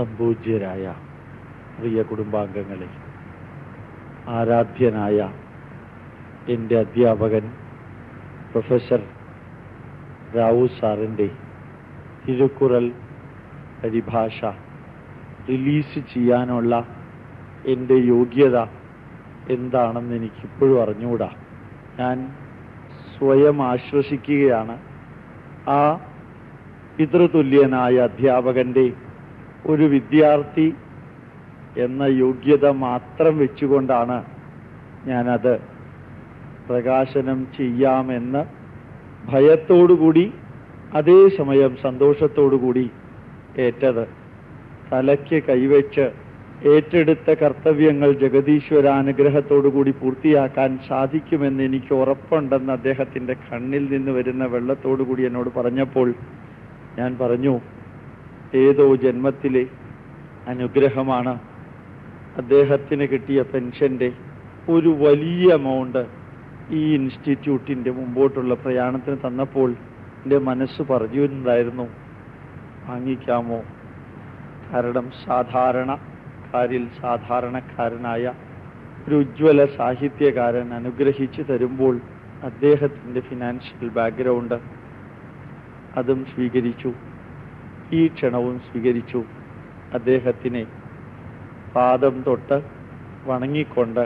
സംപൂജ്യരായ പ്രിയ കുടുംബാംഗങ്ങളെ ആരാധ്യനായ എന്റെ അധ്യാപകൻ പ്രൊഫസർ റാവു സാറിന്റെ തിരുക്കുറൽ പരിഭാഷ റിലീസ് ചെയ്യാനുള്ള എന്റെ യോഗ്യത എന്താണെന്ന് എനിക്കിപ്പോഴും അറിഞ്ഞുകൂടാ. ഞാൻ സ്വയം ആശ്വസിക്കുകയാണ്. ആ പിതൃതുല്യനായ അധ്യാപകന്റെ ഒരു വിദ്യാർത്ഥി എന്ന യോഗ്യത മാത്രം വെച്ചുകൊണ്ടാണ് ഞാനത് പ്രകാശനം ചെയ്യാമെന്ന് ഭയത്തോടുകൂടി അതേസമയം സന്തോഷത്തോടുകൂടി ഏറ്റത്. തലയ്ക്ക് കൈവച്ച് ഏറ്റെടുത്ത കർത്തവ്യങ്ങൾ ജഗതീശ്വരാനുഗ്രഹത്തോടുകൂടി പൂർത്തിയാക്കാൻ സാധിക്കുമെന്ന് എനിക്ക് ഉറപ്പുണ്ടെന്ന് അദ്ദേഹത്തിന്റെ കണ്ണിൽ നിന്ന് വരുന്ന വെള്ളത്തോടുകൂടി എന്നോട് പറഞ്ഞപ്പോൾ ഞാൻ പറഞ്ഞു ഏതോ ജന്മത്തിലെ അനുഗ്രഹമാണ്. അദ്ദേഹത്തിന് കിട്ടിയ പെൻഷന്റെ ഒരു വലിയ എമൗണ്ട് ഈ ഇൻസ്റ്റിറ്റ്യൂട്ടിന്റെ മുമ്പോട്ടുള്ള പ്രയാണത്തിന് തന്നപ്പോൾ എന്റെ മനസ്സ് പറഞ്ഞിരുന്നതായിരുന്നു. വാങ്ങിക്കാമോ? കാരണം സാധാരണക്കാരിൽ സാധാരണക്കാരനായ ഒരു ഉജ്ജ്വല സാഹിത്യകാരൻ അനുഗ്രഹിച്ചു തരുമ്പോൾ അദ്ദേഹത്തിന്റെ ഫിനാൻഷ്യൽ ബാക്ക്ഗ്രൗണ്ട് അതും സ്വീകരിച്ചു. ഈ ക്ഷണവും സ്വീകരിച്ചു. അദ്ദേഹത്തിനെ പാദം തൊട്ട് വണങ്ങിക്കൊണ്ട്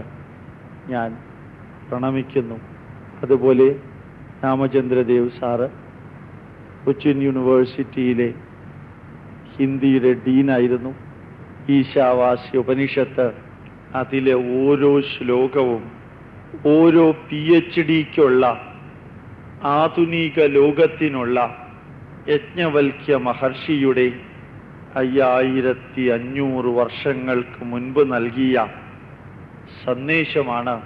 ഞാൻ പ്രണമിക്കുന്നു. അതുപോലെ രാമചന്ദ്രദേവ് സാറ് കൊച്ചിൻ യൂണിവേഴ്സിറ്റിയിലെ ഹിന്ദിയുടെ ഡീനായിരുന്നു ഈശാവാസ്യ ഉപനിഷത്ത് അതിലെ ഓരോ ശ്ലോകവും ഓരോ പി എച്ച് ഡിക്കുള്ള ആധുനിക ലോകത്തിനുള്ള യജ്ഞവൽക്യ മഹർഷിയുടെ അയ്യായിരത്തി അഞ്ഞൂറ് വർഷങ്ങൾക്ക് മുൻപ് നൽകിയ സന്ദേശമാണ്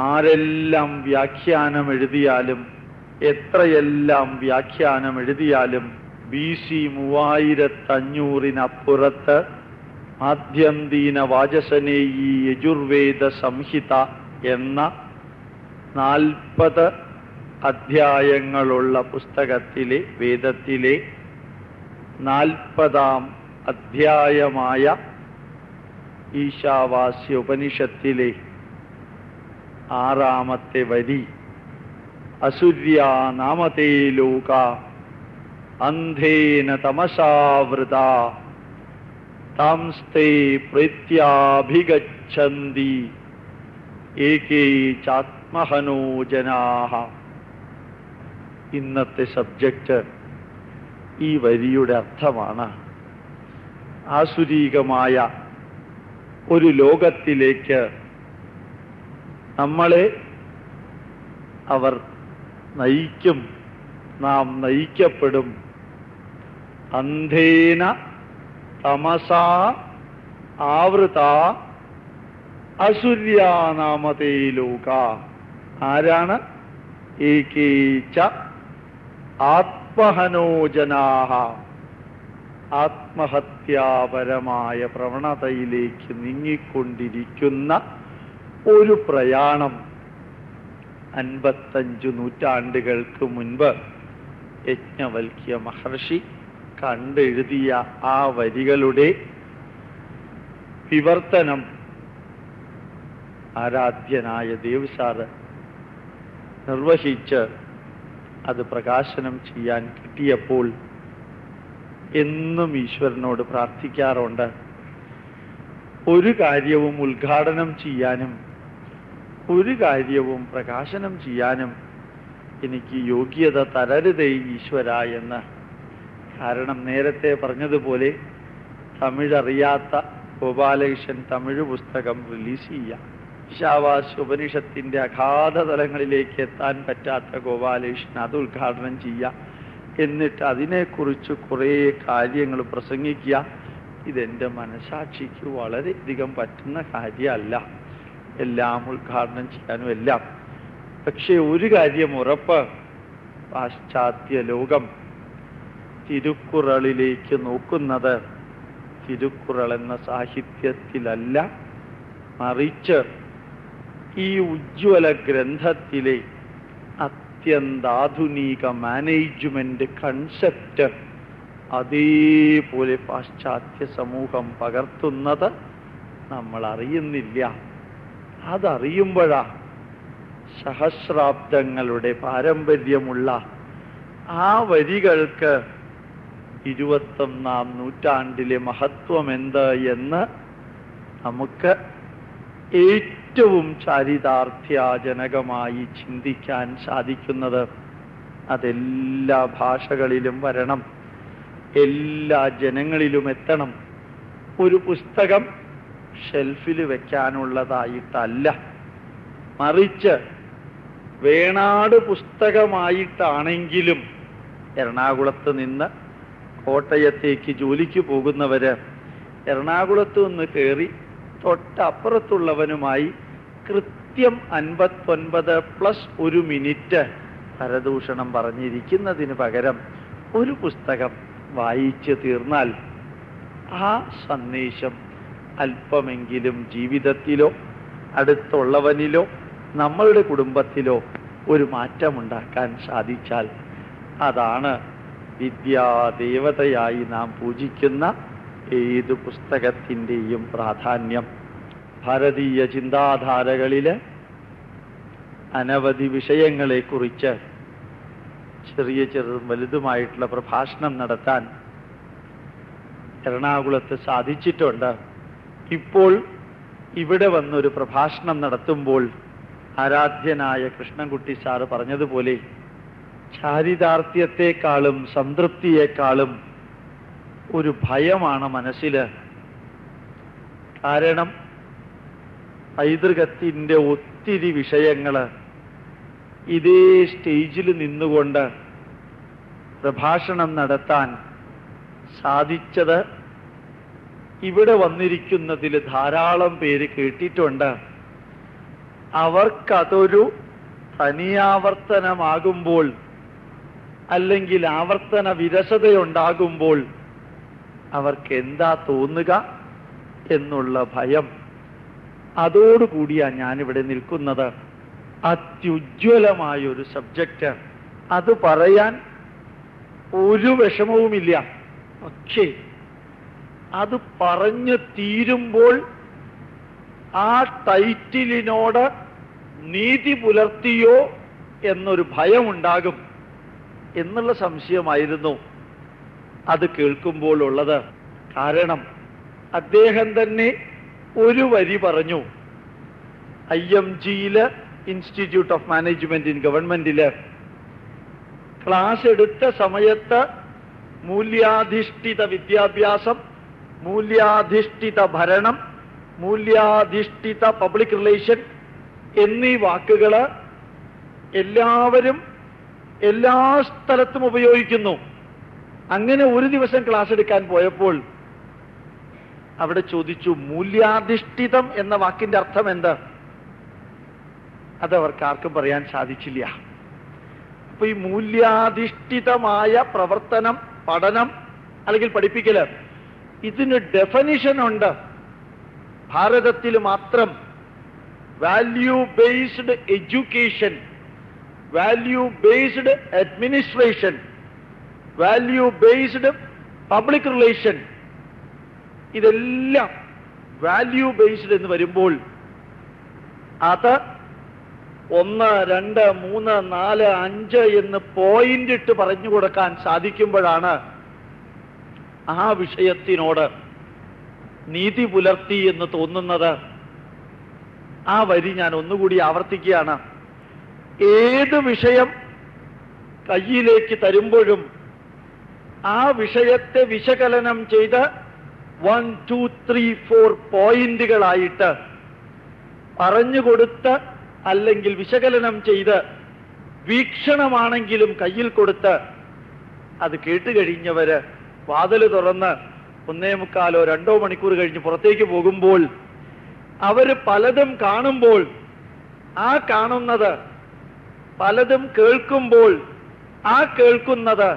ആരെല്ലാം വ്യാഖ്യാനം എഴുതിയാലും എത്രയെല്ലാം വ്യാഖ്യാനം എഴുതിയാലും ബി സി മൂവായിരത്തഞ്ഞൂറിനപ്പുറത്ത് ആദ്യന്തീന വാചസനേയി യജുർവേദ സംഹിത എന്ന നാൽപ്പത് അധ്യായങ്ങളുള്ള പുസ്തകത്തിലെ വേദത്തിലെ നാൽപ്പതാം അധ്യായമായ ഈശാവാസ്യ ഉപനിഷത്തിലെ ആറാമത്തെ വരി. അസുര്യാ ലോക അന്ധേന തമസാവൃത താംസ്തേ പ്രത്യാഭിഗച്ഛന്തി ഏകേ ചാത്മഹനോ ജനാഹ। ഇന്നത്തെ സബ്ജക്റ്റ് ഈ വരിയുടെ അർത്ഥമാണ്. ആസുരീകമായ ഒരു ലോകത്തിലേക്ക് നമ്മളെ അവർ നയിക്കും നാം നയിക്കപ്പെടും. അന്ധേന തമസാ ആവൃത അസുര്യാനാമതേ ലോക. ആരാണ്? ഏകേച്ച ആത്മഹനോജനാഹ. ആത്മഹത്യാപരമായ പ്രവണതയിലേക്ക് നീങ്ങിക്കൊണ്ടിരിക്കുന്ന ഒരു പ്രയാണം അൻപത്തഞ്ചു നൂറ്റാണ്ടുകൾക്ക് മുൻപ് യജ്ഞവൽക്കിയ മഹർഷി കണ്ടെഴുതിയ ആ വരികളുടെ വിവർത്തനം ആരാധ്യനായ ദേവസാറ് നിർവഹിച്ച് അത് പ്രകാശനം ചെയ്യാൻ കിട്ടിയപ്പോൾ എന്നും ഈശ്വരനോട് പ്രാർത്ഥിക്കാറുണ്ട്. ഒരു കാര്യവും ഉദ്ഘാടനം ചെയ്യാനും ഒരു കാര്യവും പ്രകാശനം ചെയ്യാനും എനിക്ക് യോഗ്യത തരരുതേ ഈശ്വര എന്ന്. കാരണം നേരത്തെ പറഞ്ഞതുപോലെ തമിഴറിയാത്ത ഗോപാലകൃഷ്ണൻ തമിഴ് പുസ്തകം റിലീസ് ചെയ്യാം. ഈശാവാസ് ഉപനിഷത്തിന്റെ അഗാധ തലങ്ങളിലേക്ക് എത്താൻ പറ്റാത്ത ഗോപാലകൃഷ്ണൻ അത് ഉദ്ഘാടനം ചെയ്യുക. എന്നിട്ട് അതിനെക്കുറിച്ച് കുറേ കാര്യങ്ങൾ പ്രസംഗിക്കുക. ഇതെന്റെ മനസാക്ഷിക്ക് വളരെയധികം പറ്റുന്ന കാര്യമല്ല. എല്ലാം ഉദ്ഘാടനം ചെയ്യാനും എല്ലാം. പക്ഷെ ഒരു കാര്യം ഉറപ്പ്. പാശ്ചാത്യ ലോകം തിരുക്കുറളിലേക്ക് നോക്കുന്നത് തിരുക്കുറൾ എന്ന സാഹിത്യത്തിലല്ല മറിച്ച് ഈ ഉജ്ജ്വല ഗ്രന്ഥത്തിലെ അത്യന്താധുനിക മാനേജ്മെന്റ് കൺസെപ്റ്റ് അതേപോലെ പാശ്ചാത്യ സമൂഹം പകർത്തുന്നത് നമ്മൾ അറിയുന്നില്ല അതറിയുമ്പോഴാ സഹസ്രാബ്ദങ്ങളുടെ പാരമ്പര്യമുള്ള ആ വരികൾക്ക് ഇരുപത്തൊന്നാം നൂറ്റാണ്ടിലെ മഹത്വം എന്ത് എന്ന് നമുക്ക് ഏറ്റവും ചാരിതാർത്ഥ്യാജനകമായി ചിന്തിക്കാൻ സാധിക്കുന്നത് അതെല്ലാ ഭാഷകളിലും വരണം. എല്ലാ ജനങ്ങളിലും എത്തണം. ഒരു പുസ്തകം ഷെൽഫിൽ വെക്കാനുള്ളതായിട്ടല്ല. മറിച്ച് വേണാട് പുസ്തകമായിട്ടാണെങ്കിലും എറണാകുളത്ത് നിന്ന് കോട്ടയത്തേക്ക് ജോലിക്ക് പോകുന്നവര് എറണാകുളത്ത് നിന്ന് കയറി തൊട്ടപ്പുറത്തുള്ളവനുമായി കൃത്യം അൻപത്തൊൻപത് പ്ലസ് ഒരു മിനിറ്റ് പരദൂഷണം പറഞ്ഞിരിക്കുന്നതിന് പകരം ഒരു പുസ്തകം വായിച്ചു തീർന്നാൽ ആ സന്ദേശം അല്പമെങ്കിലും ജീവിതത്തിലോ അടുത്തുള്ളവനിലോ നമ്മളുടെ കുടുംബത്തിലോ ഒരു മാറ്റമുണ്ടാക്കാൻ സാധിച്ചാൽ അതാണ് വിദ്യാദേവതയായി നാം പൂജിക്കുന്ന ഏത് പുസ്തകത്തിന്റെയും പ്രാധാന്യം ഭാരതീയ ചിന്താധാരകളിൽ അനവധി വിഷയങ്ങളെക്കുറിച്ച് ചെറിയ ചെറുതും വലുതുമായിട്ടുള്ള പ്രഭാഷണം നടത്താൻ എറണാകുളത്ത് സാധിച്ചിട്ടുണ്ട്. ഇപ്പോൾ ഇവിടെ വന്നൊരു പ്രഭാഷണം നടത്തുമ്പോൾ ആരാധ്യനായ കൃഷ്ണൻകുട്ടി സാറ് പറഞ്ഞതുപോലെ ചാരിതാർത്ഥ്യത്തെക്കാളും സംതൃപ്തിയെക്കാളും ഒരു ഭയമാണ് മനസ്സിൽ കാരണം പൈതൃകത്തിന്റെ ഒത്തിരി വിഷയങ്ങൾ ഇതേ സ്റ്റേജിൽ നിന്നുകൊണ്ട് പ്രഭാഷണം നടത്താൻ സാധിച്ചത് ഇവിടെ വന്നിരിക്കുന്നതിൽ ധാരാളം പേര് കേട്ടിട്ടുണ്ട്. അവർക്കതൊരു തനിയാവർത്തനമാകുമ്പോൾ അല്ലെങ്കിൽ ആവർത്തന വിരസതയുണ്ടാകുമ്പോൾ അവർക്ക് എന്താ തോന്നുക എന്നുള്ള ഭയം. അതോടുകൂടിയാ ഞാനിവിടെ നിൽക്കുന്നത്. അത്യുജ്വലമായ ഒരു സബ്ജക്റ്റ്. അത് പറയാൻ ഒരു വിഷമവുമില്ല. പക്ഷേ അത് പറഞ്ഞു തീരുമ്പോൾ ആ ടൈറ്റിലിനോട് നീതി പുലർത്തിയോ എന്നൊരു ഭയമുണ്ടാകും എന്നുള്ള സംശയമായിരുന്നു. അത് കേൾക്കുമ്പോൾ ഉള്ളത് കാരണം അദ്ദേഹം തന്നെ ഒരു വരി പറഞ്ഞു. ഐ എം ജിയിൽ ഇൻസ്റ്റിറ്റ്യൂട്ട് ഓഫ് മാനേജ്മെന്റ് ഇൻ ഗവൺമെന്റിൽ ക്ലാസ് എടുത്ത സമയത്ത് മൂല്യാധിഷ്ഠിത വിദ്യാഭ്യാസം മൂല്യാധിഷ്ഠിത ഭരണം മൂല്യാധിഷ്ഠിത പബ്ലിക് റിലേഷൻ എന്നീ വാക്കുകൾ എല്ലാവരും എല്ലാ സ്ഥലത്തും ഉപയോഗിക്കുന്നു. അങ്ങനെ ഒരു ദിവസം ക്ലാസ് എടുക്കാൻ പോയപ്പോൾ അവിടെ ചോദിച്ചു മൂല്യാധിഷ്ഠിതം എന്ന വാക്കിന്റെ അർത്ഥം എന്താ? അതവർക്ക് ആർക്കും പറയാൻ സാധിച്ചില്ല. അപ്പൊ ഈ മൂല്യാധിഷ്ഠിതമായ പ്രവർത്തനം പഠനം അല്ലെങ്കിൽ പഠിപ്പിക്കൽ ഇതിന് ഡെഫനിഷൻ ഉണ്ട്. ഭാരതത്തിൽ മാത്രം value based education value based administration value based public relation ഇതെല്ലാം വാല്യൂ ബേസ്ഡ് എന്ന് വരുമ്പോൾ അത് ഒന്ന് രണ്ട് മൂന്ന് നാല് അഞ്ച് എന്ന് പോയിന്റ് ഇട്ട് പറഞ്ഞു കൊടുക്കാൻ സാധിക്കുമ്പോഴാണ് ആ വിഷയത്തിനോട് നീതി പുലർത്തി എന്ന് തോന്നുന്നത്. ആ വരി ഞാൻ ഒന്നുകൂടി ആവർത്തിക്കുകയാണ്. ഏത് വിഷയം കയ്യിലേക്ക് തരുമ്പോഴും ആ വിഷയത്തെ വിശകലനം ചെയ്ത് വൺ ടു ത്രീ ഫോർ പോയിന്റുകളായിട്ട് പറഞ്ഞുകൊടുത്ത് അല്ലെങ്കിൽ വിശകലനം ചെയ്ത് വീക്ഷണമാണെങ്കിലും കയ്യിൽ കൊടുത്ത് അത് കേട്ടുകഴിഞ്ഞവര് വാതിൽ തുറന്ന് ഒന്നേ മുക്കാലോ രണ്ടോ മണിക്കൂർ കഴിഞ്ഞ് പുറത്തേക്ക് പോകുമ്പോൾ അവർ പലതും കാണുമ്പോൾ ആ കാണുന്നത് പലതും കേൾക്കുമ്പോൾ ആ കേൾക്കുന്നത്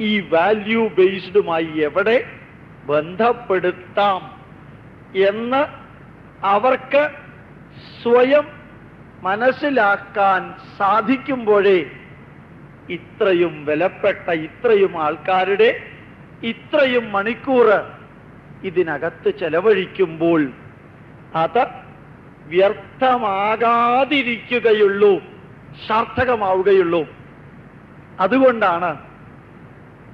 ഈ വാല്യൂ ബേസ്ഡുമായി എവിടെ ബന്ധപ്പെടുത്താം എന്ന് അവർക്ക് സ്വയം മനസ്സിലാക്കാൻ സാധിക്കുമ്പോഴേ ഇത്രയും വിലപ്പെട്ട ഇത്രയും ആൾക്കാരുടെ ഇത്രയും മണിക്കൂർ ഇതിനകത്ത് ചെലവഴിക്കുമ്പോൾ അത് വ്യർത്ഥമാകാതിരിക്കുകയുള്ളൂ സാർത്ഥകമാവുകയുള്ളൂ. അതുകൊണ്ടാണ്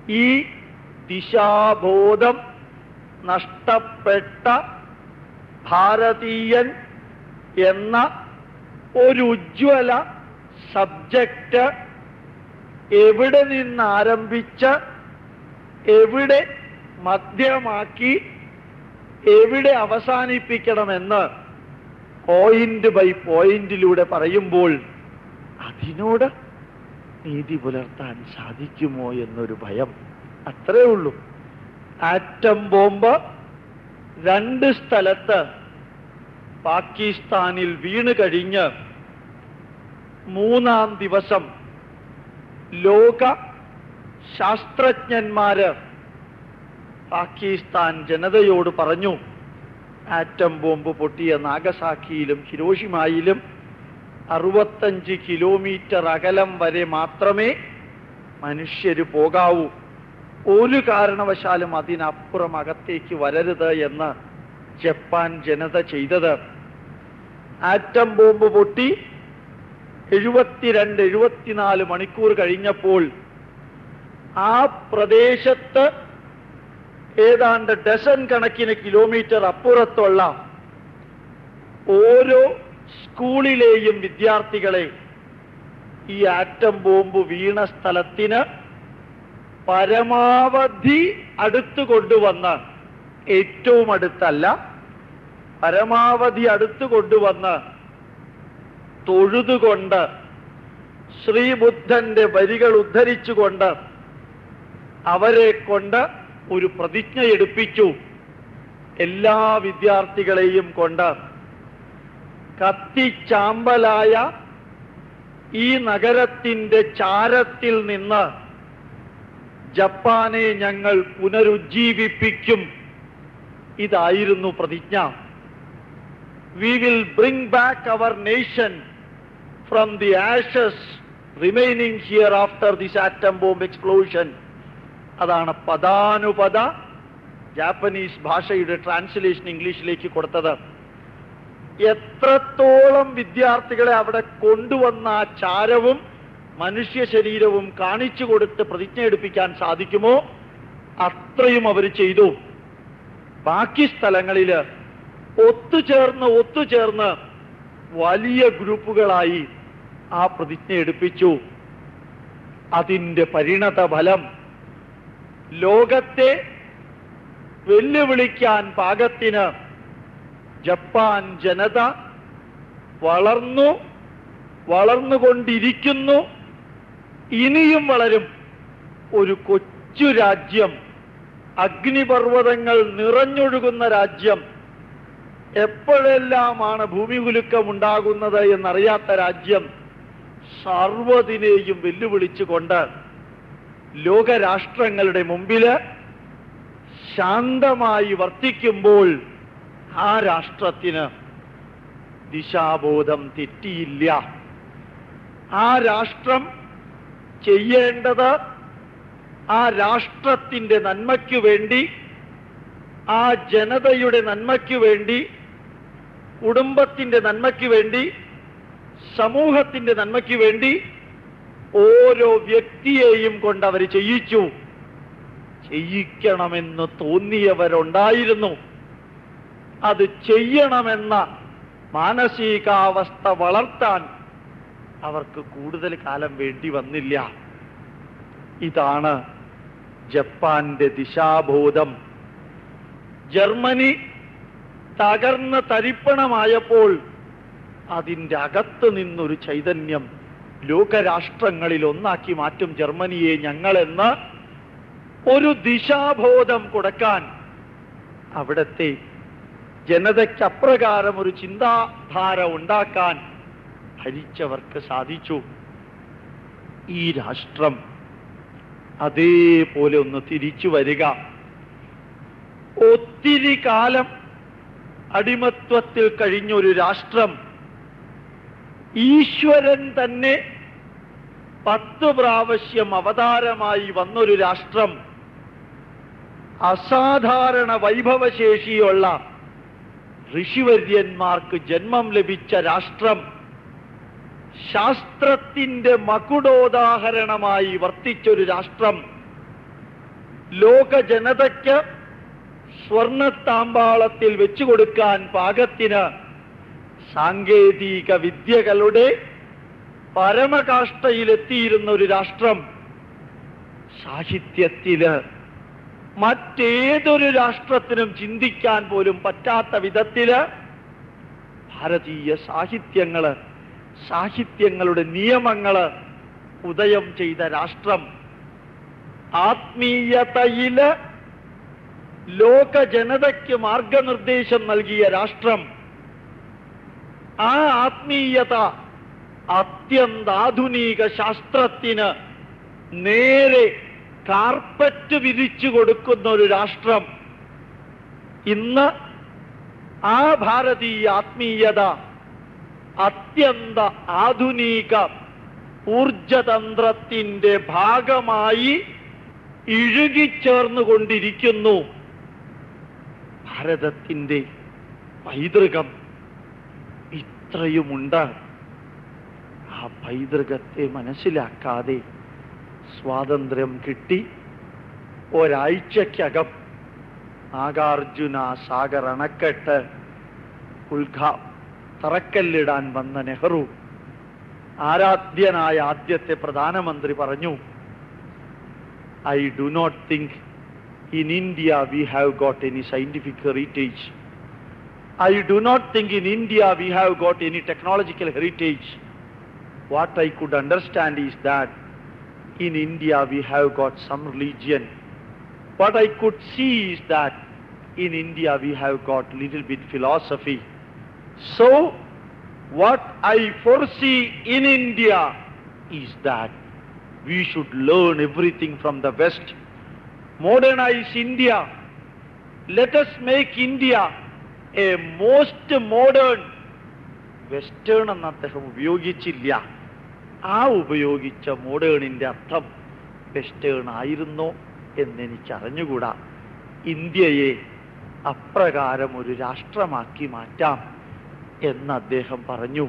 ഈ ദിശാബോധം നഷ്ടപ്പെട്ട ഭാരതീയൻ എന്ന ഒരു ഉജ്ജ്വല സബ്ജക്റ്റ് എവിടെ നിന്ന് ആരംഭിച്ച് എവിടെ മധ്യമാക്കി എവിടെ അവസാനിപ്പിക്കണമെന്ന് പോയിന്റ് ബൈ പോയിന്റിലൂടെ പറയുമ്പോൾ അതിനോട് നീതി പുലർത്താൻ സാധിക്കുമോ എന്നൊരു ഭയം അത്രേ ഉള്ളൂ. ആറ്റം ബോംബ് രണ്ട് സ്ഥലത്ത് പാകിസ്ഥാനിൽ വീണ് കഴിഞ്ഞ് മൂന്നാം ദിവസം ലോക ശാസ്ത്രജ്ഞന്മാര് പാകിസ്ഥാൻ ജനതയോട് പറഞ്ഞു ആറ്റം ബോംബ് പൊട്ടിയ നാഗസാക്കിയിലും ഹിരോഷിമായിലും അറുപത്തഞ്ച് കിലോമീറ്റർ അകലം വരെ മാത്രമേ മനുഷ്യര് പോകാവൂ. ഒരു കാരണവശാലും അതിനപ്പുറം അകത്തേക്ക് വരരുത് എന്ന് ജപ്പാൻ ജനത ചെയ്തത്. ആറ്റം ബോംബ് പൊട്ടി എഴുപത്തിരണ്ട് എഴുപത്തിനാല് മണിക്കൂർ കഴിഞ്ഞപ്പോൾ ആ പ്രദേശത്ത് ഏതാണ്ട് ഡസൻ കണക്കിന് കിലോമീറ്റർ അപ്പുറത്തുള്ള ഓരോ സ്കൂളിലെയും വിദ്യാർത്ഥികളെ ഈ ആറ്റം ബോംബ് വീണ സ്ഥലത്തിന് പരമാവധി അടുത്ത് കൊണ്ടുവന്ന് ഏറ്റവും അടുത്തല്ല പരമാവധി അടുത്ത് കൊണ്ടുവന്ന് തൊഴുതുകൊണ്ട് ശ്രീബുദ്ധന്റെ വരികൾ ഉദ്ധരിച്ചുകൊണ്ട് അവരെ കൊണ്ട് ഒരു പ്രതിജ്ഞ എടുപ്പിച്ചു എല്ലാ വിദ്യാർത്ഥികളെയും കൊണ്ട് കത്തിച്ചാമ്പലായ ഈ നഗരത്തിന്റെ ചാരത്തിൽ നിന്ന് ജപ്പാനെ ഞങ്ങൾ പുനരുജ്ജീവിപ്പിക്കും. ഇതായിരുന്നു പ്രതിജ്ഞ. We will bring back our nation from the ashes remaining here after this atom bomb explosion അതാണ് പദാനുപദ ജാപ്പനീസ് ഭാഷയുടെ ട്രാൻസ്ലേഷൻ ഇംഗ്ലീഷിലേക്ക് കൊടുത്തത്. എത്രത്തോളം വിദ്യാർത്ഥികളെ അവിടെ കൊണ്ടുവന്ന ആ ചാരവും മനുഷ്യ ശരീരവും കാണിച്ചു കൊടുത്ത് പ്രതിജ്ഞ എടുപ്പിക്കാൻ സാധിക്കുമോ? അത്രയും അവർ ചെയ്തു. ബാക്കി സ്ഥലങ്ങളിൽ ഒത്തുചേർന്ന് ഒത്തുചേർന്ന് വലിയ ഗ്രൂപ്പുകളായി ആ പ്രതിജ്ഞ എടുപ്പിച്ചു. അതിന്റെ പരിണത ഫലം ലോകത്തെ വെല്ലുവിളിക്കാൻ പാകത്തിന് ജപ്പാൻ ജനത വളർന്നു വളർന്നുകൊണ്ടിരിക്കുന്നു. ഇനിയും വളരും. ഒരു കൊച്ചു രാജ്യം അഗ്നിപർവതങ്ങൾ നിറഞ്ഞൊഴുകുന്ന രാജ്യം. എപ്പോഴെല്ലാമാണ് ഭൂമികുലുക്കം ഉണ്ടാകുന്നത് എന്നറിയാത്ത രാജ്യം സർവതിനെയും വെല്ലുവിളിച്ചുകൊണ്ട് ലോകരാഷ്ട്രങ്ങളുടെ മുമ്പിൽ ശാന്തമായി വർത്തിക്കുമ്പോൾ ആ രാഷ്ട്രത്തിന് ദിശാബോധം തെറ്റിയില്ല. ആ രാഷ്ട്രം ചെയ്യേണ്ടത് ആ രാഷ്ട്രത്തിന്റെ നന്മയ്ക്കു വേണ്ടി ആ ജനതയുടെ നന്മയ്ക്കു വേണ്ടി കുടുംബത്തിന്റെ നന്മയ്ക്കു വേണ്ടി സമൂഹത്തിന്റെ നന്മയ്ക്കു വേണ്ടി ഓരോ വ്യക്തിയെയും കൊണ്ടവർ ചെയ്യിച്ചു. ചെയ്യിക്കണമെന്ന് തോന്നിയവരുണ്ടായിരുന്നു. അത് ചെയ്യണമെന്ന മാനസികാവസ്ഥ വളർത്താൻ അവർക്ക് കൂടുതൽ കാലം വേണ്ടി വന്നില്ല. ഇതാണ് ജപ്പാന്റെ ദിശാബോധം. ജർമ്മനി തകർന്ന തരിപ്പണമായപ്പോൾ അതിന്റെ അകത്ത് നിന്നൊരു ചൈതന്യം ലോകരാഷ്ട്രങ്ങളിൽ ഒന്നാക്കി മാറ്റും ജർമ്മനിയെ ഞങ്ങളെന്ന് ഒരു ദിശാബോധം കൊടുക്കാൻ അവിടത്തെ ജനതയ്ക്ക് അപ്രകാരം ഒരു ചിന്താധാര ഉണ്ടാക്കാൻ ഭരിച്ചവർക്ക് സാധിച്ചു. ഈ രാഷ്ട്രം അതേപോലെ ഒന്ന് തിരിച്ചു വരിക. ഒത്തിരി കാലം അടിമത്വത്തിൽ കഴിഞ്ഞൊരു രാഷ്ട്രം ഈശ്വരൻ തന്നെ പത്ത് പ്രാവശ്യം അവതാരമായി വന്നൊരു രാഷ്ട്രം അസാധാരണ വൈഭവശേഷിയുള്ള ഋഷിവര്യന്മാർക്ക് ജന്മം ലഭിച്ച രാഷ്ട്രം ശാസ്ത്രത്തിന്റെ മകുടോദാഹരണമായി വർത്തിച്ചൊരു രാഷ്ട്രം. ലോക ജനതയ്ക്ക് സ്വർണത്താമ്പാളത്തിൽ വെച്ചു കൊടുക്കാൻ പാകത്തിന് സാങ്കേതിക വിദ്യകളുടെ പരമകാഷ്ടയിലെത്തിയിരുന്ന ഒരു രാഷ്ട്രം. സാഹിത്യത്തിൽ മറ്റേതൊരു രാഷ്ട്രത്തിനും ചിന്തിക്കാൻ പോലും പറ്റാത്ത വിധത്തിൽ ഭാരതീയ സാഹിത്യങ്ങൾ സാഹിത്യങ്ങളുടെ നിയമങ്ങൾ ഉദയം ചെയ്ത രാഷ്ട്രം. ആത്മീയതയിൽ ലോക ജനതയ്ക്ക് മാർഗനിർദ്ദേശം നൽകിയ രാഷ്ട്രം. ആ ആത്മീയത അത്യന്താധുനിക ശാസ്ത്രത്തിന് നേരെ കാർപ്പറ്റ് വിരിച്ചു കൊടുക്കുന്ന ഒരു രാഷ്ട്രം. ഇന്ന് ആ ഭാരതീയ ആത്മീയത അത്യന്ത ആധുനിക ഊർജതന്ത്രത്തിന്റെ ഭാഗമായി ഇഴുകിച്ചേർന്നുകൊണ്ടിരിക്കുന്നു. ഭാരതത്തിന്റെ പൈതൃകം ഇത്രയുമുണ്ട്. ആ പൈതൃകത്തെ മനസ്സിലാക്കാതെ സ്വാതന്ത്ര്യം കിട്ടി. ഒരാഴ്ചക്കകം നാഗാർജുന സാഗർ അണക്കെട്ട് ഉദ്ഘാ തറക്കല്ലിടാൻ വന്ന നെഹ്റു ആരാധ്യനായ ആദ്യത്തെ പ്രധാനമന്ത്രി പറഞ്ഞു I do not think in India we have got any scientific heritage I do not think in India we have got any technological heritage what I could understand is that in India we have got some religion. What I could see is that in India we have got little bit philosophy. So what I foresee in India is that we should learn everything from the West, modernize India. Let us make India a most modern western എന്ന് അദ്ദേഹം ഉപയോഗിച്ചില്ല ആ ഉപയോഗിച്ച മോഡേണിന്റെ അർത്ഥം western ആയിരുന്നോ എന്നെനിക്കറിഞ്ഞുകൂടാ ഇന്ത്യയെ അപ്രകാരം ഒരു രാഷ്ട്രമാക്കി മാറ്റാം എന്ന് അദ്ദേഹം പറഞ്ഞു.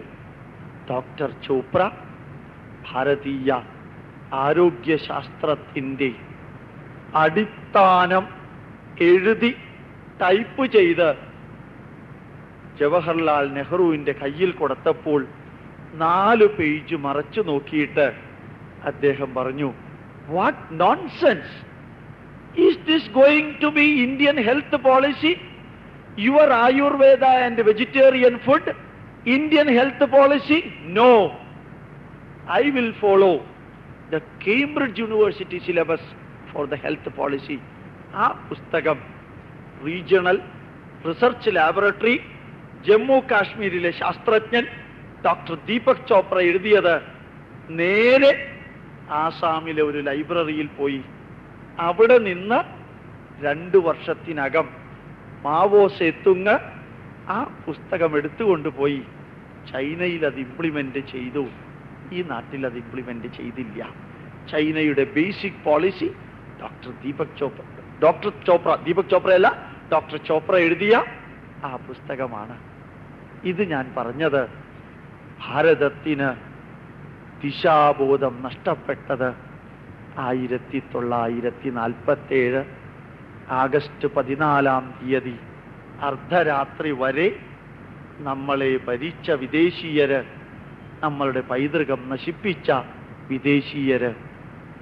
ഡോക്ടർ ചോപ്ര ഭാരതീയ ആരോഗ്യശാസ്ത്രത്തിന്റെ അടിസ്ഥാനം എഴുതി ടൈപ്പ് ചെയ്ത് ജവഹർലാൽ നെഹ്റുവിന്റെ കയ്യിൽ കൊടുത്തപ്പോൾ നാല് പേജ് മറച്ചു നോക്കിയിട്ട് അദ്ദേഹം പറഞ്ഞു what nonsense is this going to be Indian health policy your Ayurveda and vegetarian food Indian health policy no I will follow the Cambridge university syllabus for the health policy ആ പുസ്തകം regional research laboratory Jammu കാശ്മീരിലെ ശാസ്ത്രജ്ഞൻ doctor Deepak Chopra എഴുതിയത് നേരെ ആസാമിലെ ഒരു ലൈബ്രറിയിൽ പോയി. അവിടെ നിന്ന് രണ്ടു വർഷത്തിനകം മാവോ സേത്തുങ് ആ പുസ്തകം എടുത്തുകൊണ്ടുപോയി ചൈനയിൽ അത് ഇംപ്ലിമെന്റ് ചെയ്തു. ഈ നാട്ടിൽ അത് ഇംപ്ലിമെന്റ് ചെയ്തില്ല. ചൈനയുടെ basic policy doctor Deepak Chopra doctor Chopra Deepak ചോപ്രയല്ല doctor Chopra എഴുതിയ ആ പുസ്തകമാണ്. ഇത് ഞാൻ പറഞ്ഞത് ഭാരതത്തിന് ദിശാബോധം നഷ്ടപ്പെട്ടത് ആയിരത്തി തൊള്ളായിരത്തി നാൽപ്പത്തേഴ് ആഗസ്റ്റ് പതിനാലാം തീയതി അർദ്ധരാത്രി വരെ നമ്മളെ ഭരിച്ച വിദേശീയര് നമ്മളുടെ പൈതൃകം നശിപ്പിച്ച വിദേശീയര്.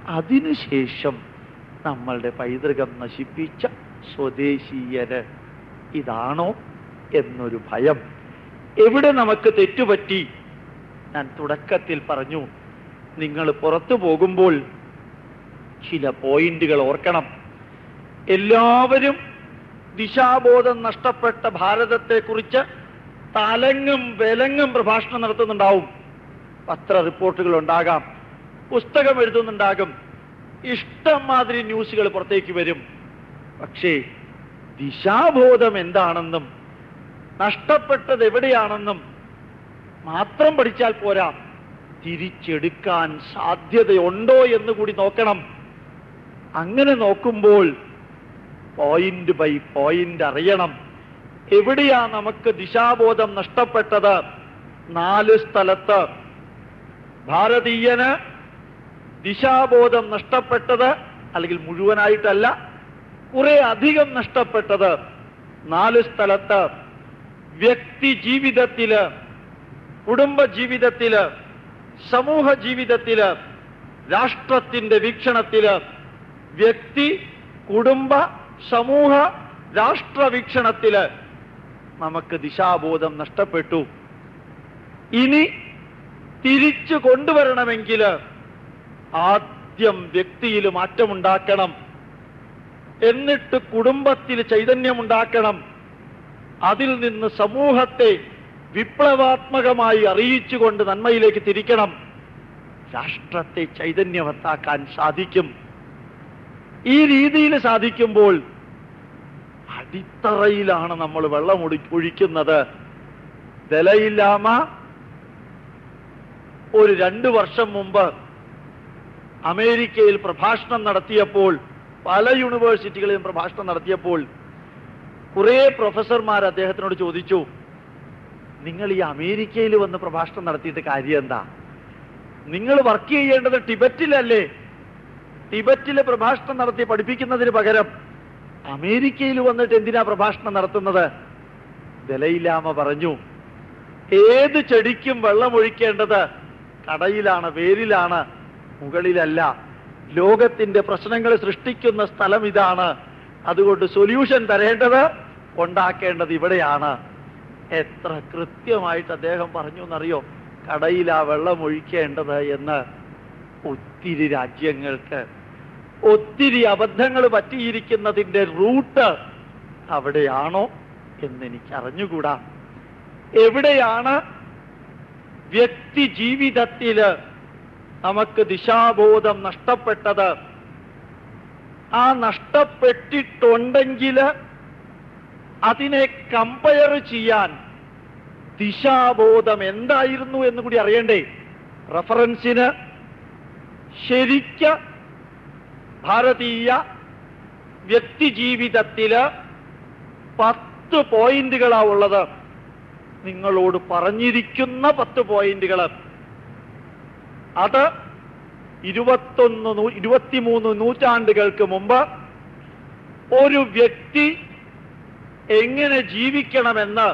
അതിനുശേഷം നമ്മളുടെ പൈതൃകം നശിപ്പിച്ച സ്വദേശീയര് ഇതാണോ എന്നൊരു ഭയം. എവിടെ നമുക്ക് തെറ്റുപറ്റി? ഞാൻ തുടക്കത്തിൽ പറഞ്ഞു നിങ്ങൾ പുറത്തു പോകുമ്പോൾ ചില പോയിന്റുകൾ ഓർക്കണം. എല്ലാവരും ദിശാബോധം നഷ്ടപ്പെട്ട ഭാരതത്തെക്കുറിച്ച് തലങ്ങും വിലങ്ങും പ്രഭാഷണം നടത്തുന്നുണ്ടാവും. പത്ര റിപ്പോർട്ടുകൾ ഉണ്ടാകാം പുസ്തകം എഴുതുന്നുണ്ടാകും ഇഷ്ടം മാതിരി ന്യൂസുകൾ പുറത്തേക്ക് വരും. പക്ഷേ ദിശാബോധം എന്താണെന്നും നഷ്ടപ്പെട്ടത് എവിടെയാണെന്നും മാത്രം പഠിച്ചാൽ പോരാ. തിരിച്ചെടുക്കാൻ സാധ്യതയുണ്ടോ എന്ന് കൂടി നോക്കണം. അങ്ങനെ നോക്കുമ്പോൾ പോയിന്റ് ബൈ പോയിന്റ് അറിയണം. എവിടെയാ നമുക്ക് ദിശാബോധം നഷ്ടപ്പെട്ടത്? നാല് സ്ഥലത്ത്. ഭാരതീയന് ദിശാബോധം നഷ്ടപ്പെട്ടത് അല്ലെങ്കിൽ മുഴുവനായിട്ടല്ല കുറെ അധികം നഷ്ടപ്പെട്ടത് നാല് സ്ഥലത്ത്. വ്യക്തി ജീവിതത്തിൽ കുടുംബ ജീവിതത്തിൽ സമൂഹ ജീവിതത്തിൽ രാഷ്ട്രത്തിന്റെ വീക്ഷണത്തിൽ വ്യക്തി കുടുംബ സമൂഹ രാഷ്ട്ര വീക്ഷണത്തിൽ നമുക്ക് ദിശാബോധം നഷ്ടപ്പെട്ടു. ഇനി തിരിച്ചു കൊണ്ടുവരണമെങ്കിൽ ആദ്യം വ്യക്തിയിൽ മാറ്റമുണ്ടാക്കണം. എന്നിട്ട് കുടുംബത്തിൽ ചൈതന്യമുണ്ടാക്കണം. അതിൽ നിന്ന് സമൂഹത്തെ വിപ്ലവാത്മകമായി അറിയിച്ചുകൊണ്ട് നന്മയിലേക്ക് തിരിക്കണം. രാഷ്ട്രത്തെ ചൈതന്യവത്താക്കാൻ സാധിക്കും. ഈ രീതിയിൽ സാധിക്കുമ്പോൾ അടിത്തറയിലാണ് നമ്മൾ വെള്ളം ഒഴി- ഒഴിക്കുന്നത്. ദലയില്ലാമ ഒരു രണ്ടു വർഷം മുമ്പ് അമേരിക്കയിൽ പ്രഭാഷണം നടത്തിയപ്പോൾ പല യൂണിവേഴ്സിറ്റികളിലും പ്രഭാഷണം നടത്തിയപ്പോൾ കുറെ പ്രൊഫസർമാർ അദ്ദേഹത്തിനോട് ചോദിച്ചു നിങ്ങൾ ഈ അമേരിക്കയിൽ വന്ന് പ്രഭാഷണം നടത്തിയിട്ട് കാര്യം എന്താ? നിങ്ങൾ വർക്ക് ചെയ്യേണ്ടത് ടിബറ്റിലല്ലേ? ടിബറ്റിലെ പ്രഭാഷണം നടത്തി പഠിപ്പിക്കുന്നതിന് പകരം അമേരിക്കയിൽ വന്നിട്ട് എന്തിനാ പ്രഭാഷണം നടത്തുന്നത്? ദലൈലാമ പറഞ്ഞു ഏത് ചെടിക്കും വെള്ളമൊഴിക്കേണ്ടത് കടയിലാണ് വേരിലാണ് മുകളിലല്ല. ലോകത്തിന്റെ പ്രശ്നങ്ങൾ സൃഷ്ടിക്കുന്ന സ്ഥലം ഇതാണ്. അതുകൊണ്ട് സൊല്യൂഷൻ തരേണ്ടത് ഉണ്ടാക്കേണ്ടത് ഇവിടെയാണ്. എത്ര കൃത്യമായിട്ട് അദ്ദേഹം പറഞ്ഞു എന്നറിയോ? കടയിലാ വെള്ളം ഒഴിക്കേണ്ടത് എന്ന് ഒത്തിരി രാജ്യങ്ങൾക്ക് ഒത്തിരി അബദ്ധങ്ങൾ പറ്റിയിരിക്കുന്നതിന്റെ റൂട്ട് അവിടെയാണോ എന്ന് എനിക്ക് അറിഞ്ഞുകൂടാ എവിടെയാണ് വ്യക്തി ജീവിതത്തിൽ നമുക്ക് ദിശാബോധം നഷ്ടപ്പെട്ടത്? ആ നഷ്ടപ്പെട്ടിട്ടുണ്ടെങ്കിൽ അതിനെ കമ്പയർ ചെയ്യാൻ ദിശാബോധം എന്തായിരുന്നു എന്ന് കൂടി അറിയണ്ടേ? റഫറൻസിന് ശരിക്ക ഭാരതീയ വ്യക്തി ജീവിതത്തിൽ പത്ത് പോയിന്റുകളാ ഉള്ളത്. നിങ്ങളോട് പറഞ്ഞിരിക്കുന്ന പത്ത് പോയിന്റുകൾ അത് ഇരുപത്തൊന്ന് ഇരുപത്തിമൂന്ന് നൂറ്റാണ്ടുകൾക്ക് മുമ്പ് ഒരു വ്യക്തി എങ്ങനെ ജീവിക്കണമെന്ന്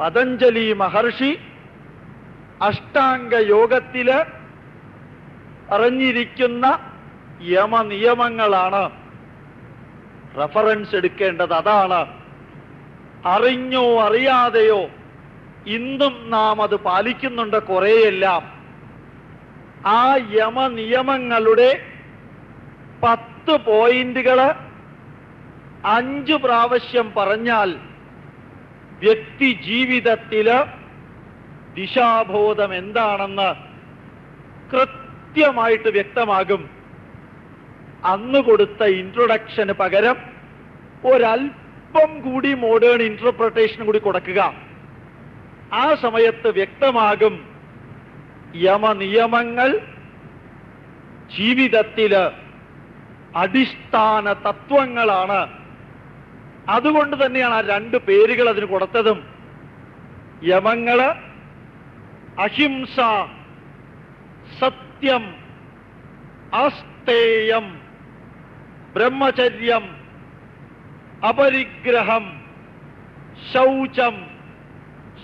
പതഞ്ജലി മഹർഷി അഷ്ടാംഗ യോഗത്തിൽ പറഞ്ഞിരിക്കുന്ന യമനിയമങ്ങളാണ്. റഫറൻസ് എടുക്കേണ്ടത് അതാണ്. അറിഞ്ഞോ അറിയാതെയോ ഇന്നും നാം അത് പാലിക്കുന്നുണ്ട് കുറേയെല്ലാം. ആ യമനിയമങ്ങളുടെ പത്ത് പോയിന്റുകൾ അഞ്ചു പ്രാവശ്യം പറഞ്ഞാൽ വ്യക്തി ജീവിതത്തിൽ ദിശാബോധം എന്താണെന്ന് കൃത്യമായിട്ട് വ്യക്തമാകും. അന്ന് കൊടുത്ത ഇൻട്രൊഡക്ഷന് പകരം ഒരല്പം കൂടി മോഡേൺ ഇന്റർപ്രിട്ടേഷൻ കൂടി കൊടുക്കുക. ആ സമയത്ത് വ്യക്തമാകും യമനിയമങ്ങൾ ജീവിതത്തിൽ അടിസ്ഥാന തത്വങ്ങളാണ്. അതുകൊണ്ട് തന്നെയാണ് ആ രണ്ട് പേരുകൾ അതിന് കൊടുത്തതും. യമങ്ങൾ അഹിംസ സത്യം അസ്തേയം ബ്രഹ്മചര്യം അപരിഗ്രഹം ശൗചം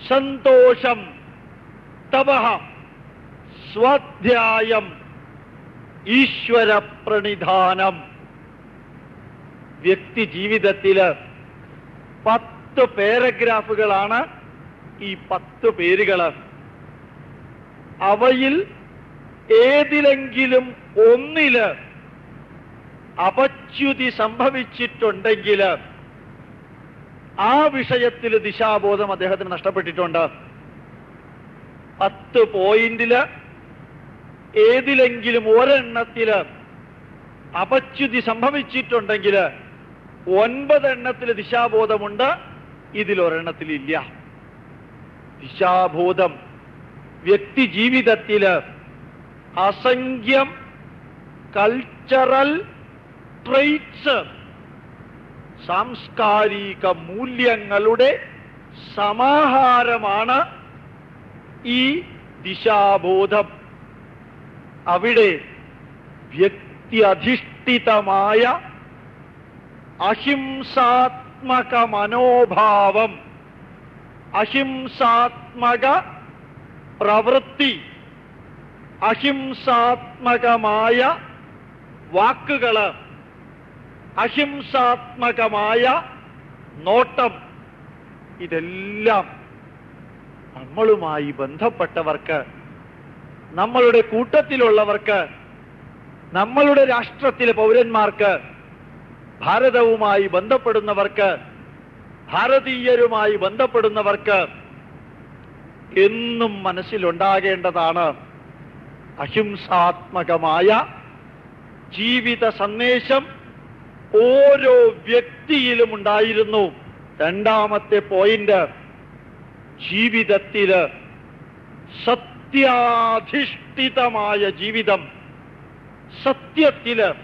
സന്തോഷം തപ സ്വാധ്യായം ഈശ്വര പ്രണിധാനം വ്യക്തി ജീവിതത്തിൽ പത്ത് പാരഗ്രാഫുകളാണ് ഈ പത്ത് പേരുകൾ അവയിൽ ഏതിലെങ്കിലും ഒന്നിൽ അപച്യുതി സംഭവിച്ചിട്ടുണ്ടെങ്കിൽ ആ വിഷയത്തിൽ ദിശാബോധം അദ്ദേഹത്തിന് നഷ്ടപ്പെട്ടിട്ടുണ്ട്. പത്ത് പോയിന്റിൽ ഏതിലെങ്കിലും ഒരെണ്ണത്തിൽ അപച്യുതി സംഭവിച്ചിട്ടുണ്ടെങ്കിൽ ഒൻപതെണ്ണത്തിൽ ദിശാബോധമുണ്ട് ഇല്ല ദിശാബോധം വ്യക്തി ജീവിതത്തിൽ അസംഖ്യം കൾച്ചറൽ ട്രെയ്റ്റ്സ് സാംസ്കാരിക മൂല്യങ്ങളുടെ സമാഹാരമാണ് ഈ ദിശാബോധം. അവിടെ വ്യക്തി അധിഷ്ഠിതമായ അഹിംസാത്മക മനോഭാവം അഹിംസാത്മക പ്രവൃത്തി. അഹിംസാത്മകമായ വാക്കുകൾ. അഹിംസാത്മകമായ നോട്ടം. ഇതെല്ലാം നമ്മളുമായി ബന്ധപ്പെട്ടവർക്ക് നമ്മളുടെ കൂട്ടത്തിലുള്ളവർക്ക് നമ്മളുടെ രാഷ്ട്രത്തിലെ പൗരന്മാർക്ക് ഭാരതവുമായി ബന്ധപ്പെടുന്നവർക്ക് ഭാരതീയരുമായി ബന്ധപ്പെടുന്നവർക്ക് എന്നും മനസ്സിലുണ്ടാകേണ്ടതാണ് അഹിംസാത്മകമായ ജീവിത സന്ദേശം ഓരോ വ്യക്തിയിലും ഉണ്ടായിരുന്നു. രണ്ടാമത്തെ പോയിന്റ് ജീവിതത്തിൽ സത്യാധിഷ്ഠിതമായ ജീവിതം സത്യത്തിൽ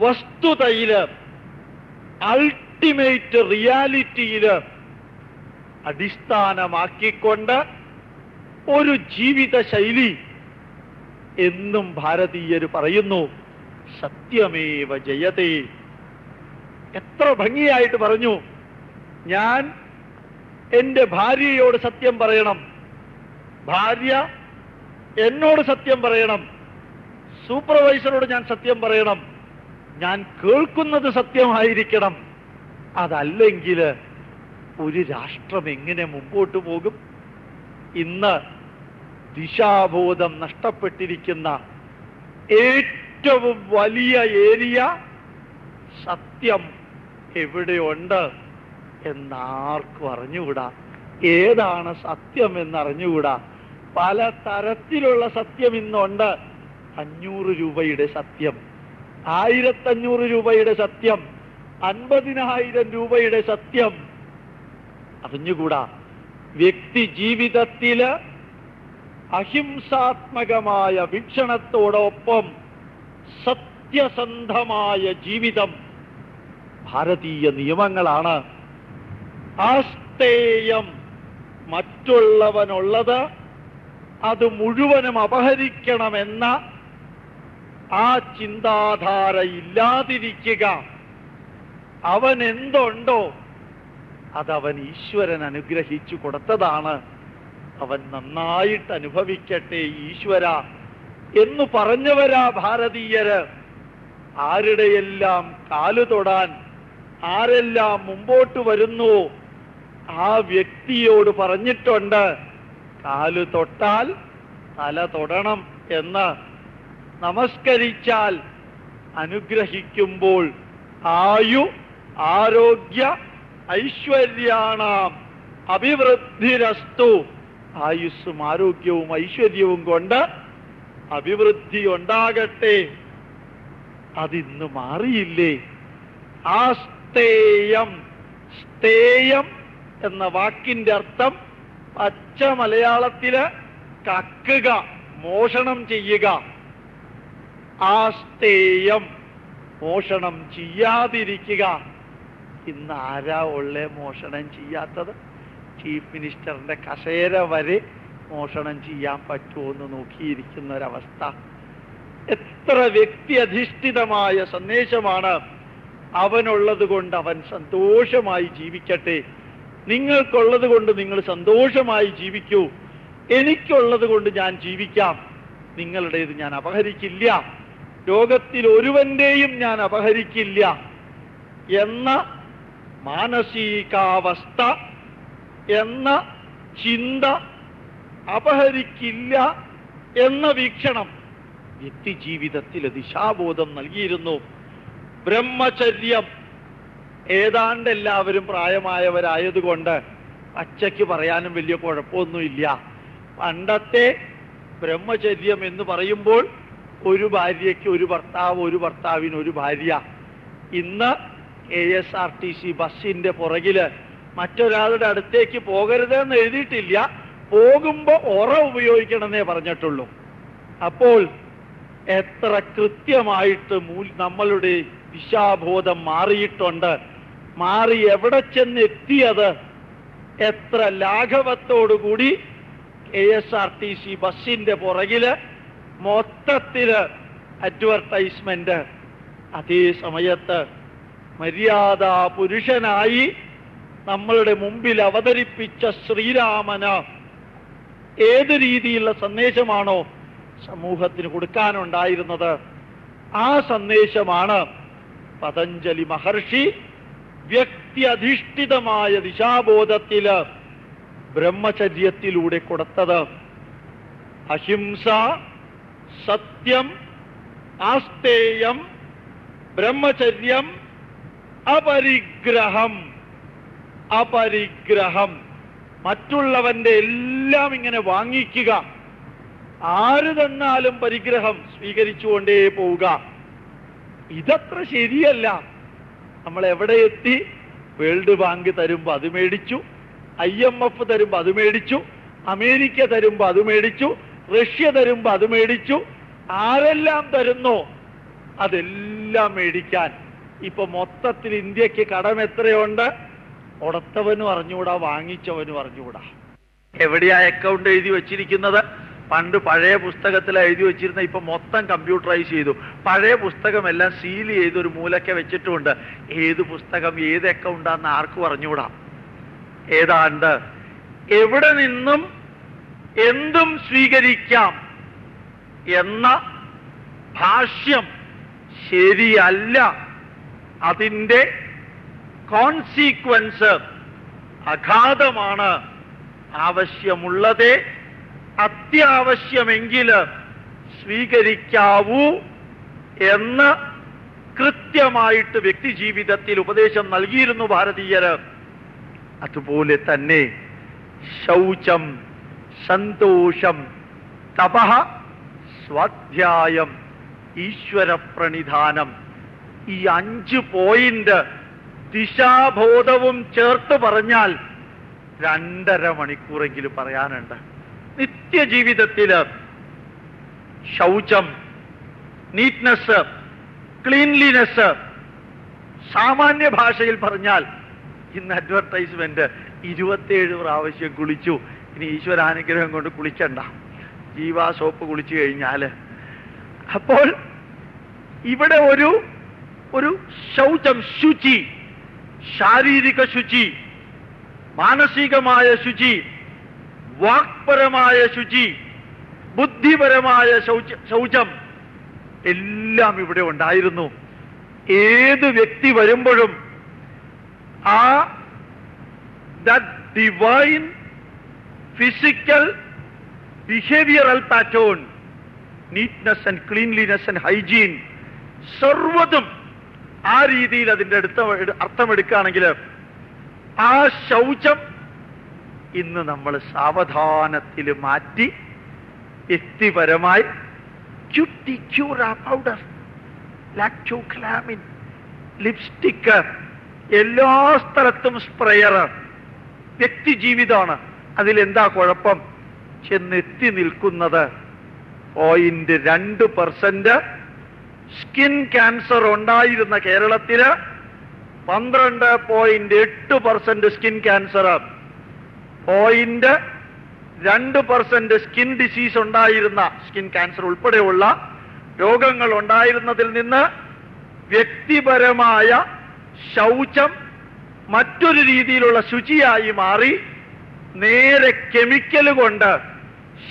വസ്തുതയിൽ അൾട്ടിമേറ്റ് റിയാലിറ്റിയിൽ അടിസ്ഥാനമാക്കിക്കൊണ്ട് ഒരു ജീവിത ശൈലി എന്നും ഭാരതീയർ പറയുന്നു. സത്യമേവ ജയതേ. എത്ര ഭംഗിയായിട്ട് പറഞ്ഞു. ഞാൻ എന്റെ ഭാര്യയോട് സത്യം പറയണം. ഭാര്യ എന്നോട് സത്യം പറയണം. സൂപ്പർവൈസറോട് ഞാൻ സത്യം പറയണം. ഞാൻ കേൾക്കുന്നത് സത്യമായിരിക്കണം. അതല്ലെങ്കിൽ ഒരു രാഷ്ട്രം എങ്ങനെ മുമ്പോട്ട് പോകും? ഇന്ന് ദിശാബോധം നഷ്ടപ്പെട്ടിരിക്കുന്ന ഏറ്റവും വലിയ ഏരിയ സത്യം എവിടെയുണ്ട് എന്നാർക്കും അറിഞ്ഞുകൂടാ. ഏതാണ് സത്യം എന്നറിഞ്ഞുകൂടാ. പല തരത്തിലുള്ള സത്യം ഇന്നുണ്ട്. അഞ്ഞൂറ് രൂപയുടെ സത്യം. ആയിരത്തഞ്ഞൂറ് രൂപയുടെ സത്യം അൻപതിനായിരം രൂപയുടെ സത്യം. അറിഞ്ഞുകൂടാ വ്യക്തി ജീവിതത്തിൽ അഹിംസാത്മകമായ വീക്ഷണത്തോടൊപ്പം സത്യസന്ധമായ ജീവിതം ഭാരതീയ നിയമങ്ങളാണ്. ആസ്തേയം മറ്റുള്ളവനുള്ളത് അത് മുഴുവനും അപഹരിക്കണമെന്ന ആ ചിന്താധാര ഇല്ലാതിരിക്കുക അവൻ എന്തുണ്ടോ അതവൻ ഈശ്വരൻ അനുഗ്രഹിച്ചു കൊടുത്തതാണ്. അവൻ നന്നായിട്ട് അനുഭവിക്കട്ടെ ഈശ്വര എന്ന് പറഞ്ഞവരാ ഭാരതീയര്. ആരുടെയെല്ലാം കാലു തൊടാൻ ആരെല്ലാം മുമ്പോട്ട് വരുന്നു ആ വ്യക്തിയോട് പറഞ്ഞിട്ടുണ്ട് കാലു തൊട്ടാൽ തല തൊടണം എന്ന്. നമസ്കരിച്ചാൽ അനുഗ്രഹിക്കുമ്പോൾ ആയു ആരോഗ്യ ഐശ്വര്യാണാം. അഭിവൃദ്ധിരസ്തു. ആയുസ്സും ആരോഗ്യവും ഐശ്വര്യവും കൊണ്ട് അഭിവൃദ്ധി ഉണ്ടാകട്ടെ. അതിന്ന് മാറിയില്ലേ? ആ സ്തേയം സ്തേയം എന്ന വാക്കിന്റെ അർത്ഥം പച്ച മലയാളത്തിൽ കക്കുക മോഷണം ചെയ്യുക. ആ സ്തേയം മോഷണം ചെയ്യാതിരിക്കുക. ഇന്ന് ആരാ ഉള്ളേ മോഷണം ചെയ്യാത്തത്? ചീഫ് മിനിസ്റ്ററിന്റെ കസേര വരെ മോഷണം ചെയ്യാൻ പറ്റുമോ എന്ന് നോക്കിയിരിക്കുന്ന ഒരവസ്ഥ എത്ര വ്യക്തി അധിഷ്ഠിതമായ സന്ദേശമാണ്. അവനുള്ളത് കൊണ്ട് അവൻ സന്തോഷമായി ജീവിക്കട്ടെ. നിങ്ങൾക്കുള്ളത് കൊണ്ട് നിങ്ങൾ സന്തോഷമായി ജീവിക്കൂ. എനിക്കുള്ളത് കൊണ്ട് ഞാൻ ജീവിക്കാം. നിങ്ങളുടേത് ഞാൻ അപഹരിക്കില്ല. ലോകത്തിൽ ഒരുവന്റെയും ഞാൻ അപഹരിക്കില്ല എന്ന മാനസികാവസ്ഥ എന്ന ചിന്ത അപഹരിക്കില്ല എന്ന വീക്ഷണം വ്യക്തിജീവിതത്തിൽ ദിശാബോധം നൽകിയിരുന്നു. ബ്രഹ്മചര്യം ഏതാണ്ട് എല്ലാവരും പ്രായമായവരായതുകൊണ്ട് അച്ചയ്ക്ക് പറയാനും വലിയ കുഴപ്പമൊന്നുമില്ല. പണ്ടത്തെ ബ്രഹ്മചര്യം എന്ന് പറയുമ്പോൾ ഒരു ഭാര്യയ്ക്ക് ഒരു ഭർത്താവ് ഒരു ഭർത്താവിന് ഒരു ഭാര്യ. ഇന്ന് A S R T C ബസ്സിന്റെ പുറകിൽ മറ്റൊരാളുടെ അടുത്തേക്ക് പോകരുതെന്ന് എഴുതിയിട്ടില്ല. പോകുമ്പോ ഒറ ഉപയോഗിക്കണമെന്നേ പറഞ്ഞിട്ടുള്ളൂ. അപ്പോൾ എത്ര കൃത്യമായിട്ട് നമ്മളുടെ ദിശാബോധം മാറിയിട്ടുണ്ട്. മാറി എവിടെ ചെന്ന് എത്തിയത് എത്ര ലാഘവത്തോടുകൂടി K S R T C ബസ്സിന്റെ പുറകിൽ മൊത്തത്തിൽ അഡ്വർടൈസ്മെന്റ് അതേ സമയത്ത് മര്യാദ പുരുഷനായി നമ്മളുടെ മുമ്പിൽ അവതരിപ്പിച്ച ശ്രീരാമന് ഏത് രീതിയിലുള്ള സന്ദേശമാണോ സമൂഹത്തിന് കൊടുക്കാനുണ്ടായിരുന്നത്? ആ സന്ദേശമാണ് പതഞ്ജലി മഹർഷി വ്യക്തി അധിഷ്ഠിതമായ ദിശാബോധത്തിൽ ബ്രഹ്മചര്യത്തിലൂടെ കൊടുത്തത്. അഹിംസ സത്യം ആസ്തേയം ബ്രഹ്മചര്യം അപരിഗ്രഹം. അപരിഗ്രഹം. മറ്റുള്ളവന്റെ എല്ലാം ഇങ്ങനെ വാങ്ങിക്കുക. ആര് തന്നാലും പരിഗ്രഹം സ്വീകരിച്ചുകൊണ്ടേ പോവുക. ഇതത്ര ശരിയല്ല. നമ്മൾ എവിടെ എത്തി? വേൾഡ് ബാങ്ക് തരുമ്പോ അത് മേടിച്ചു. ഐ എം എഫ് തരുമ്പോ അത് മേടിച്ചു. അമേരിക്ക തരുമ്പോ അത് മേടിച്ചു. റഷ്യ തരുമ്പോ അത് മേടിച്ചു. ആരെല്ലാം തരുന്നോ അതെല്ലാം മേടിക്കാൻ. ഇപ്പൊ മൊത്തത്തിൽ ഇന്ത്യയ്ക്ക് കടം എത്രയുണ്ട്? ഉടത്തവനും അറിഞ്ഞുകൂടാ വാങ്ങിച്ചവനും അറിഞ്ഞുകൂടാ. എവിടെയാ അക്കൗണ്ട് എഴുതി വെച്ചിരിക്കുന്നത്? പണ്ട് പഴയ പുസ്തകത്തിൽ എഴുതി വെച്ചിരുന്ന ഇപ്പൊ മൊത്തം കമ്പ്യൂട്ടറൈസ് ചെയ്തു. പഴയ പുസ്തകമെല്ലാം സീൽ ചെയ്ത് ഒരു മൂലക്കെ വെച്ചിട്ടുമുണ്ട് ഏത് പുസ്തകം ഏത് അക്കൗണ്ടാന്ന് ആർക്കും അറിഞ്ഞുകൂടാ. ഏതാണ്ട് എവിടെ നിന്നും എന്തും സ്വീകരിക്കാം എന്ന ഭാഷ്യം ശരിയല്ല. അതിന്റെ കോൺസീക്വൻസ് അഗാധമാണ്. ആവശ്യമുള്ളതേ അത്യാവശ്യമെങ്കിൽ സ്വീകരിക്കാവൂ എന്ന് കൃത്യമായിട്ട് വ്യക്തിജീവിതത്തിൽ ഉപദേശം നൽകിയിരുന്നു ഭാരതീയര് അതുപോലെ തന്നെ ശൗചം സന്തോഷം. തപ സ്വാധ്യായം. ഈശ്വര പ്രണിധാനം ഈ അഞ്ച് പോയിന്റ് ദിശാബോധവും ചേർത്ത് പറഞ്ഞാൽ രണ്ടര മണിക്കൂറെങ്കിലും പറയാനുണ്ട്. നിത്യജീവിതത്തിൽ ശൗചം നീറ്റ്നെസ് ക്ലീൻലിനെസ് സാമാന്യ ഭാഷയിൽ പറഞ്ഞാൽ ഇന്ന് അഡ്വർടൈസ്മെന്റ് ഇരുപത്തിയേഴ് പ്രാവശ്യം കുളിച്ചു. ഇനി ഈശ്വരാനുഗ്രഹം കൊണ്ട് കുളിച്ചണ്ട. ജീവാ സോപ്പ് കുളിച്ചു കഴിഞ്ഞാൽ അപ്പോൾ ഇവിടെ ഒരു ഒരു ശൗചം ശുചി ശാരീരിക ശുചി മാനസികമായ ശുചി വാക്പരമായ ശുചി ബുദ്ധിപരമായ ശൗച എല്ലാം ഇവിടെ ഉണ്ടായിരുന്നു. ഏത് വ്യക്തി വരുമ്പോഴും ആ divine physical behavioural pattern neatness and cleanliness and hygiene സർവതും ആ രീതിയിൽ അതിന്റെ അടുത്ത അർത്ഥമെടുക്കുകയാണെങ്കിൽ ആ ശൗചം ഇന്ന് നമ്മൾ സാവധാനത്തിൽ മാറ്റി വ്യക്തിപരമായി ചുറ്റി ക്യൂറ പൗഡർ ലാക്ടോക്ലാമിൻ ലിപ്സ്റ്റിക്ക് എല്ലാ സ്ഥലത്തും സ്പ്രെയർ വ്യക്തി ജീവിതമാണ് അതിലെന്താ കുഴപ്പം? ചെന്നെത്തി നിൽക്കുന്നത് പോയിന്റ് രണ്ട് പെർസെന്റ്. സ്കിൻ ക്യാൻസർ ഉണ്ടായിരുന്ന കേരളത്തിൽ പന്ത്രണ്ട് പോയിന്റ് എട്ട് പെർസെന്റ് സ്കിൻ ക്യാൻസർ. പോയിന്റ് രണ്ട് പെർസെന്റ് സ്കിൻ ഡിസീസ് ഉണ്ടായിരുന്ന സ്കിൻ ക്യാൻസർ ഉൾപ്പെടെയുള്ള രോഗങ്ങൾ ഉണ്ടായിരുന്നതിൽ നിന്ന് വ്യക്തിപരമായ ശൗചം മറ്റൊരു രീതിയിലുള്ള ശുചിയായി മാറി നേരെ കെമിക്കൽ കൊണ്ട്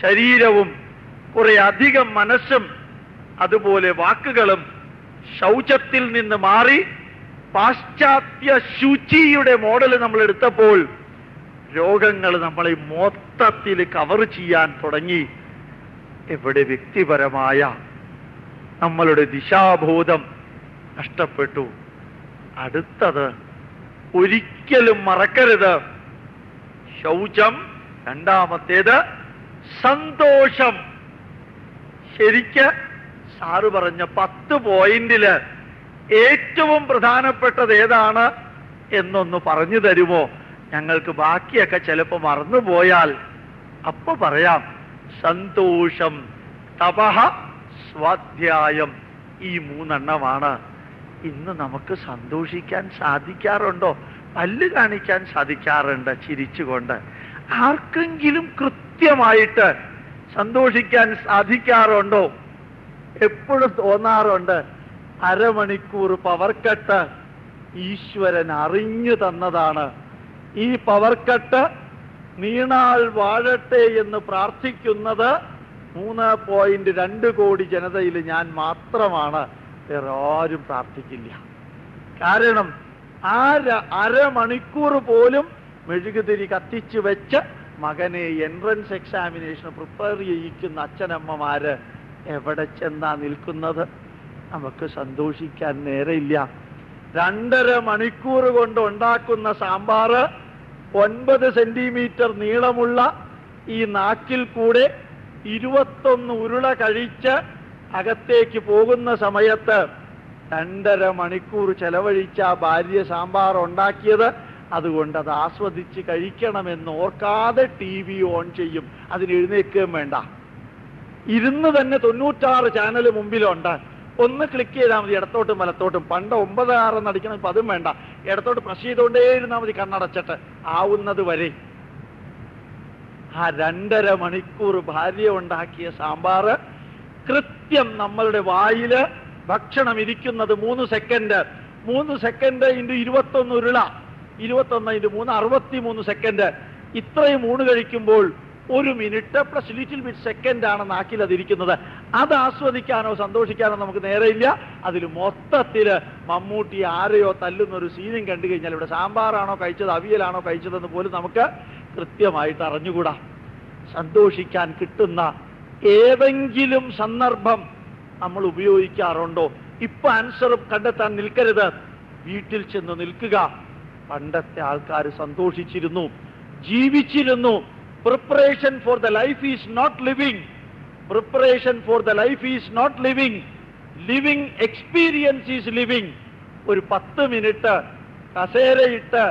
ശരീരവും കുറെ അധികം മനസ്സും അതുപോലെ വാക്കുകളും ശൗചത്തിൽ നിന്ന് മാറി പാശ്ചാത്യ ശുചിയുടെ മോഡൽ നമ്മൾ എടുത്തപ്പോൾ രോഗങ്ങൾ നമ്മളെ മൊത്തത്തിൽ കവർ ചെയ്യാൻ തുടങ്ങി. എവിടെ വ്യക്തിപരമായ നമ്മളുടെ ദിശാബോധം നഷ്ടപ്പെട്ടു. അടുത്തത് ഒരിക്കലും മറക്കരുത്. ശൗചം. രണ്ടാമത്തേത് സന്തോഷം. ശരിക്ക് സാറ് പറഞ്ഞ പത്ത് പോയിന്റിൽ ഏറ്റവും പ്രധാനപ്പെട്ടത് ഏതാണ് എന്നൊന്ന് പറഞ്ഞു തരുമോ? ഞങ്ങൾക്ക് ബാക്കിയൊക്കെ ചിലപ്പോൾ മറന്നുപോയാൽ അപ്പൊ പറയാം സന്തോഷം തപഹ സ്വാധ്യായം. ഈ മൂന്നെണ്ണമാണ്. ഇന്ന് നമുക്ക് സന്തോഷിക്കാൻ സാധിക്കാറുണ്ടോ? പല്ല് കാണിക്കാൻ സാധിക്കാറുണ്ട് ചിരിച്ചുകൊണ്ട്. ആർക്കെങ്കിലും കൃത്യമായിട്ട് സന്തോഷിക്കാൻ സാധിക്കാറുണ്ടോ? എപ്പോഴും തോന്നാറുണ്ട് അരമണിക്കൂർ പവർ കട്ട് ഈശ്വരൻ അറിഞ്ഞു തന്നതാണ്. ഈ പവർ കട്ട് നീണാൾ വാഴട്ടെ എന്ന് പ്രാർത്ഥിക്കുന്നത് മൂന്ന് പോയിന്റ് രണ്ട് കോടി ജനതയിൽ ഞാൻ മാത്രമാണ്. വേറെ ആരും പ്രാർത്ഥിക്കില്ല. കാരണം ആ അരമണിക്കൂർ പോലും മെഴുകുതിരി കത്തിച്ചു വെച്ച് മകനെ എൻട്രൻസ് എക്സാമിനേഷന് പ്രിപ്പയർ ചെയ്യിക്കുന്ന അച്ഛനമ്മമാര് എവിടെ ചെന്നാ നിൽക്കുന്നത്? നമുക്ക് സന്തോഷിക്കാൻ നേരെയില്ല. രണ്ടര മണിക്കൂർ കൊണ്ട് ഉണ്ടാക്കുന്ന സാമ്പാറ് ഒൻപത് സെന്റിമീറ്റർ നീളമുള്ള ഈ നാക്കിൽ കൂടെ ഇരുപത്തൊന്ന് ഉരുള കഴിച്ച് അകത്തേക്ക് പോകുന്ന സമയത്ത് രണ്ടര മണിക്കൂർ ചെലവഴിച്ച ആ ഭാര്യ സാമ്പാർ ഉണ്ടാക്കിയത് അതുകൊണ്ട് അത് ആസ്വദിച്ച് കഴിക്കണമെന്ന് ഓർക്കാതെ ടി വി ഓൺ ചെയ്യും. അതിന് എഴുന്നേക്കുകയും വേണ്ട. ഇരുന്ന് തന്നെ തൊണ്ണൂറ്റാറ് ചാനൽ മുമ്പിലുണ്ട്. ഒന്ന് ക്ലിക്ക് ചെയ്താൽ മതി ഇടത്തോട്ടും വലത്തോട്ടും. പണ്ട് ഒമ്പത് ആറ് നടിക്കണം ഇപ്പൊ അതും വേണ്ട. ഇടത്തോട്ട് പ്രസ് ചെയ്തുകൊണ്ടേ ഇരുന്നാൽ മതി കണ്ണടച്ചിട്ട്. ആവുന്നത് വരെ. ആ രണ്ടര മണിക്കൂർ ഭാര്യ ഉണ്ടാക്കിയ സാമ്പാറ് കൃത്യം നമ്മളുടെ വായിൽ ഭക്ഷണം ഇരിക്കുന്നത് മൂന്ന് സെക്കൻഡ് മൂന്ന് സെക്കൻഡ് ഇന്റു ഇരുപത്തൊന്ന് ഉരുള. ഇരുപത്തൊന്ന് ഇന്റു മൂന്ന് അറുപത്തി മൂന്ന് സെക്കൻഡ് ഇത്രയും ഊണ് കഴിക്കുമ്പോൾ ഒരു minute plus little bit second ആണ് നാക്കിൽ അതിരിക്കുന്നത്. അത് ആസ്വദിക്കാനോ സന്തോഷിക്കാനോ നമുക്ക് നേരെയില്ല. അതിൽ മൊത്തത്തിൽ മമ്മൂട്ടി ആരെയോ തല്ലുന്ന ഒരു സീനും കണ്ടു കഴിഞ്ഞാൽ ഇവിടെ സാമ്പാറാണോ കഴിച്ചത് അവിയലാണോ കഴിച്ചതെന്ന് പോലും നമുക്ക് കൃത്യമായിട്ട് അറിഞ്ഞുകൂടാ. സന്തോഷിക്കാൻ കിട്ടുന്ന ഏതെങ്കിലും സന്ദർഭം നമ്മൾ ഉപയോഗിക്കാറുണ്ടോ? ഇപ്പൊ ആൻസർ കണ്ടെത്താൻ നിൽക്കരുത്. വീട്ടിൽ ചെന്ന് നിൽക്കുക. പണ്ടത്തെ ആൾക്കാർ സന്തോഷിച്ചിരുന്നു ജീവിച്ചിരുന്നു. Preparation for the life is not living preparation for the life is not living living experience is living ഒരു പത്ത് മിനിറ്റ് കസേരയിട്ട്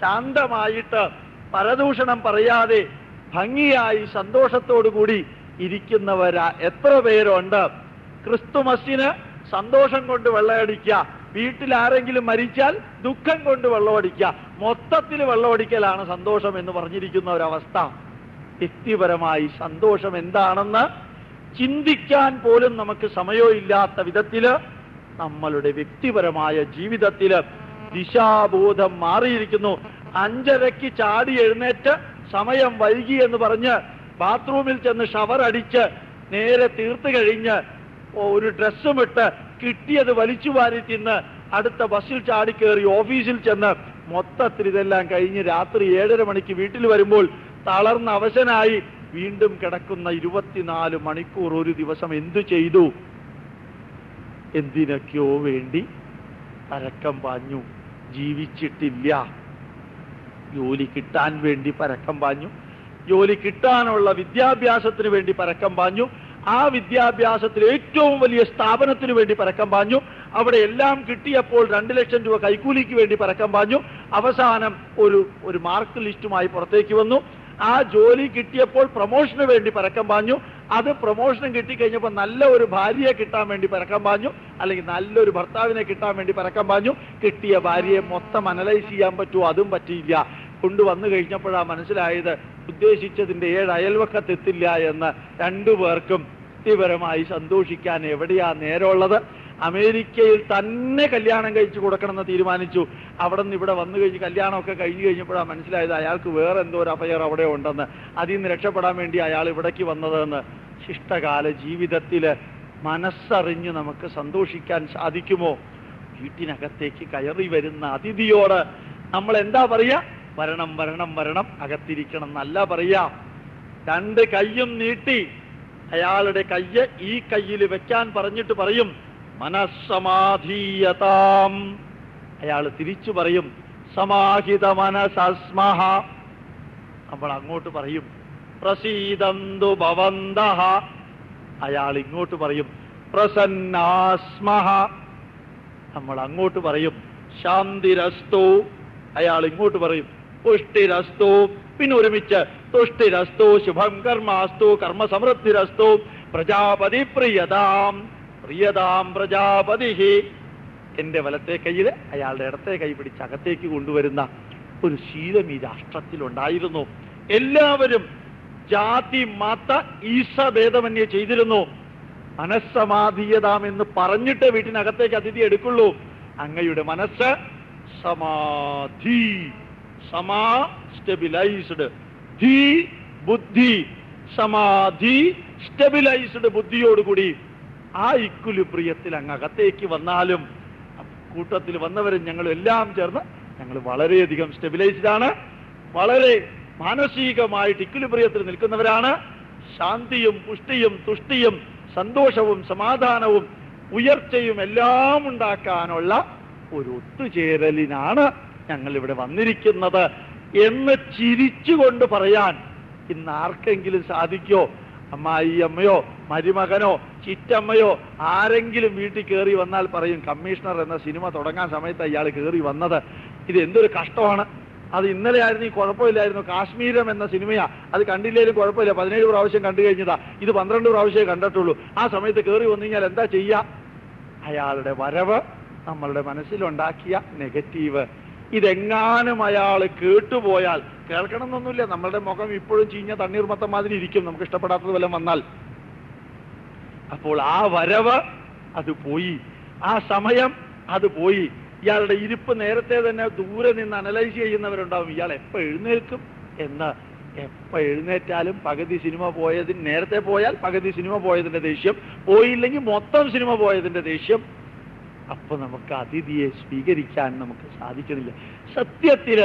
ശാന്തമായിട്ട് പരദൂഷണം പറയാതെ ഭംഗിയായി സന്തോഷത്തോടു കൂടി ഇരിക്കുന്നവരാ എത്ര പേരുണ്ട്? ക്രിസ്തുമസിന് സന്തോഷം കൊണ്ട് വെള്ളമടിക്കുക. വീട്ടിൽ ആരെങ്കിലും മരിച്ചാൽ ദുഃഖം കൊണ്ട് വെള്ളമടിക്കുക. മൊത്തത്തിൽ വെള്ളമടിക്കലാണ് സന്തോഷം എന്ന് പറഞ്ഞിരിക്കുന്ന ഒരവസ്ഥ. വ്യക്തിപരമായി സന്തോഷം എന്താണെന്ന് ചിന്തിക്കാൻ പോലും നമുക്ക് സമയമില്ലാത്ത വിധത്തിൽ നമ്മളുടെ വ്യക്തിപരമായ ജീവിതത്തിൽ ദിശാബോധം മാറിയിരിക്കുന്നു. അഞ്ചരയ്ക്ക് ചാടി എഴുന്നേറ്റ് സമയം വൈകി എന്ന് പറഞ്ഞ് ബാത്റൂമിൽ ചെന്ന് ഷവർ അടിച്ച് നേരെ തീർത്തു കഴിഞ്ഞ് ഒരു ഡ്രസ്സും ഇട്ട് കിട്ടിയത് വലിച്ചു വാരി തിന്ന് അടുത്ത ബസ്സിൽ ചാടിക്കേറി ഓഫീസിൽ ചെന്ന് മൊത്തത്തിൽ ഇതെല്ലാം കഴിഞ്ഞ് രാത്രി ഏഴര മണിക്ക് വീട്ടിൽ വരുമ്പോൾ തളർന്ന അവശനായി വീണ്ടും കിടക്കുന്ന ഇരുപത്തിനാല് മണിക്കൂർ ഒരു ദിവസം എന്തു ചെയ്തു? എന്തിനൊക്കെയോ വേണ്ടി പരക്കം പാഞ്ഞു. ജീവിച്ചിട്ടില്ല. ജോലി കിട്ടാൻ വേണ്ടി പരക്കം പാഞ്ഞു. ജോലി കിട്ടാനുള്ള വിദ്യാഭ്യാസത്തിന് വേണ്ടി പരക്കം പാഞ്ഞു. ആ വിദ്യാഭ്യാസത്തിൽ ഏറ്റവും വലിയ സ്ഥാപനത്തിനു വേണ്ടി പരക്കം പാഞ്ഞു. അവിടെ എല്ലാം കിട്ടിയപ്പോൾ രണ്ട് ലക്ഷം രൂപ കൈക്കൂലിക്ക് വേണ്ടി പരക്കം പാഞ്ഞു. അവസാനം ഒരു ഒരു മാർക്ക് ലിസ്റ്റുമായി പുറത്തേക്ക് വന്നു. ആ ജോലി കിട്ടിയപ്പോൾ പ്രൊമോഷന് വേണ്ടി പരക്കം പാഞ്ഞു. അത് പ്രൊമോഷനും കിട്ടിക്കഴിഞ്ഞപ്പോൾ നല്ല ഒരു ഭാര്യയെ കിട്ടാൻ വേണ്ടി പരക്കം പാഞ്ഞു. അല്ലെങ്കിൽ നല്ലൊരു ഭർത്താവിനെ കിട്ടാൻ വേണ്ടി പരക്കം പാഞ്ഞു. കിട്ടിയ ഭാര്യയെ മൊത്തം അനലൈസ് ചെയ്യാൻ പറ്റുമോ? അതും പറ്റിയില്ല. കൊണ്ടുവന്നു കഴിഞ്ഞപ്പോഴാണ് മനസ്സിലായത് ഉദ്ദേശിച്ചതിന്റെ ഏഴ് അയൽവക്കത്തെത്തില്ല എന്ന് രണ്ടു പേർക്കും വ്യക്തിപരമായി സന്തോഷിക്കാൻ എവിടെയാ നേരമുള്ളത്? അമേരിക്കയിൽ തന്നെ കല്യാണം കഴിച്ചു കൊടുക്കണമെന്ന് തീരുമാനിച്ചു. അവിടെ നിന്ന് ഇവിടെ വന്നു കഴിഞ്ഞ് കല്യാണമൊക്കെ കഴിഞ്ഞു കഴിഞ്ഞപ്പോഴാണ് മനസ്സിലായത് അയാൾക്ക് വേറെ എന്തോ ഒരു അഫയർ അവിടെ ഉണ്ടെന്ന്. അതിൽ നിന്ന് രക്ഷപ്പെടാൻ വേണ്ടി അയാൾ ഇവിടേക്ക് വന്നതെന്ന്. ശിഷ്ടകാല ജീവിതത്തിൽ മനസ്സറിഞ്ഞ് നമുക്ക് സന്തോഷിക്കാൻ സാധിക്കുമോ? വീട്ടിനകത്തേക്ക് കയറി വരുന്ന അതിഥിയോട് നമ്മൾ എന്താ പറയാ? വരണം വരണം വരണം. അകത്തിരിക്കണം എന്നല്ല പറയാ. രണ്ട് കയ്യും നീട്ടി അയാളുടെ കയ്യ് ഈ കയ്യിൽ വെക്കാൻ പറഞ്ഞിട്ട് പറയും മനസ്സമാധീയതാം. അയാൾ തിരിച്ചു പറയും സമാഹിത മനസസ്മഹ നമ്മൾ അങ്ങോട്ട് പറയും പ്രസീതന്തു ഭവന്ത അയാൾ ഇങ്ങോട്ട് പറയും പ്രസന്നാസ്മഹ. നമ്മൾ അങ്ങോട്ട് പറയും ശാന്തിരസ്തു. അയാൾ ഇങ്ങോട്ട് പറയും പുഷ്ടിരസ്തു. പിന്നെ ഒരുമിച്ച് തുഷ്ടിരസ്തു ശുഭം കർമാസ്തു കർമ്മ സമൃദ്ധിരസ്തു പ്രജാപതി പ്രിയതാം പ്രിയതാം പ്രജാപതി. എന്റെ വലത്തെ കയ്യിൽ അയാളുടെ ഇടത്തെ കൈ പിടിച്ച് അകത്തേക്ക് കൊണ്ടുവരുന്ന ഒരു ശീലം ഈ രാഷ്ട്രത്തിലുണ്ടായിരുന്നു. എല്ലാവരും ജാതി മത ഈസ ഭേദമന്യേ ചെയ്തിരുന്നു. മനസ്സമാധീയതാം എന്ന് പറഞ്ഞിട്ട് വീട്ടിനകത്തേക്ക് അതിഥി എടുക്കുള്ളൂ. അങ്ങയുടെ മനസ്സ് സമാധി സമാ സ്റ്റെബിലൈസ്ഡ് ധി ബുദ്ധി സമാധി സ്റ്റെബിലൈസ്ഡ് ബുദ്ധിയോടുകൂടി ആ ഇക്കുലിപ്രിയത്തിൽ അങ്ങ് അകത്തേക്ക് വന്നാലും കൂട്ടത്തിൽ വന്നവരും ഞങ്ങൾ എല്ലാം ചേർന്ന് ഞങ്ങൾ വളരെയധികം സ്റ്റെബിലൈസ്ഡ് ആണ്. വളരെ മാനസികമായിട്ട് ഇക്കുലിപ്രിയത്തിൽ നിൽക്കുന്നവരാണ്. ശാന്തിയും പുഷ്ടിയും തുഷ്ടിയും സന്തോഷവും സമാധാനവും ഉയർച്ചയും എല്ലാം ഉണ്ടാക്കാനുള്ള ഒരു ഒത്തുചേരലിനാണ് ഞങ്ങൾ ഇവിടെ വന്നിരിക്കുന്നത്. എന്ന് ചിരിച്ചുകൊണ്ട് പറയാൻ ഇന്ന് ആർക്കെങ്കിലും സാധിക്കോ? അമ്മായി അമ്മയോ മരുമകനോ ചിറ്റമ്മയോ ആരെങ്കിലും വീട്ടിൽ കയറി വന്നാൽ പറയും കമ്മീഷണർ എന്ന സിനിമ തുടങ്ങാൻ സമയത്ത് അയാൾ കയറി വന്നത്. ഇത് എന്തൊരു കഷ്ടമാണ്. അത് ഇന്നലെ ആയിരുന്നു ഈ കുഴപ്പമില്ലായിരുന്നു. കാശ്മീരം എന്ന സിനിമയാ. അത് കണ്ടില്ലേലും കുഴപ്പമില്ല. പതിനേഴ് പ്രാവശ്യം കണ്ടു കഴിഞ്ഞതാ. ഇത് പന്ത്രണ്ട് പ്രാവശ്യമേ കണ്ടിട്ടുള്ളൂ. ആ സമയത്ത് കയറി വന്നു കഴിഞ്ഞാൽ എന്താ ചെയ്യുക അയാളുടെ വരവ് നമ്മളുടെ മനസ്സിലുണ്ടാക്കിയ നെഗറ്റീവ്. ഇതെങ്ങാനും അയാൾ കേട്ടുപോയാൽ കേൾക്കണം എന്നൊന്നുമില്ല നമ്മളുടെ മുഖം ഇപ്പോഴും ചീഞ്ഞ തണ്ണീർമത്തം മാതിരി ഇരിക്കും. നമുക്ക് ഇഷ്ടപ്പെടാത്തത് വല്ലതും വന്നാൽ. അപ്പോൾ ആ വരവ് അത് പോയി. ആ സമയം അത് പോയി. ഇയാളുടെ ഇരിപ്പ് നേരത്തെ തന്നെ ദൂരെ നിന്ന് അനലൈസ് ചെയ്യുന്നവരുണ്ടാവും. ഇയാൾ എപ്പോൾ എഴുന്നേൽക്കും എന്ന്. എപ്പോൾ എഴുന്നേറ്റാലും പകുതി സിനിമ പോയതിന് നേരത്തെ പോയാൽ പകുതി സിനിമ പോയതിന്റെ ദേഷ്യം. പോയില്ലെങ്കിൽ മൊത്തം സിനിമ പോയതിന്റെ ദേഷ്യം. അപ്പൊ നമുക്ക് അതിഥിയെ സ്വീകരിക്കാൻ നമുക്ക് സാധിക്കുന്നില്ല. സത്യത്തിൽ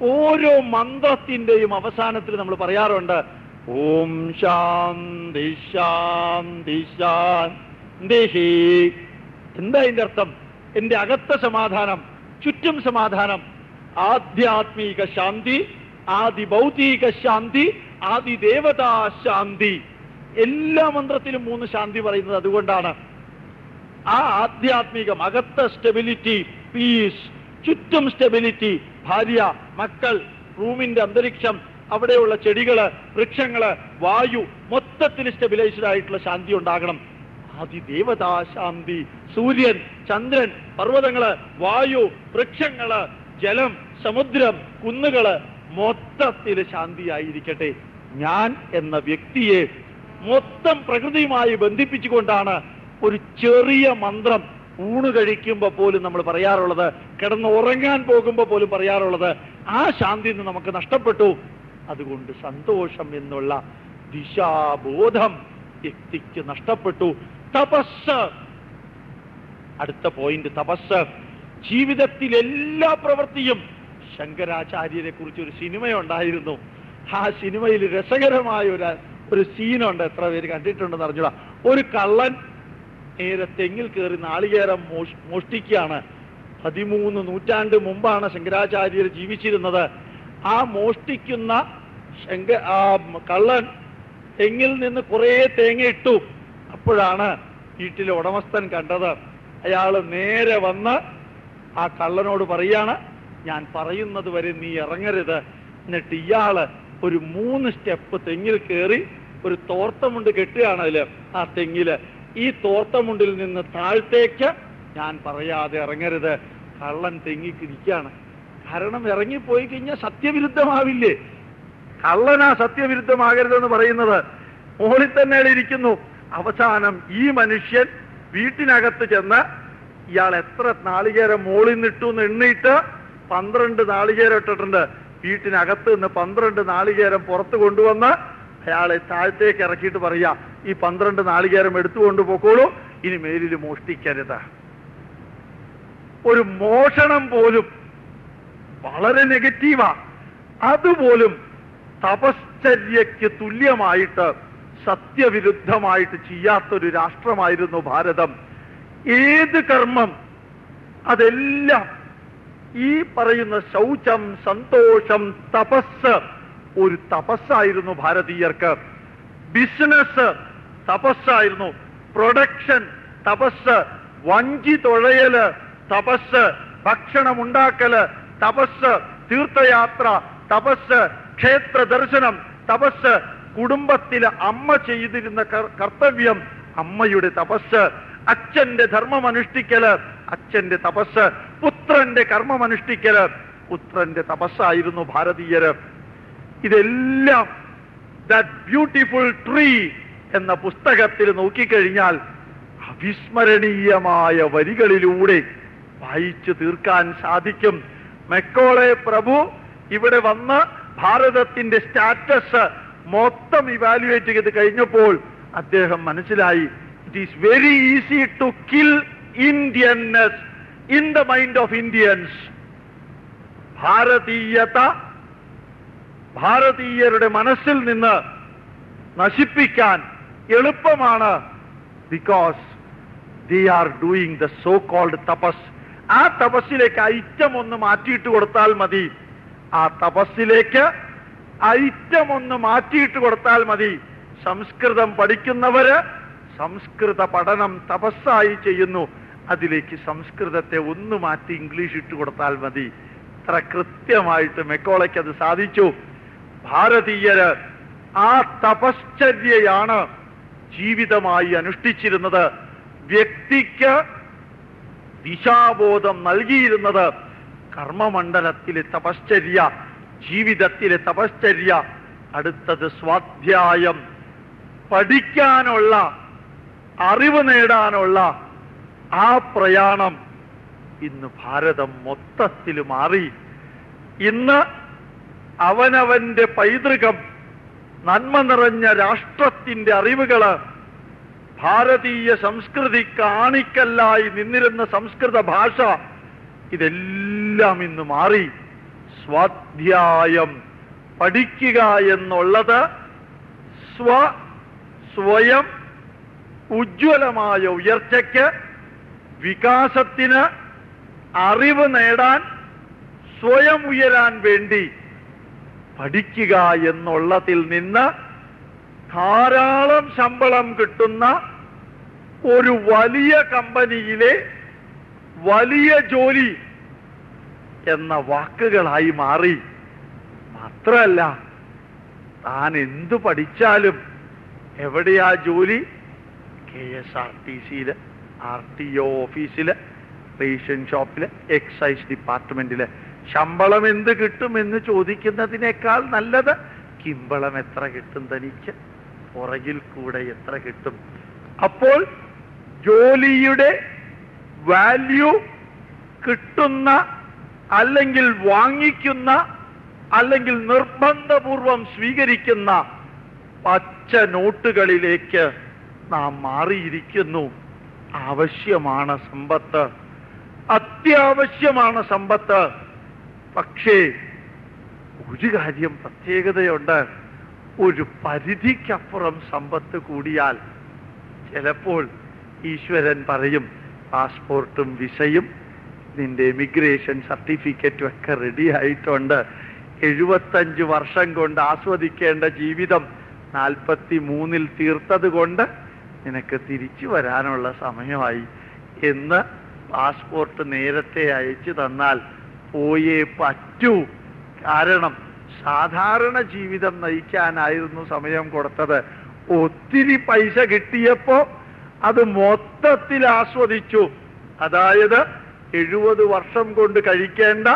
ഓരോ മന്ത്രത്തിന്റെയും അവസാനത്തിൽ നമ്മൾ പറയാറുണ്ട് ഓം ശാന്തി ശാന്തി ശാന്തി എന്താ അതിന്റെ അർത്ഥം? എന്റെ അകത്ത സമാധാനം ചുറ്റും സമാധാനം ആധ്യാത്മിക ശാന്തി ആദി ഭൗതിക ശാന്തി ആദി ദേവതാ ശാന്തി. എല്ലാ മന്ത്രത്തിലും മൂന്ന് ശാന്തി പറയുന്നത് അതുകൊണ്ടാണ്. ആ ആധ്യാത്മികം അകത്ത സ്റ്റെബിലിറ്റി പീസ് ചുറ്റും സ്റ്റെബിലിറ്റി ഭാര്യ മക്കൾ റൂമിന്റെ അന്തരീക്ഷം അവിടെയുള്ള ചെടികൾ വൃക്ഷങ്ങൾ വായു മൊത്തത്തിൽ സ്റ്റെബിലൈസ്ഡ് ആയിട്ടുള്ള ശാന്തി ഉണ്ടാകണം. അതിദേവതാ ശാന്തി സൂര്യൻ ചന്ദ്രൻ പർവതങ്ങൾ വായു വൃക്ഷങ്ങൾ ജലം സമുദ്രം കുന്നുകൾ മൊത്തത്തിൽ ശാന്തിയായിരിക്കട്ടെ. ഞാൻ എന്ന വ്യക്തിയെ മൊത്തം പ്രകൃതിയുമായി ബന്ധിപ്പിച്ചുകൊണ്ടാണ് ഒരു ചെറിയ മന്ത്രം ഊണ് കഴിക്കുമ്പോൾ പോലും നമ്മൾ പറയാറുള്ളത് കിടന്ന് ഉറങ്ങാൻ പോകുമ്പോൾ പോലും പറയാറുള്ളത് ആ ശാന്തി നിന്ന് നമുക്ക് നഷ്ടപ്പെട്ടു. അതുകൊണ്ട് സന്തോഷം എന്നുള്ള ദിശാബോധം വ്യക്തിക്ക് നഷ്ടപ്പെട്ടു. തപസ്. അടുത്ത പോയിന്റ് തപസ്. ജീവിതത്തിൽ എല്ലാ പ്രവൃത്തിയും ശങ്കരാചാര്യരെ കുറിച്ച് ഒരു സിനിമ ഉണ്ടായിരുന്നു. ആ സിനിമയിൽ രസകരമായ ഒരു ഒരു സീനുണ്ട് എത്ര പേര് കണ്ടിട്ടുണ്ടെന്ന് അറിഞ്ഞൂടാ ഒരു കള്ളൻ നേരെ തെങ്ങിൽ കയറി നാളികേരം മോഷ്- മോഷ്ടിക്കുകയാണ്. പതിമൂന്ന് നൂറ്റാണ്ട് മുമ്പാണ് ശങ്കരാചാര്യർ ജീവിച്ചിരുന്നത്. ആ മോഷ്ടിക്കുന്ന ശങ്ക ആ കള്ളൻ തെങ്ങിൽ നിന്ന് കുറേ തേങ്ങ ഇട്ടു. അപ്പോഴാണ് വീട്ടിലെ ഉടമസ്ഥൻ കണ്ടത്. അയാൾ നേരെ വന്ന് ആ കള്ളനോട് പറയാണ് ഞാൻ പറയുന്നത് വരെ നീ ഇറങ്ങരുത്. എന്നിട്ട് ഇയാൾ ഒരു മൂന്ന് സ്റ്റെപ്പ് തെങ്ങിൽ കയറി ഒരു തോർത്തമുണ്ട് കെട്ടുകയാണ് അതിൽ. ആ തെങ്ങിൽ ഈ തോട്ടമുണ്ടിൽ നിന്ന് താഴത്തേക്ക് ഞാൻ പറയാതെ ഇറങ്ങരുത്. കള്ളൻ തെങ്ങിക്കിരിക്കുകയാണ്. കാരണം ഇറങ്ങിപ്പോയി കഴിഞ്ഞാൽ സത്യവിരുദ്ധമാവില്ലേ? കള്ളനാ സത്യവിരുദ്ധമാകരുതെന്ന് പറയുന്നത് മോളിൽ തന്നെ ഇരിക്കുന്നു. അവസാനം ഈ മനുഷ്യൻ വീട്ടിനകത്ത് ചെന്ന് ഇയാൾ എത്ര നാളികേരം മോളിൽ നിട്ടു എന്ന് എണ്ണിയിട്ട് പന്ത്രണ്ട് നാളികേരം ഇട്ടിട്ടുണ്ട്. വീട്ടിനകത്ത് നിന്ന് പന്ത്രണ്ട് നാളികേരം പുറത്ത് കൊണ്ടുവന്ന് അയാളെ താഴത്തേക്ക് ഇറക്കിയിട്ട് പറയാ ഈ പന്ത്രണ്ട് നാളികേരം എടുത്തുകൊണ്ട് പോക്കോളൂ ഇനി മേലിൽ മോഷ്ടിക്കരുത്. ഒരു മോഷണം പോലും വളരെ നെഗറ്റീവാ. അതുപോലും തപശ്ചര്യയ്ക്ക് തുല്യമായിട്ട് സത്യവിരുദ്ധമായിട്ട് ചെയ്യാത്തൊരു രാഷ്ട്രമായിരുന്നു ഭാരതം. ഏത് കർമ്മം അതെല്ലാം ഈ പറയുന്ന ശൗചം സന്തോഷം തപസ് ഒരു തപസ്സായിരുന്നു ഭാരതീയർക്ക്. ബിസിനസ് തപസ്സായിരുന്നു. പ്രൊഡക്ഷൻ തപസ് വഞ്ചി തുഴയൽ തപസ് ഭക്ഷണം ഉണ്ടാക്കൽ തപസ് തീർത്ഥയാത്ര തപസ് ക്ഷേത്ര ദർശനം തപസ് കുടുംബത്തിലെ അമ്മ ചെയ്തിരുന്ന കർത്തവ്യം അമ്മയുടെ തപസ് അച്ഛന്റെ ധർമ്മം അനുഷ്ഠിക്കൽ അച്ഛന്റെ തപസ് പുത്രന്റെ കർമ്മം അനുഷ്ഠിക്കൽ പുത്രന്റെ തപസ്സായിരുന്നു ഭാരതീയര്. ഇതെല്ലാം ദാറ്റ് ബ്യൂട്ടിഫുൾ ട്രീ എന്ന പുസ്തകത്തിൽ നോക്കിക്കഴിഞ്ഞാൽ അവിസ്മരണീയമായ വരികളിലൂടെ വായിച്ചു തീർക്കാൻ സാധിക്കും. മെക്കോളെ പ്രഭു ഇവിടെ വന്ന് ഭാരതത്തിന്റെ സ്റ്റാറ്റസ് മൊത്തം ഇവാലുവേറ്റ് ചെയ്ത് കഴിഞ്ഞപ്പോൾ അദ്ദേഹം മനസ്സിലായി it is very easy to kill Indians in the mind of Indians ഭാരതീയത ഭാരതീയരുടെ മനസ്സിൽ നിന്ന് നശിപ്പിക്കാൻ എളുപ്പമാണ് because they are doing the so called tapas. ആ തപസ്സിലേക്ക് ഐറ്റം ഒന്ന് മാറ്റിയിട്ട് കൊടുത്താൽ മതി. ആ തപസ്സിലേക്ക് ഐറ്റം ഒന്ന് മാറ്റിയിട്ട് കൊടുത്താൽ മതി. സംസ്കൃതം പഠിക്കുന്നവര് സംസ്കൃത പഠനം തപസ്സായി ചെയ്യുന്നു. അതിലേക്ക് സംസ്കൃതത്തെ ഒന്ന് മാറ്റി ഇംഗ്ലീഷ് ഇട്ട് കൊടുത്താൽ മതി. ഇത്ര കൃത്യമായിട്ട് മെക്കോളയ്ക്ക് അത് സാധിച്ചു. ഭാരതീയര് ആ തപശ്ചര്യയാണ് ജീവിതമായി അനുഷ്ഠിച്ചിരുന്നത്. വ്യക്തിക്ക് ദിശാബോധം നൽകിയിരുന്നത് കർമ്മമണ്ഡലത്തിലെ തപശ്ചര്യ ജീവിതത്തിലെ തപശ്ചര്യ അടുത്തത് സ്വാധ്യായം. പഠിക്കാനുള്ള അറിവ് നേടാനുള്ള ആ പ്രയാണം ഇന്ന് ഭാരതം മൊത്തത്തിൽ മാറി. ഇന്ന് അവനവന്റെ പൈതൃകം നന്മ നിറഞ്ഞ രാഷ്ട്രത്തിന്റെ അറിവുകൾ ഭാരതീയ സംസ്കൃതി കാണിക്കല്ലായി നിന്നിരുന്ന സംസ്കൃത ഭാഷ ഇതെല്ലാം ഇന്ന് മാറി. സ്വാധ്യായം പഠിക്കുക എന്നുള്ളത് സ്വ സ്വയം ഉജ്ജ്വലമായ ഉയർച്ചയ്ക്ക് വികാസത്തിന് അറിവ് നേടാൻ സ്വയം ഉയരാൻ വേണ്ടി പഠിക്കുക എന്നുള്ളതിൽ നിന്ന് ധാരാളം ശമ്പളം കിട്ടുന്ന ഒരു വലിയ കമ്പനിയിലെ വലിയ ജോലി എന്ന വാക്കുകളായി മാറി. മാത്രമല്ല താൻ എന്തു പഠിച്ചാലും എവിടെയാ ജോലി? കെ എസ് ആർ ടി സിയിൽ ആർ ടി ഒ ഓഫീസിൽ റേഷൻ ഷോപ്പിൽ എക്സൈസ് ഡിപ്പാർട്ട്മെന്റിൽ. ശമ്പളം എന്ത് കിട്ടും എന്ന് ചോദിക്കുന്നതിനേക്കാൾ നല്ലത് കിമ്പളം എത്ര കിട്ടും തനിക്ക് പുറകിൽ കൂടെ എത്ര കിട്ടും? അപ്പോൾ ജോലിയുടെ വാല്യൂ കിട്ടുന്ന അല്ലെങ്കിൽ വാങ്ങിക്കുന്ന അല്ലെങ്കിൽ നിർബന്ധപൂർവം സ്വീകരിക്കുന്ന പച്ച നോട്ടുകളിലേക്ക് നാം മാറിയിരിക്കുന്നു. ആവശ്യമാണ് സമ്പത്ത്. അത്യാവശ്യമാണ് സമ്പത്ത്. പക്ഷേ ഒരു കാര്യം പ്രത്യേകതയുണ്ട്. ഒരു പരിധിക്കപ്പുറം സമ്പത്ത് കൂടിയാൽ ചിലപ്പോൾ ഈശ്വരൻ പറയും പാസ്പോർട്ടും വിസയും നിന്റെ എമിഗ്രേഷൻ സർട്ടിഫിക്കറ്റും ഒക്കെ റെഡി ആയിട്ടുണ്ട്. എഴുപത്തഞ്ച് വർഷം കൊണ്ട് ആസ്വദിക്കേണ്ട ജീവിതം നാൽപ്പത്തി മൂന്നിൽ തീർത്തത് കൊണ്ട് നിനക്ക് തിരിച്ചു വരാനുള്ള സമയമായി. എന്ന് പാസ്പോർട്ട് നേരത്തെ അയച്ചു തന്നാൽ പോയേ പറ്റൂ. കാരണം സാധാരണ ജീവിതം നയിക്കാനായിരുന്നു സമയം കൊടുത്തത്. ഒത്തിരി പൈസ കിട്ടിയപ്പോ അത് മൊത്തത്തിൽ ആസ്വദിച്ചു. അതായത് എഴുപത് വർഷം കൊണ്ട് കഴിക്കേണ്ട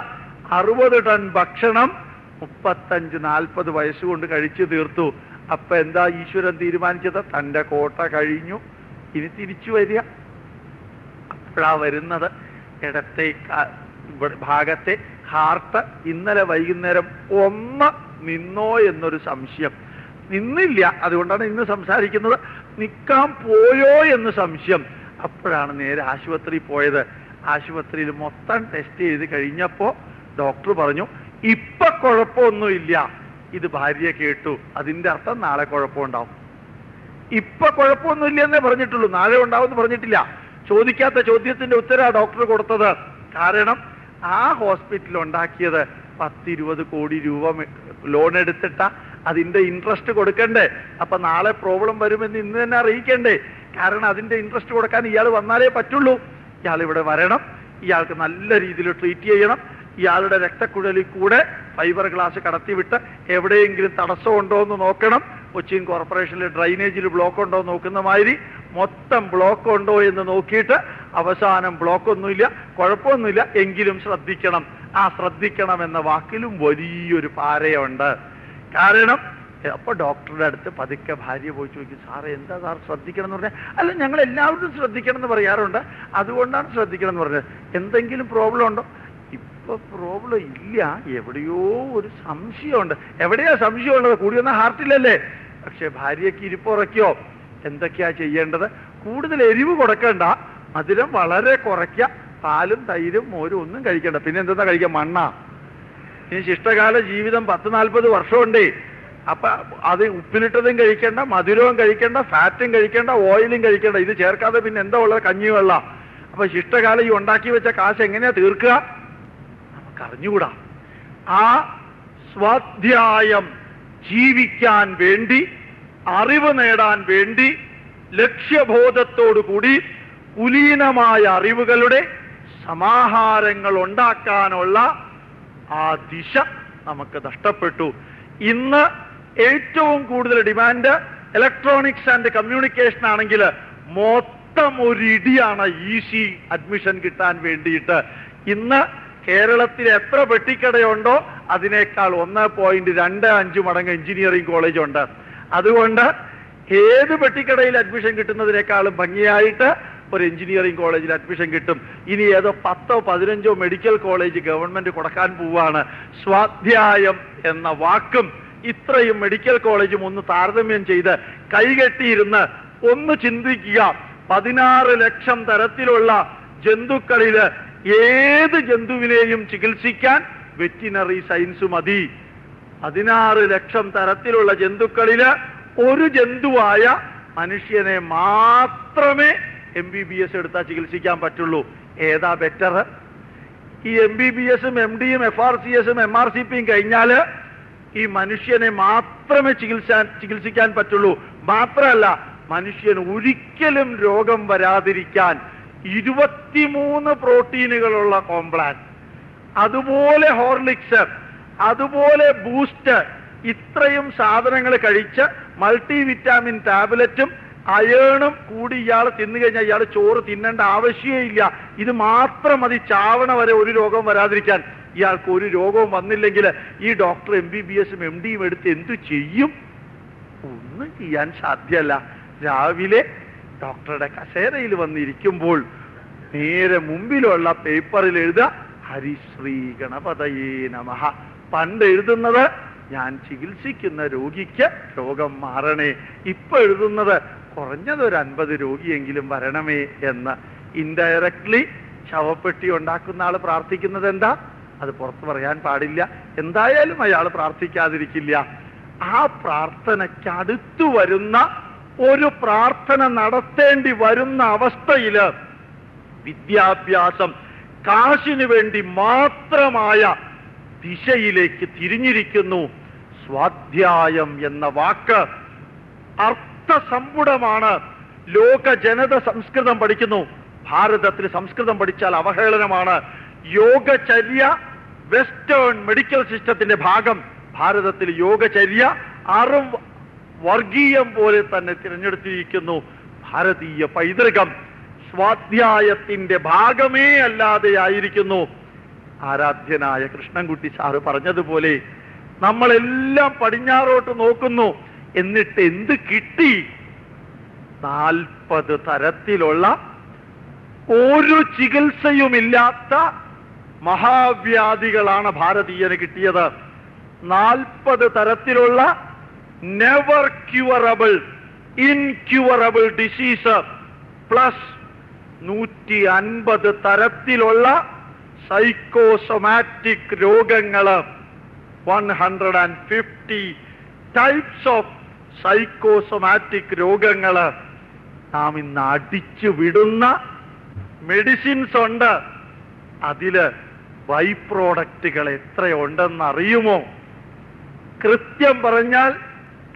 അറുപത് ടൺ ഭക്ഷണം മുപ്പത്തഞ്ച് നാൽപ്പത് വയസ്സുകൊണ്ട് കഴിച്ചു തീർത്തു. അപ്പൊ എന്താ ഈശ്വരൻ തീരുമാനിച്ചത്? തന്റെ കോട്ട കഴിഞ്ഞു. ഇനി തിരിച്ചു വരിക. അപ്പോഴാ വരുന്നത്. ഇടത്തെ ഭാഗത്തെ ഹാർട്ട് ഇന്നലെ വൈകുന്നേരം ഒന്ന് നിന്നോ എന്നൊരു സംശയം. നിന്നില്ല അതുകൊണ്ടാണ് ഇന്ന് സംസാരിക്കുന്നത്. നിൽക്കാൻ പോയോ എന്ന് സംശയം. അപ്പോഴാണ് നേരെ ആശുപത്രി പോയത്. ആശുപത്രിയിൽ മൊത്തം ടെസ്റ്റ് ചെയ്ത് കഴിഞ്ഞപ്പോൾ ഡോക്ടർ പറഞ്ഞു ഇപ്പൊ കുഴപ്പമൊന്നുമില്ല ഇത് ഭാര്യ കേട്ടു. അതിന്റെ അർത്ഥം നാളെ കുഴപ്പമുണ്ടാവും. ഇപ്പൊ കുഴപ്പമൊന്നുമില്ല എന്നേ പറഞ്ഞിട്ടുള്ളൂ. നാളെ ഉണ്ടാവും എന്ന് പറഞ്ഞിട്ടില്ല. ചോദിക്കാത്ത ചോദ്യത്തിന്റെ ഉത്തരാ ഡോക്ടർ കൊടുത്തത്. കാരണം ആ ഹോസ്പിറ്റൽ ഉണ്ടാക്കിയത് പത്തിരുപത് കോടി രൂപ ലോൺ എടുത്തിട്ട. അതിന്റെ ഇൻട്രസ്റ്റ് കൊടുക്കണ്ടേ? അപ്പൊ നാളെ പ്രോബ്ലം വരുമെന്ന് ഇന്ന് തന്നെ അറിയിക്കണ്ടേ? കാരണം അതിന്റെ ഇൻട്രസ്റ്റ് കൊടുക്കാൻ ഇയാൾ വന്നാലേ പറ്റുള്ളൂ. ഇയാൾ ഇവിടെ വരണം. ഇയാൾക്ക് നല്ല രീതിയിൽ ട്രീറ്റ് ചെയ്യണം. ഇയാളുടെ രക്തക്കുഴലിൽ കൂടെ ഫൈബർ ഗ്ലാസ് കടത്തിവിട്ട് എവിടെയെങ്കിലും തടസ്സമുണ്ടോ എന്ന് നോക്കണം. കൊച്ചിൻ കോർപ്പറേഷനിലെ ഡ്രൈനേജിൽ ബ്ലോക്ക് ഉണ്ടോ നോക്കുന്ന മാതിരി മൊത്തം ബ്ലോക്ക് ഉണ്ടോ എന്ന് നോക്കിയിട്ട് അവസാനം ബ്ലോക്കൊന്നുമില്ല കുഴപ്പമൊന്നുമില്ല. എങ്കിലും ശ്രദ്ധിക്കണം. ആ ശ്രദ്ധിക്കണം എന്ന വാക്കിലും വലിയൊരു പാരയുണ്ട്. കാരണം അപ്പോൾ ഡോക്ടറുടെ അടുത്ത് പതുക്കെ ഭാര്യ പോയി ചോദിക്കും സാറേ എന്താ സാർ ശ്രദ്ധിക്കണം എന്ന് പറഞ്ഞാൽ? അല്ല ഞങ്ങൾ എല്ലാവരും ശ്രദ്ധിക്കണം എന്ന് പറയാറുണ്ട്. അതുകൊണ്ടാണ് ശ്രദ്ധിക്കണം എന്ന് പറഞ്ഞത്. എന്തെങ്കിലും പ്രോബ്ലം ഉണ്ടോ? ഇപ്പൊ പ്രോബ്ലം ഇല്ല. എവിടെയോ ഒരു സംശയമുണ്ട്. എവിടെയാ സംശയമുള്ളത്? കൂടി വന്ന ഹാർട്ടിലല്ലേ പക്ഷെ ഭാര്യയ്ക്ക് ഇരിപ്പുറയ്ക്കോ എന്തൊക്കെയാ ചെയ്യേണ്ടത്? കൂടുതൽ എരിവ് കൊടുക്കണ്ട. മധുരം വളരെ കുറയ്ക്കുക പാലും തൈരും മോരും ഒന്നും കഴിക്കണ്ട. പിന്നെ എന്താ കഴിക്കുക മണ്ണ. ഇനി ശിഷ്ടകാല ജീവിതം പത്ത് നാൽപ്പത് വർഷമുണ്ടേ. അപ്പൊ അത് ഉപ്പിലിട്ടതും കഴിക്കേണ്ട മധുരവും കഴിക്കേണ്ട ഫാറ്റും കഴിക്കേണ്ട ഓയിലും കഴിക്കേണ്ട. ഇത് ചേർക്കാതെ പിന്നെ എന്താ ഉള്ളത്? കഞ്ഞി വെള്ള. അപ്പൊ ശിഷ്ടകാല ഈ ഉണ്ടാക്കി വെച്ച കാശ് എങ്ങനെയാ തീർക്കുക? നമുക്ക് അറിഞ്ഞുകൂടാ. ആ സ്വാധ്യായം ജീവിക്കാൻ വേണ്ടി അറിവ് നേടാൻ വേണ്ടി ലക്ഷ്യബോധത്തോടുകൂടി കുലീനമായ അറിവുകളുടെ സമാഹാരങ്ങൾ ഉണ്ടാക്കാനുള്ള ആ ദിശ നമുക്ക് നഷ്ടപ്പെട്ടു. ഇന്ന് ഏറ്റവും കൂടുതൽ ഡിമാൻഡ് ഇലക്ട്രോണിക്സ് ആൻഡ് കമ്മ്യൂണിക്കേഷൻ ആണെങ്കിൽ മൊത്തം ഒരു ഇടിയാണ് ഈസി അഡ്മിഷൻ കിട്ടാൻ വേണ്ടിയിട്ട്. ഇന്ന് കേരളത്തിൽ എത്ര പെട്ടിക്കടയുണ്ടോ അതിനേക്കാൾ ഒന്ന് പോയിന്റ് രണ്ട് അഞ്ച് മടങ്ങ് എഞ്ചിനീയറിംഗ് കോളേജ് ഉണ്ട്. അതുകൊണ്ട് ഏത് പെട്ടിക്കടയിൽ അഡ്മിഷൻ കിട്ടുന്നതിനേക്കാളും ഭംഗിയായിട്ട് ഒരു എഞ്ചിനീയറിംഗ് കോളേജിൽ അഡ്മിഷൻ കിട്ടും. ഇനി ഏതോ പത്തോ പതിനഞ്ചോ മെഡിക്കൽ കോളേജ് ഗവൺമെന്റ് കൊടുക്കാൻ പോവാണ്. സ്വാധ്യായം എന്ന വാക്കും ഇത്രയും മെഡിക്കൽ കോളേജും ഒന്ന് താരതമ്യം ചെയ്ത് കൈകെട്ടിയിരുന്ന് ഒന്ന് ചിന്തിക്കുക. പതിനാറ് ലക്ഷം തരത്തിലുള്ള ജന്തുക്കളിൽ ഏത് ജന്തുവിനെയും ചികിത്സിക്കാൻ വെറ്റിനറി സയൻസ് മതി. പതിനാറ് ലക്ഷം തരത്തിലുള്ള ജന്തുക്കളിൽ ഒരു ജന്തുവായ മനുഷ്യനെ മാത്രമേ എം ബി ബി എസ് എടുത്താൽ ചികിത്സിക്കാൻ പറ്റുള്ളൂ. ഏതാ ബെറ്റർ ഈ എം ബി ബി എസും എം ഡിയും എഫ് ആർ സി എസും എം ആർ സി പിയും കഴിഞ്ഞാൽ ഈ മനുഷ്യനെ മാത്രമേ ചികിത്സാൻ ചികിത്സിക്കാൻ പറ്റുള്ളൂ. മാത്രമല്ല മനുഷ്യൻ ഒരിക്കലും രോഗം വരാതിരിക്കാൻ ഇരുപത്തിമൂന്ന് പ്രോട്ടീനുകളുള്ള കോംപ്ലാൻ അതുപോലെ ഹോർലിക്സ് അതുപോലെ ബൂസ്റ്റ് ഇത്രയും സാധനങ്ങൾ കഴിച്ച് മൾട്ടി വിറ്റാമിൻ ടാബ്ലറ്റും അയേണും കൂടി ഇയാൾ തിന്നു കഴിഞ്ഞാൽ ഇയാൾ ചോറ് തിന്നേണ്ട ആവശ്യമേ ഇല്ല. ഇത് മാത്രം മതി ചാവണ വരെ ഒരു രോഗം വരാതിരിക്കാൻ. ഇയാൾക്ക് ഒരു രോഗവും വന്നില്ലെങ്കിൽ ഈ ഡോക്ടർ എം ബി ബി എസും എം ഡിയും എടുത്ത് എന്തു ചെയ്യും? ഒന്നും ചെയ്യാൻ സാധ്യമല്ല രാവിലെ ഡോക്ടറുടെ കസേരയിൽ വന്നിരിക്കുമ്പോൾ നേരെ മുമ്പിലുള്ള പേപ്പറിൽ എഴുതുക ഹരിശ്രീ ഗണപതയേ നമഃ. പണ്ട് എഴുതുന്നത് ഞാൻ ചികിത്സിക്കുന്ന രോഗിക്ക് രോഗം മാറണേ. ഇപ്പൊ എഴുതുന്നത് കുറഞ്ഞത് ഒരു അൻപത് രോഗിയെങ്കിലും വരണമേ എന്ന് ഇൻഡയറക്ട്ലി ശവപ്പെട്ടി ഉണ്ടാക്കുന്ന ആൾ പ്രാർത്ഥിക്കുന്നത് എന്താ? അത് പുറത്തു പറയാൻ പാടില്ല. എന്തായാലും അയാൾ പ്രാർത്ഥിക്കാതിരിക്കില്ല. ആ പ്രാർത്ഥനയ്ക്ക് അടുത്തു വരുന്ന ഒരു പ്രാർത്ഥന നടത്തേണ്ടി വരുന്ന അവസ്ഥയിൽ വിദ്യാഭ്യാസം കാശിനു വേണ്ടി മാത്രമായ ദിശയിലേക്ക് തിരിഞ്ഞിരിക്കുന്നു. സ്വാധ്യായം എന്ന വാക്ക് അർത്ഥസമ്പുടമാണ് ലോക ജനത സംസ്കൃതം പഠിക്കുന്നു. ഭാരതത്തിൽ സംസ്കൃതം പഠിച്ചാൽ അവഹേളനമാണ്. യോഗചര്യ വെസ്റ്റേൺ മെഡിക്കൽ സിസ്റ്റത്തിന്റെ ഭാഗം. ഭാരതത്തിൽ യോഗചര്യ അറും വർഗീയം പോലെ തന്നെ തിരഞ്ഞെടുത്തിരിക്കുന്നു. ഭാരതീയ പൈതൃകം സ്വാധ്യായത്തിന്റെ ഭാഗമേ അല്ലാതെ ആയിരിക്കുന്നു. ആരാധ്യനായ കൃഷ്ണൻകുട്ടി സാറ് പറഞ്ഞതുപോലെ നമ്മളെല്ലാം പടിഞ്ഞാറോട്ട് നോക്കുന്നു. എന്നിട്ട് എന്ത് കിട്ടി? നാൽപ്പത് തരത്തിലുള്ള ഒരു ചികിത്സയുമില്ലാത്ത മഹാവ്യാധികളാണ് ഭാരതീയന് കിട്ടിയത്. നാൽപ്പത് തരത്തിലുള്ള never curable incurable disease plus നൂറ്റി അൻപത് തരത്തിലുള്ള സൈക്കോസൊമാറ്റിക് രോഗങ്ങൾ. One hundred and fifty types of psychosomatic രോഗങ്ങൾ നാം ഇന്ന് അടിച്ചു വിടുന്ന മെഡിസിൻസ് ഉണ്ട്. അതിൽ ബൈ പ്രോഡക്റ്റുകൾ എത്രയുണ്ടെന്ന് അറിയുമോ കൃത്യം പറഞ്ഞാൽ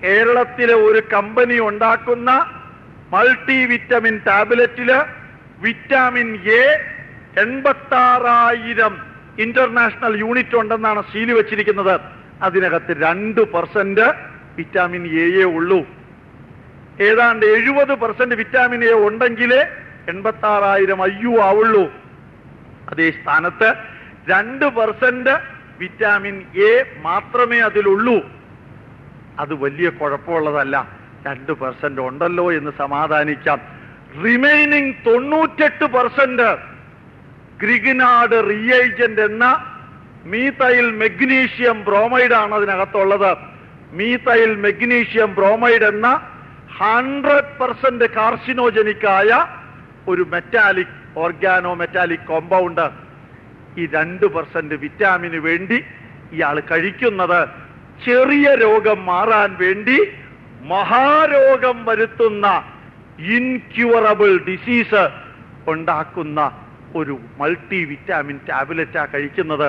കേരളത്തിലെ ഒരു കമ്പനി ഉണ്ടാക്കുന്ന മൾട്ടി വിറ്റമിൻ ടാബ്ലറ്റിൽ വിറ്റാമിൻ എ എൺപത്താറായിരം ഇന്റർനാഷണൽ യൂണിറ്റ് ഉണ്ടെന്നാണ് സീൽ വെച്ചിരിക്കുന്നത്. അതിനകത്ത് രണ്ട് പെർസെന്റ് വിറ്റാമിൻ എയെ ഉള്ളൂ. ഏതാണ്ട് എഴുപത് പെർസെന്റ് വിറ്റാമിൻ എ ഉണ്ടെങ്കിലേ എൺപത്തി ആറായിരം അയ്യു ആവുള്ളൂ. അതേ സ്ഥാനത്ത് രണ്ട് പെർസെന്റ് വിറ്റാമിൻ എ മാത്രമേ അതിലുള്ളൂ. അത് വലിയ കുഴപ്പമുള്ളതല്ല. രണ്ട് പെർസെന്റ് ഉണ്ടല്ലോ എന്ന് സമാധാനിക്കാം. റിമൈനിങ് തൊണ്ണൂറ്റെട്ട് പെർസെന്റ് ഗ്രിഗിനാട് റിയേജന്റ് എന്ന മീതൈൽ മെഗ്നീഷ്യം ബ്രോമൈഡ് ആണ് അതിനകത്തുള്ളത്. മീതൈൽ മെഗ്നീഷ്യം ബ്രോമൈഡ് എന്ന ഹൺഡ്രഡ് പെർസെന്റ് കാർസിനോജനിക്കായ ഒരു മെറ്റാലിക് ഓർഗാനോ മെറ്റാലിക് കോമ്പൗണ്ട് ഈ രണ്ട് പെർസെന്റ് വിറ്റാമിന് വേണ്ടി ഇയാൾ കഴിക്കുന്നത്. ചെറിയ രോഗം മാറാൻ വേണ്ടി മഹാരോഗം വരുത്തുന്ന ഇൻക്യൂറബിൾ ഡിസീസ് ഉണ്ടാക്കുന്ന ഒരു മൾട്ടി വിറ്റാമിൻ ടാബ്ലറ്റാ കഴിക്കുന്നത്.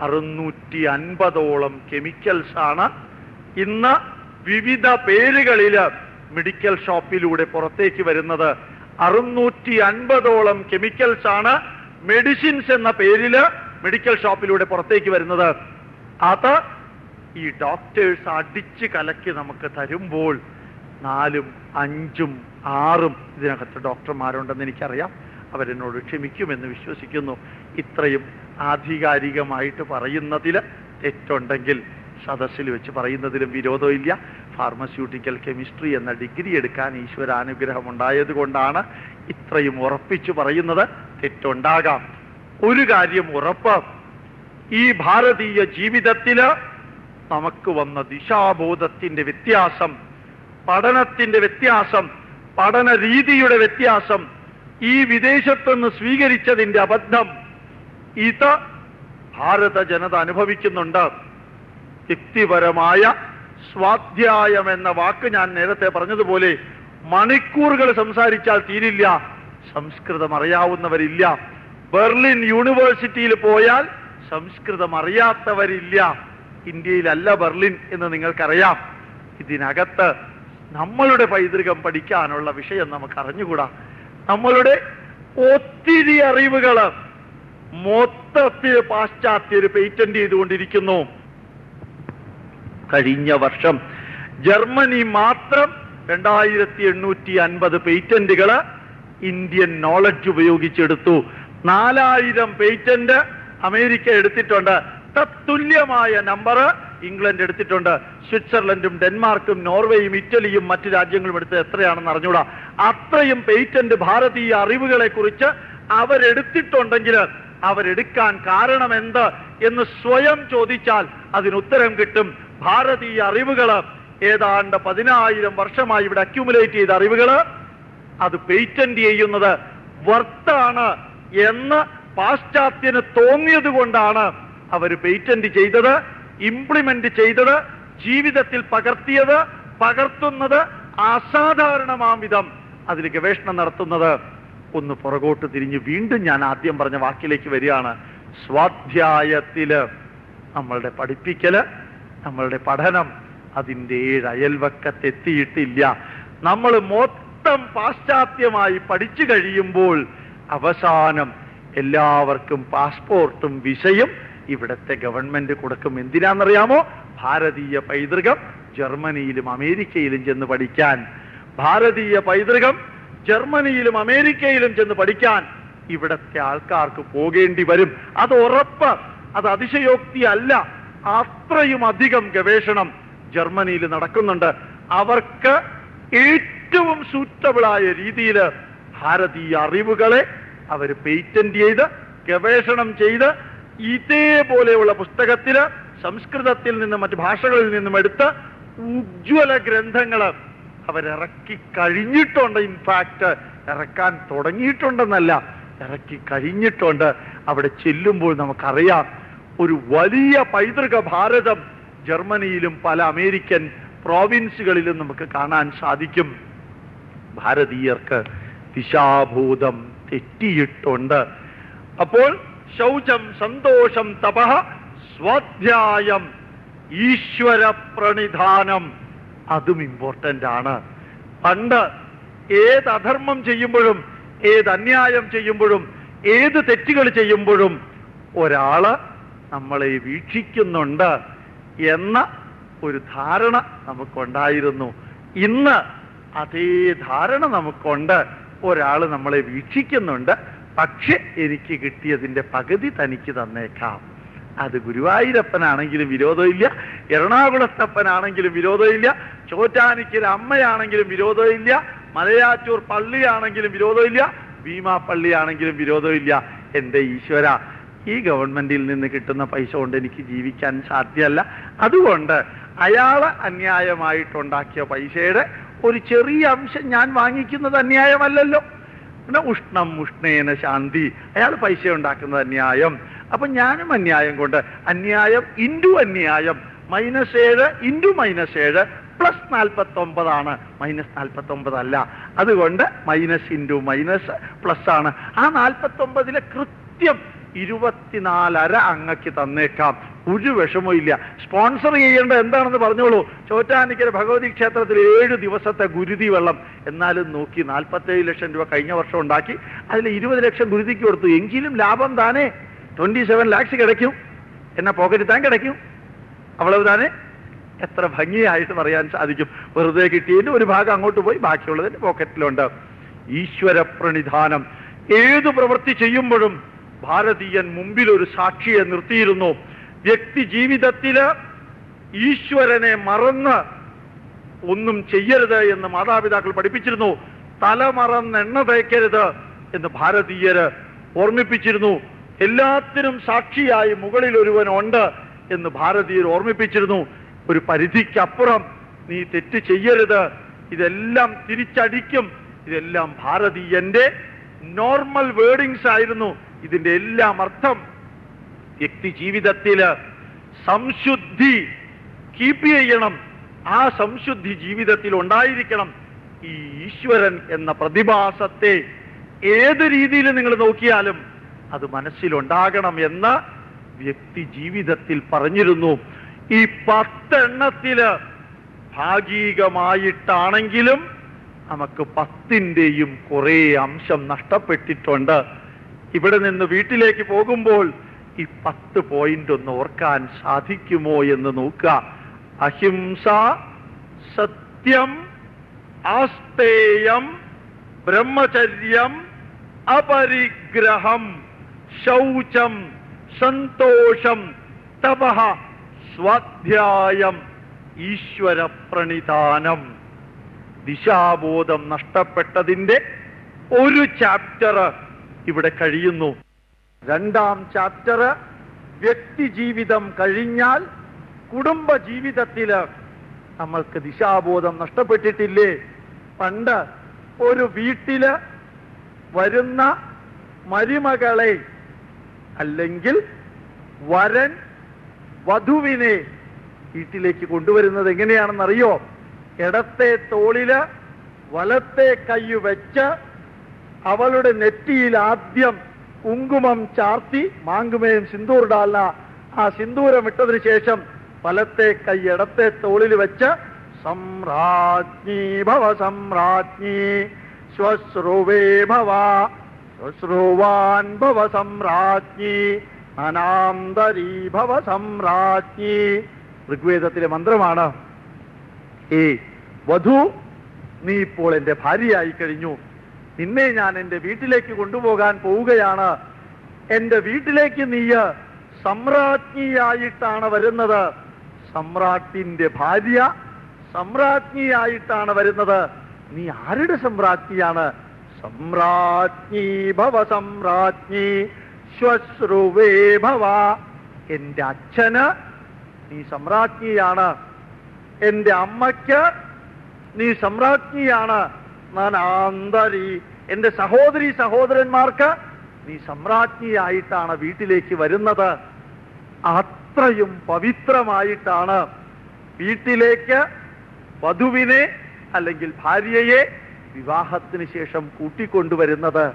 അറുന്നൂറ്റി അൻപതോളം കെമിക്കൽസ് ആണ് ഇന്ന് വിവിധ പേരുകളിൽ മെഡിക്കൽ ഷോപ്പിലൂടെ പുറത്തേക്ക് വരുന്നത് അറുന്നൂറ്റി അൻപതോളം കെമിക്കൽസ് ആണ്. മെഡിസിൻസ് എന്ന പേരിൽ മെഡിക്കൽ ഷോപ്പിലൂടെ പുറത്തേക്ക് വരുന്നത്. അത് ഈ ഡോക്ടേഴ്സ് അടിച്ച് കലക്കി നമുക്ക് തരുമ്പോൾ നാലും അഞ്ചും ആറും ഇതിനകത്ത് ഡോക്ടർമാരുണ്ടെന്ന് എനിക്കറിയാം. അവരെന്നോട് ക്ഷമിക്കുമെന്ന് വിശ്വസിക്കുന്നു. ഇത്രയും ആധികാരികമായിട്ട് പറയുന്നതിൽ തെറ്റുണ്ടെങ്കിൽ സദസ്സിൽ വെച്ച് പറയുന്നതിലും വിരോധമില്ല. ഫാർമസ്യൂട്ടിക്കൽ കെമിസ്ട്രി എന്ന ഡിഗ്രി എടുക്കാൻ ഈശ്വരാനുഗ്രഹം ഉണ്ടായതുകൊണ്ടാണ് ഇത്രയും ഉറപ്പിച്ചു പറയുന്നത്. തെറ്റുണ്ടാകാം. ഒരു കാര്യം ഉറപ്പ്. ഈ ഭാരതീയ ജീവിതത്തിൽ നമുക്ക് വന്ന ദിശാബോധത്തിന്റെ വ്യത്യാസം പഠനത്തിന്റെ വ്യത്യാസം പഠന രീതിയുടെ വ്യത്യാസം ഈ വിദേശത്തുനിന്ന് സ്വീകരിച്ചതിന്റെ അബദ്ധം ഇത് ഭാരത ജനത അനുഭവിക്കുന്നുണ്ട്. വ്യക്തിപരമായ സ്വാധ്യായം എന്ന വാക്ക് ഞാൻ നേരത്തെ പറഞ്ഞതുപോലെ മണിക്കൂറുകൾ സംസാരിച്ചാൽ തീരില്ല. സംസ്കൃതം അറിയാവുന്നവരില്ല. ബെർലിൻ യൂണിവേഴ്സിറ്റിയിൽ പോയാൽ സംസ്കൃതം അറിയാത്തവരില്ല. ഇന്ത്യയിലല്ല ബെർലിൻ എന്ന് നിങ്ങൾക്കറിയാം. ഇതിനകത്ത് നമ്മളുടെ പൈതൃകം പഠിക്കാനുള്ള വിഷയം നമുക്ക് അറിഞ്ഞുകൂടാ നമ്മളുടെ ഒത്തിരി അറിവുകൾ മൊത്തത്തിൽ പാശ്ചാത്യര് പേറ്റന്റ് ചെയ്തുകൊണ്ടിരിക്കുന്നു. കഴിഞ്ഞ വർഷം ജർമ്മനി മാത്രം രണ്ടായിരത്തി എണ്ണൂറ്റി അൻപത് പേറ്റന്റുകൾ ഇന്ത്യൻ നോളജ് ഉപയോഗിച്ചെടുത്തു. നാലായിരം പേറ്റന്റ് അമേരിക്ക എടുത്തിട്ടുണ്ട്. തത്തുല്യമായ നമ്പർ ഇംഗ്ലണ്ട് എടുത്തിട്ടുണ്ട്. സ്വിറ്റ്സർലൻഡും ഡെൻമാർക്കും നോർവേയും ഇറ്റലിയും മറ്റ് രാജ്യങ്ങളും എടുത്ത് എത്രയാണെന്ന് അറിഞ്ഞൂടാ. അത്രയും പേറ്റന്റ് ഭാരതീയ അറിവുകളെ കുറിച്ച് അവരെടുത്തിട്ടുണ്ടെങ്കിൽ അവരെടുക്കാൻ കാരണം എന്ത് എന്ന് സ്വയം ചോദിച്ചാൽ അതിനുത്തരം കിട്ടും. ഭാരതീയ അറിവുകൾ ഏതാണ്ട് പതിനായിരം വർഷമായി ഇവിടെ അക്യുമുലേറ്റ് ചെയ്ത അറിവുകൾ അത് പേറ്റന്റ് ചെയ്യുന്നത് വർത്താണ് എന്ന് പാശ്ചാത്യന് തോന്നിയത് കൊണ്ടാണ് അവർ പേറ്റന്റ് ചെയ്തത് ഇംപ്ലിമെന്റ് ചെയ്തത് ജീവിതത്തിൽ പകർത്തിയത് പകർത്തുന്നത് അസാധാരണമാം വിധം അതിൽ ഗവേഷണം നടത്തുന്നത്. ഒന്ന് പുറകോട്ട് തിരിഞ്ഞ് വീണ്ടും ഞാൻ ആദ്യം പറഞ്ഞ വാക്കിലേക്ക് വരികയാണ്. സ്വാധ്യായത്തിൽ നമ്മളുടെ പഠിപ്പിക്കൽ നമ്മളുടെ പഠനം അതിന്റെ ഏഴ് അയൽവക്കത്തെത്തിയിട്ടില്ല. നമ്മൾ മൊത്തം പാശ്ചാത്യമായി പഠിച്ചു കഴിയുമ്പോൾ അവസാനം എല്ലാവർക്കും പാസ്പോർട്ടും വിഷയും ഇവിടുത്തെ ഗവൺമെന്റ് കൊടുക്കും. എന്തിനാണെന്നറിയാമോ? ഭാരതീയ പൈതൃകം ജർമ്മനിയിലും അമേരിക്കയിലും ചെന്ന് പഠിക്കാൻ. ഭാരതീയ പൈതൃകം ജർമ്മനിയിലും അമേരിക്കയിലും ചെന്ന് പഠിക്കാൻ ഇവിടത്തെ ആൾക്കാർക്ക് പോകേണ്ടി വരും. അത് ഉറപ്പ് അത് അതിശയോക്തി അല്ല. അത്രയും അധികം ഗവേഷണം ജർമ്മനിയിൽ നടക്കുന്നുണ്ട്. അവർക്ക് ഏറ്റവും സൂറ്റബിളായ രീതിയിൽ ഭാരതീയ അറിവുകളെ അവർ പേറ്റന്റ് ചെയ്ത് ഗവേഷണം ചെയ്ത് ഇതേപോലെയുള്ള പുസ്തകത്തിൽ സംസ്കൃതത്തിൽ നിന്നും മറ്റു ഭാഷകളിൽ നിന്നും എടുത്ത് ഉജ്ജ്വല ഗ്രന്ഥങ്ങൾ അവരിറക്കി കഴിഞ്ഞിട്ടുണ്ട്. ഇൻഫാക്ട് ഇറക്കാൻ തുടങ്ങിയിട്ടുണ്ടെന്നല്ല ഇറക്കി കഴിഞ്ഞിട്ടുണ്ട്. അവിടെ ചെല്ലുമ്പോൾ നമുക്കറിയാം ഒരു വലിയ പൈതൃക ഭാരതം ജർമ്മനിയിലും പല അമേരിക്കൻ പ്രോവിൻസുകളിലും നമുക്ക് കാണാൻ സാധിക്കും. ഭാരതീയർക്ക് ദിശാഭൂതം തെറ്റിയിട്ടുണ്ട്. അപ്പോൾ ശൗചം സന്തോഷം തപഹ സ്വാധ്യായം ഈശ്വര പ്രണിധാനം അതും ഇമ്പോർട്ടന്റ് ആണ്. പണ്ട് ഏത് അധർമ്മം ചെയ്യുമ്പോഴും ഏത് അന്യായം ചെയ്യുമ്പോഴും ഏത് തെറ്റുകൾ ചെയ്യുമ്പോഴും ഒരാൾ നമ്മളെ വീക്ഷിക്കുന്നുണ്ട് എന്ന ഒരു ധാരണ നമുക്കുണ്ടായിരുന്നു. ഇന്ന് അതേ ധാരണ നമുക്കുണ്ട്. ഒരാൾ നമ്മളെ വീക്ഷിക്കുന്നുണ്ട്. പക്ഷെ എനിക്ക് കിട്ടിയതിന്റെ പകുതി തനിക്ക് തന്നേക്കാം. അത് ഗുരുവായൂരപ്പനാണെങ്കിലും വിരോധമില്ല. എറണാകുളത്തപ്പനാണെങ്കിലും വിരോധമില്ല. ചോറ്റാനിക്കൽ അമ്മയാണെങ്കിലും വിരോധമില്ല. മലയാറ്റൂർ പള്ളിയാണെങ്കിലും വിരോധമില്ല. ഭീമാ പള്ളിയാണെങ്കിലും വിരോധമില്ല. എന്റെ ഈശ്വര ഈ ഗവൺമെന്റിൽ നിന്ന് കിട്ടുന്ന പൈസ കൊണ്ട് എനിക്ക് ജീവിക്കാൻ സാധ്യമല്ല. അതുകൊണ്ട് അയാളെ അന്യായമായിട്ടുണ്ടാക്കിയ പൈസയുടെ ഒരു ചെറിയ അംശം ഞാൻ വാങ്ങിക്കുന്നത് അന്യായമല്ലല്ലോ. പിന്നെ ഉഷ്ണം ഉഷ്ണേന ശാന്തി. അയാൾ പൈസ ഉണ്ടാക്കുന്നത് അന്യായം. അപ്പൊ ഞാനും അന്യായം കൊണ്ട് അന്യായം ഇന്റു അന്യായം മൈനസ് ഏഴ് ഇന്റു മൈനസ് ഏഴ് പ്ലസ് നാൽപ്പത്തി ഒമ്പതാണ് മൈനസ് നാൽപ്പത്തി ഒമ്പത് അല്ല. അതുകൊണ്ട് മൈനസ് ഇന്റു മൈനസ് പ്ലസ് ആണ്. ആ നാൽപ്പത്തി ഒമ്പതിലെ കൃത്യം ഇരുപത്തിനാലര അങ്ങക്ക് തന്നേക്കാം. ഒരു വിഷമവും സ്പോൺസർ ചെയ്യേണ്ട എന്താണെന്ന് പറഞ്ഞോളൂ. ചോറ്റാനിക്കര ഭഗവതി ക്ഷേത്രത്തിൽ ഏഴു ദിവസത്തെ ഗുരുതി വെള്ളം. എന്നാലും നോക്കി നാൽപ്പത്തേഴ് ലക്ഷം രൂപ കഴിഞ്ഞ വർഷം ഉണ്ടാക്കി. അതിൽ ഇരുപത് ലക്ഷം ഗുരുതിക്ക് കൊടുത്തു. എങ്കിലും ലാഭം താനേ. ട്വന്റി സെവൻ ലാക്സ് കിടക്കും. എന്നെ പോക്കറ്റ് താൻ കിടക്കും. അവളവ് താനേ എത്ര ഭംഗിയായിട്ട് പറയാൻ സാധിക്കും. വെറുതെ കിട്ടിയതിന്റെ ഒരു ഭാഗം അങ്ങോട്ട് പോയി ബാക്കിയുള്ളതിന്റെ പോക്കറ്റിലുണ്ട് ഈശ്വര പ്രണിധാനം. ഏതു പ്രവൃത്തി ചെയ്യുമ്പോഴും ഭാരതീയൻ മുമ്പിൽ ഒരു സാക്ഷിയെ നിർത്തിയിരുന്നു. വ്യക്തി ജീവിതത്തിൽ ഈശ്വരനെ മറന്ന് ഒന്നും ചെയ്യരുത് എന്ന് മാതാപിതാക്കൾ പഠിപ്പിച്ചിരുന്നു. തലമറന്ന് എണ്ണ തേക്കരുത് എന്ന് ഭാരതീയര് ഓർമ്മിപ്പിച്ചിരുന്നു. എല്ലാത്തിനും സാക്ഷിയായി മുകളിൽ ഒരുവനുണ്ട് എന്ന് ഭാരതീയർ ഓർമ്മിപ്പിച്ചിരുന്നു. ഒരു പരിധിക്കപ്പുറം നീ തെറ്റ് ചെയ്യരുത്. ഇതെല്ലാം തിരിച്ചടിക്കും. ഇതെല്ലാം ഭാരതീയന്റെ നോർമൽ വേർഡിങ്സ് ആയിരുന്നു. ഇതിന്റെ എല്ലാം അർത്ഥം വ്യക്തി ജീവിതത്തിൽ സംശുദ്ധി കീപ്പ് ചെയ്യണം. ആ സംശുദ്ധി ജീവിതത്തിൽ ഉണ്ടായിരിക്കണം. ഈ ഈശ്വരൻ എന്ന പ്രതിഭാസത്തെ ഏത് രീതിയിൽ നിങ്ങൾ നോക്കിയാലും അത് മനസ്സിലുണ്ടാകണം എന്ന് വ്യക്തി ജീവിതത്തിൽ പറഞ്ഞിരുന്നു. ഈ പത്തെണ്ണത്തിൽ ഭാഗികമായിട്ടാണെങ്കിലും നമുക്ക് പത്തിന്റെയും കുറേ അംശം നഷ്ടപ്പെട്ടിട്ടുണ്ട്. ഇവിടെ നിന്ന് വീട്ടിലേക്ക് പോകുമ്പോൾ ഈ പത്ത് പോയിന്റ് ഒന്ന് ഓർക്കാൻ സാധിക്കുമോ എന്ന് നോക്കുക. അഹിംസ സത്യം ആസ്തേയം ബ്രഹ്മചര്യം അപരിഗ്രഹം ശൗചം സന്തോഷം തപഹ സ്വാധ്യായം ഈശ്വര പ്രണിധാനം ദിശാബോധം നഷ്ടപ്പെട്ടതിന്റെ ഒരു ചാപ്റ്റർ ഇവിടെ കഴിയുന്നു. രണ്ടാം ചാപ്റ്റർ വ്യക്തി ജീവിതം കഴിഞ്ഞാൽ കുടുംബ ജീവിതത്തിൽ നമ്മൾക്ക് ദിശാബോധം നഷ്ടപ്പെട്ടിട്ടില്ലേ? പണ്ട് ഒരു വീട്ടിൽ വരുന്ന മരുമകളെ അല്ലെങ്കിൽ വരൻ വധുവിനെ വീട്ടിലേക്ക് കൊണ്ടുവരുന്നത് എങ്ങനെയാണെന്നറിയോ? ഇടത്തെ തോളിൽ വലത്തെ കൈ വെച്ച് അവളുടെ നെറ്റിയിൽ ആദ്യം കുങ്കുമം ചാർത്തി മാങ്കുമയും സിന്ദൂർ ഡാല ആ സിന്ദൂരം ഇട്ടതിനു ശേഷം വലത്തെ കൈ ഇടത്തെ തോളിൽ വെച്ച് സമ്രാജ്ഞി ഭവ സമ്രാജ്ഞി ശ്വശ്രുവേ ഭവ ശ്വശ്രുവാൻ ഭവ സമ്രാജ്ഞി അനാന്തരീ ഭവ സമ്രാജ്ഞി ഋഗ്വേദത്തിലെ മന്ത്രമാണ്. ഈ വധു നീ ഇപ്പോൾ എന്റെ ഭാര്യയായി കഴിഞ്ഞു. നിന്നെ ഞാൻ എന്റെ വീട്ടിലേക്ക് കൊണ്ടുപോകാൻ പോവുകയാണ്. എന്റെ വീട്ടിലേക്ക് നീ സമ്രാജ്ഞിയായിട്ടാണ് വരുന്നത്. സമ്രാട്ടിന്റെ ഭാര്യ സമ്രാജ്ഞിയായിട്ടാണ് വരുന്നത്. നീ ആരുടെ സമ്രാജ്ഞിയാണ്? സമ്രാജ്ഞി ഭവ സമ്രാജ്ഞി ശ്വശ്രുവേ ഭവ. എന്റെ അച്ഛന് നീ സമ്രാജ്ഞിയാണ്. എന്റെ അമ്മയ്ക്ക് നീ സമ്രാജ്ഞിയാണ്. നാനാന്തരി എന്റെ സഹോദരി സഹോദരന്മാർക്ക് നീ സമ്രാജ്ഞിയായിട്ടാണ് വീട്ടിലേക്ക് വരുന്നത്. അത്രയും പവിത്രമായിട്ടാണ് വീട്ടിലേക്ക് വധുവിനെ അല്ലെങ്കിൽ ഭാര്യയെ വിവാഹത്തിന് ശേഷം കൂട്ടിക്കൊണ്ടുവരുന്നത്.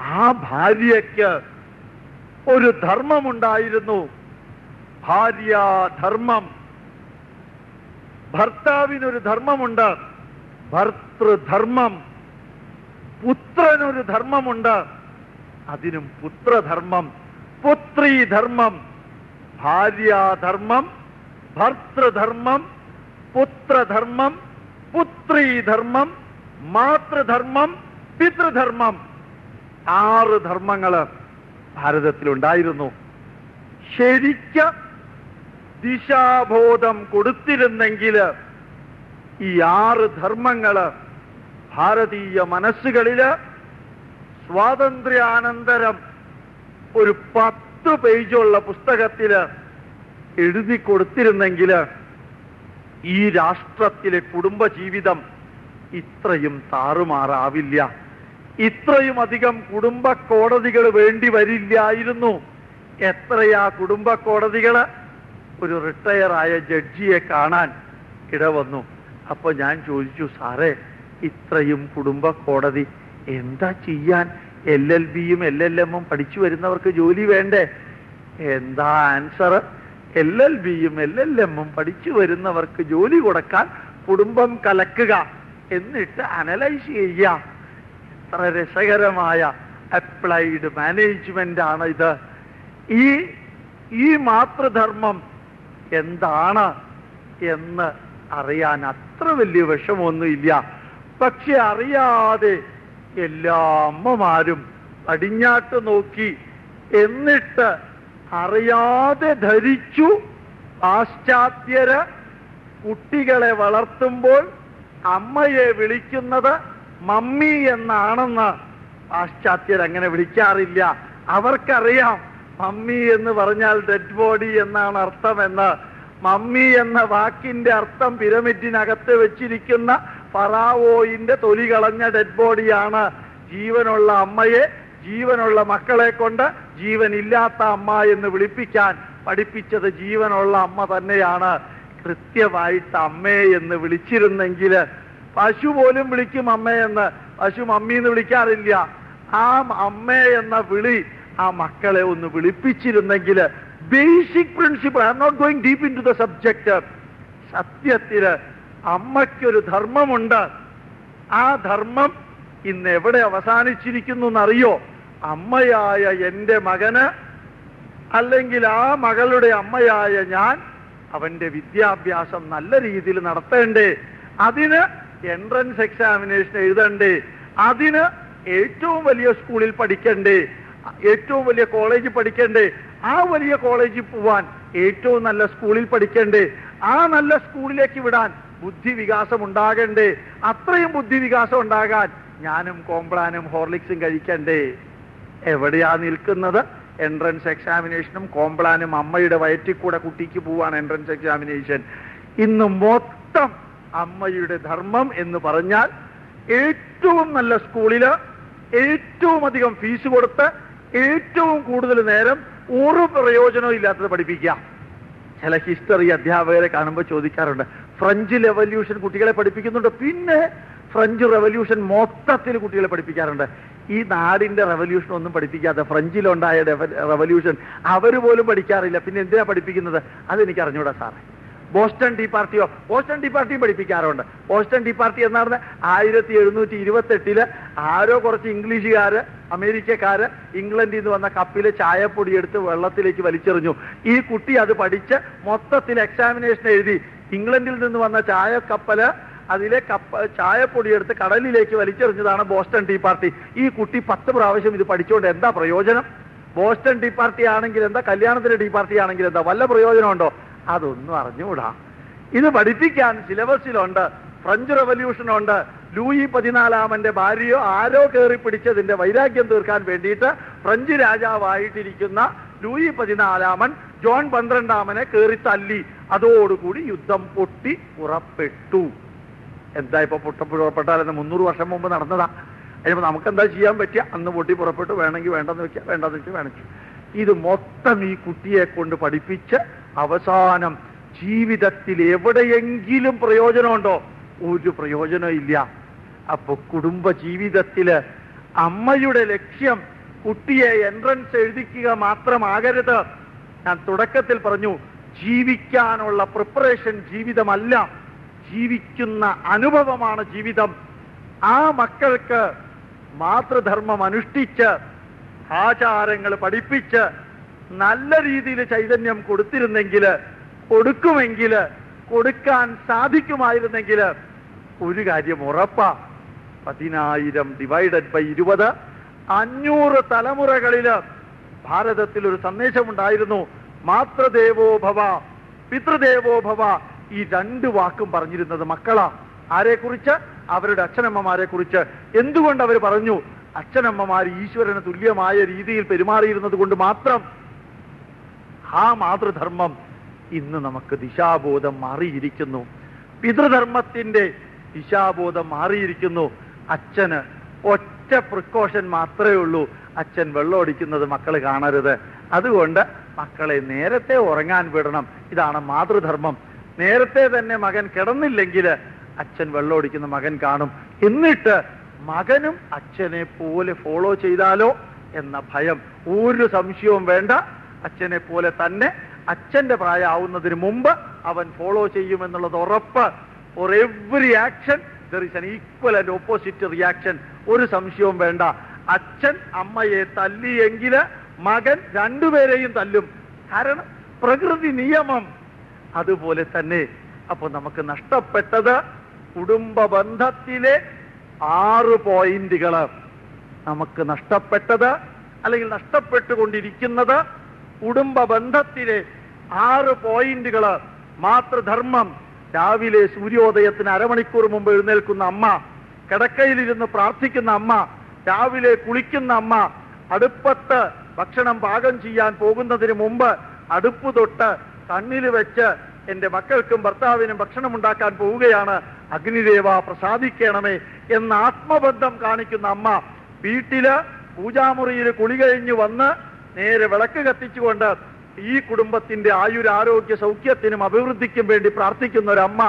ആ ഭാര്യയ്ക്ക് ഒരു ധർമ്മമുണ്ടായിരുന്നു. ഭാര്യാധർമ്മം ഭർത്താവിനൊരു ധർമ്മമുണ്ട്. ഭർത്തൃധർമ്മം പുത്രനൊരു ധർമ്മമുണ്ട്. അതിനും പുത്രധർമ്മം പുത്രീധർമ്മം ഭാര്യാധർമ്മം ഭർത്തൃധർമ്മം പുത്രധർമ്മം പുത്രീധർമ്മം മാതൃധർമ്മം പിതൃധർമ്മം. ആറ് ധർമ്മങ്ങൾ ഭാരതത്തിലുണ്ടായിരുന്നു. ശരിക്ക ദിശാബോധം കൊടുത്തിരുന്നെങ്കിൽ ഈ ആറ് ധർമ്മങ്ങൾ ഭാരതീയ മനസ്സുകളിൽ സ്വാതന്ത്ര്യാനന്തരം ഒരു പത്ത് പേജുള്ള പുസ്തകത്തിൽ എഴുതി കൊടുത്തിരുന്നെങ്കിൽ ഈ രാഷ്ട്രത്തിലെ കുടുംബജീവിതം ഇത്രയും താറുമാറാവില്ല. ഇത്രയും അധികം കുടുംബ കോടതികൾ വേണ്ടി വരില്ലായിരുന്നു. എത്രയാ കുടുംബ കോടതികൾ? ഒരു റിട്ടയറായ ജഡ്ജിയെ കാണാൻ ഇടവന്നു. അപ്പൊ ഞാൻ ചോദിച്ചു സാറേ ഇത്രയും കുടുംബ കോടതി എന്താ ചെയ്യാൻ? എൽ എൽ ബിയും എൽ എൽ എമ്മും പഠിച്ചു വരുന്നവർക്ക് ജോലി വേണ്ടേ? എന്താ ആൻസർ എൽ എൽ ബിയും എൽ എൽ എമ്മും പഠിച്ചു വരുന്നവർക്ക് ജോലി കൊടുക്കാൻ കുടുംബം കലക്കുക എന്നിട്ട് അനലൈസ് ചെയ്യുക. എത്ര രസകരമായ അപ്ലൈഡ് മാനേജ്മെന്റ് ആണ് ഇത്. ഈ ഈ മാതൃധർമ്മം എന്താണ് എന്ന് അറിയാൻ അത്ര വലിയ വിഷമൊന്നുമില്ല പക്ഷെ അറിയാതെ എല്ലാ അമ്മമാരും പടിഞ്ഞാട്ട് നോക്കി എന്നിട്ട് അറിയാതെ ധരിച്ചു പാശ്ചാത്യര് കുട്ടികളെ വളർത്തുമ്പോൾ അമ്മയെ വിളിക്കുന്നത് മമ്മി എന്നാണെന്ന് പാശ്ചാത്യർ അങ്ങനെ വിളിക്കാറില്ല. അവർക്കറിയാം മമ്മി എന്ന് പറഞ്ഞാൽ ഡെഡ് ബോഡി എന്നാണ് അർത്ഥമെന്ന്. മമ്മി എന്ന വാക്കിന്റെ അർത്ഥം പിരമിഡിനകത്ത് വെച്ചിരിക്കുന്ന ഫറാവോയിന്റെ തൊലി കളഞ്ഞ ഡെഡ് ബോഡിയാണ് ജീവനുള്ള അമ്മയെ ജീവനുള്ള മക്കളെ കൊണ്ട് ജീവനില്ലാത്ത അമ്മ എന്ന് വിളിപ്പിക്കാൻ പഠിപ്പിച്ചത് ജീവനുള്ള അമ്മ തന്നെയാണ്. കൃത്യമായിട്ട് അമ്മേ എന്ന് വിളിച്ചിരുന്നെങ്കിൽ പശു പോലും വിളിക്കും അമ്മയെന്ന് പശു മമ്മി എന്ന് വിളിക്കാറില്ല. ആ അമ്മ എന്ന വിളി ആ മക്കളെ ഒന്ന് വിളിപ്പിച്ചിരുന്നെങ്കിൽ basic principle I am not going deep into the subject സത്യത്തിൽ അമ്മയ്ക്കൊരു ധർമ്മമുണ്ട്. ആ ധർമ്മം ഇന്ന് എവിടെ അവസാനിച്ചിരിക്കുന്നു എന്നറിയോ? അമ്മയായ എന്റെ മകന് അല്ലെങ്കിൽ ആ മകളുടെ അമ്മയായ ഞാൻ അവന്റെ വിദ്യാഭ്യാസം നല്ല രീതിയിൽ നടത്തേണ്ടേ? അതിന് എൻട്രൻസ് എക്സാമിനേഷൻ എഴുതണ്ടേ? അതിന് ഏറ്റവും വലിയ സ്കൂളിൽ പഠിക്കണ്ടേ? ഏറ്റവും വലിയ കോളേജിൽ പഠിക്കണ്ടേ? ആ വലിയ കോളേജിൽ പോവാൻ ഏറ്റവും നല്ല സ്കൂളിൽ പഠിക്കണ്ടേ? ആ നല്ല സ്കൂളിലേക്ക് വിടാൻ ബുദ്ധി വികാസം ഉണ്ടാകണ്ടേ അത്രയും ബുദ്ധിവികാസം ഉണ്ടാകാൻ ഞാനും കോംപ്ലാനും ഹോർലിക്സും കഴിക്കണ്ടേ? എവിടെയാ നിൽക്കുന്നത്? എൻട്രൻസ് എക്സാമിനേഷനും കോംപ്ലാനും അമ്മയുടെ വയറ്റിൽ കൂടെ കുട്ടിക്ക് പോവാണ് എൻട്രൻസ് എക്സാമിനേഷൻ. ഇന്ന് മൊത്തം അമ്മയുടെ ധർമ്മം എന്ന് പറഞ്ഞാൽ ഏറ്റവും നല്ല സ്കൂളിൽ ഏറ്റവും അധികം ഫീസ് കൊടുത്ത് ഏറ്റവും കൂടുതൽ നേരം ഒരു പ്രയോജനവും ഇല്ലാത്തത് പഠിപ്പിക്കുക. ചില ഹിസ്റ്ററി അധ്യാപകരെ കാണുമ്പോൾ ചോദിക്കാറുണ്ട് ഫ്രഞ്ച് റെവല്യൂഷൻ കുട്ടികളെ പഠിപ്പിക്കുന്നുണ്ട്. പിന്നെ ഫ്രഞ്ച് റെവല്യൂഷൻ മൊത്തത്തിൽ കുട്ടികളെ പഠിപ്പിക്കാറുണ്ട്. ഈ നാടിന്റെ റെവല്യൂഷൻ ഒന്നും പഠിപ്പിക്കാത്ത ഫ്രഞ്ചിലുണ്ടായ റെവല്യൂഷൻ അവർ പോലും പഠിക്കാറില്ല. പിന്നെ എന്തിനാ പഠിപ്പിക്കുന്നത്? അതെനിക്ക് അറിഞ്ഞൂടാ സാറേ. ബോസ്റ്റൺ ടീ പാർട്ടിയോ? ബോസ്റ്റൺ ടീ പാർട്ടിയും പഠിപ്പിക്കാറുണ്ട്. ബോസ്റ്റൺ ടീ പാർട്ടി എന്നാണ് ആയിരത്തി എഴുന്നൂറ്റി ഇരുപത്തെട്ടിൽ ആരോ കുറച്ച് ഇംഗ്ലീഷുകാര് അമേരിക്കക്കാര് ഇംഗ്ലണ്ടിൽ നിന്ന് വന്ന കപ്പിൽ ചായപ്പൊടി എടുത്ത് വെള്ളത്തിലേക്ക് വലിച്ചെറിഞ്ഞു. ഈ കുട്ടി അത് പഠിച്ച് മൊത്തത്തിൽ എക്സാമിനേഷൻ എഴുതി. ഇംഗ്ലണ്ടിൽ നിന്ന് വന്ന ചായ കപ്പൽ അതിലെ കപ്പ ചായപ്പൊടി എടുത്ത് കടലിലേക്ക് വലിച്ചെറിഞ്ഞതാണ് ബോസ്റ്റൺ ടീ പാർട്ടി. ഈ കുട്ടി പത്ത് പ്രാവശ്യം ഇത് പഠിച്ചുകൊണ്ട് എന്താ പ്രയോജനം? ബോസ്റ്റൺ ടീ പാർട്ടി ആണെങ്കിൽ എന്താ? കല്യാണത്തിന്റെ ടീ പാർട്ടി ആണെങ്കിൽ എന്താ? വല്ല പ്രയോജനമുണ്ടോ? അതൊന്നും അറിഞ്ഞുകൂടാ. ഇത് പഠിപ്പിക്കാൻ സിലബസിലുണ്ട്. ഫ്രഞ്ച് റവല്യൂഷൻ ഉണ്ട് ലൂയി പതിനാലാമന്റെ ഭാര്യയോ ആരോ കയറി പിടിച്ചതിന്റെ വൈരാഗ്യം തീർക്കാൻ വേണ്ടിയിട്ട് ഫ്രഞ്ച് രാജാവായിട്ടിരിക്കുന്ന ലൂയി പതിനാലാമൻ ജോൺ പന്ത്രണ്ടാമനെ കയറി തല്ലി. അതോടുകൂടി യുദ്ധം പൊട്ടി പുറപ്പെട്ടു. എന്താ ഇപ്പൊ പൊട്ട പുറപ്പെട്ടാലെന്ന് മുന്നൂറ് വർഷം മുമ്പ് നടന്നതാ. നമുക്ക് എന്താ ചെയ്യാൻ പറ്റിയ? അന്ന് പൊട്ടി പുറപ്പെട്ടു. വേണമെങ്കിൽ വേണ്ടെന്ന് വെക്കാം വേണ്ടെന്ന് വെച്ചാൽ വേണമെങ്കിൽ. ഇത് മൊത്തം ഈ കുട്ടിയെ കൊണ്ട് പഠിപ്പിച്ച് അവസാനം ജീവിതത്തിൽ എവിടെയെങ്കിലും പ്രയോജനമുണ്ടോ? ഒരു പ്രയോജനം ഇല്ല. അപ്പൊ കുടുംബ ജീവിതത്തിൽ അമ്മയുടെ ലക്ഷ്യം കുട്ടിയെ എൻട്രൻസ് എഴുതിക്കുക മാത്രമാകരുത്. ഞാൻ തുടക്കത്തിൽ പറഞ്ഞു ജീവിക്കാനുള്ള പ്രിപ്പറേഷൻ ജീവിതമല്ല. ജീവിക്കുന്ന അനുഭവമാണ് ജീവിതം. ആ മക്കൾക്ക് മാതൃധർമ്മം അനുഷ്ഠിച്ച് ആചാരങ്ങൾ പഠിപ്പിച്ച് നല്ല രീതിയിൽ ചൈതന്യം കൊടുത്തിരുന്നെങ്കിൽ കൊടുക്കുമെങ്കിൽ കൊടുക്കാൻ സാധിക്കുമായിരുന്നെങ്കിൽ ഒരു കാര്യം ഉറപ്പാ. പതിനായിരം ഡിവൈഡഡ് ബൈ ഇരുപത് അഞ്ഞൂറ് തലമുറകളിൽ ഭാരതത്തിൽ ഒരു സന്ദേശമുണ്ടായിരുന്നു. മാതൃദേവോ ഭവ പിതൃദേവോ ഭവ ഈ രണ്ട് വാക്കും പറഞ്ഞിരുന്നത് മക്കളാ. ആരെക്കുറിച്ച്? അവരുടെ അച്ഛനമ്മമാരെ കുറിച്ച് എന്തുകൊണ്ട് അവർ പറഞ്ഞു? അച്ഛനമ്മമാർ ഈശ്വരന് തുല്യമായ രീതിയിൽ പെരുമാറിയിരുന്നത് കൊണ്ട് മാത്രം. ആ മാതൃധർമ്മം ഇന്ന് നമുക്ക് ദിശാബോധം മാറിയിരിക്കുന്നു. പിതൃധർമ്മത്തിന്റെ ദിശാബോധം മാറിയിരിക്കുന്നു. അച്ഛന് ഒറ്റ പ്രിക്കോഷൻ മാത്രമേ ഉള്ളൂ. അച്ഛൻ വെള്ളമടിക്കുന്നത് മക്കൾ കാണരുത്. അതുകൊണ്ട് മക്കളെ നേരത്തെ ഉറങ്ങാൻ വിടണം. ഇതാണ് മാതൃധർമ്മം. നേരത്തെ തന്നെ മകൻ കിടന്നില്ലെങ്കിൽ അച്ഛൻ വെള്ളമടിക്കുന്ന മകൻ കാണും. എന്നിട്ട് മകനും അച്ഛനെ പോലെ ഫോളോ ചെയ്താലോ എന്ന ഭയം. ഒരു സംശയവും വേണ്ട. അച്ഛനെ പോലെ തന്നെ അച്ഛന്റെ പ്രായമാവുന്നതിന് മുമ്പ് അവൻ ഫോളോ ചെയ്യുമെന്നുള്ളത് ഉറപ്പ്. For every action there is an equal and opposite reaction ഒരു സംശയവും വേണ്ട. അച്ഛൻ അമ്മയെ തല്ലിയെങ്കിൽ മകൻ രണ്ടുപേരെയും തല്ലും. കാരണം പ്രകൃതി നിയമം. അതുപോലെ തന്നെ അപ്പൊ നമുക്ക് നഷ്ടപ്പെട്ടത് കുടുംബ ബന്ധത്തിലെ ആറ് പോയിന്റുകൾ. നമുക്ക് നഷ്ടപ്പെട്ടത് അല്ലെങ്കിൽ നഷ്ടപ്പെട്ടുകൊണ്ടിരിക്കുന്നത് കുടുംബ ബന്ധത്തിലെ ആറ് പോയിന്റുകൾ. മാതൃധർമ്മം. രാവിലെ സൂര്യോദയത്തിന് അരമണിക്കൂർ മുമ്പ് എഴുന്നേൽക്കുന്ന അമ്മ കിടക്കയിലിരുന്ന് പ്രാർത്ഥിക്കുന്ന അമ്മ രാവിലെ കുളിക്കുന്ന അമ്മ അടുപ്പത്ത് ഭക്ഷണം പാകം ചെയ്യാൻ പോകുന്നതിന് മുമ്പ് അടുപ്പ് തൊട്ട് കണ്ണിൽ വെച്ച് എന്റെ മക്കൾക്കും ഭർത്താവിനും ഭക്ഷണം ഉണ്ടാക്കാൻ പോവുകയാണ്. അഗ്നിദേവ പ്രസാദിക്കണമേ എന്ന ആത്മബന്ധം കാണിക്കുന്ന അമ്മ വീട്ടിൽ പൂജാമുറിയിൽ കുളി കഴിഞ്ഞു വന്ന് നേരെ വിളക്ക് കത്തിച്ചുകൊണ്ട് ഈ കുടുംബത്തിന്റെ ആയുരാരോഗ്യ സൗഖ്യത്തിനും അഭിവൃദ്ധിക്കും വേണ്ടി പ്രാർത്ഥിക്കുന്ന ഒരമ്മ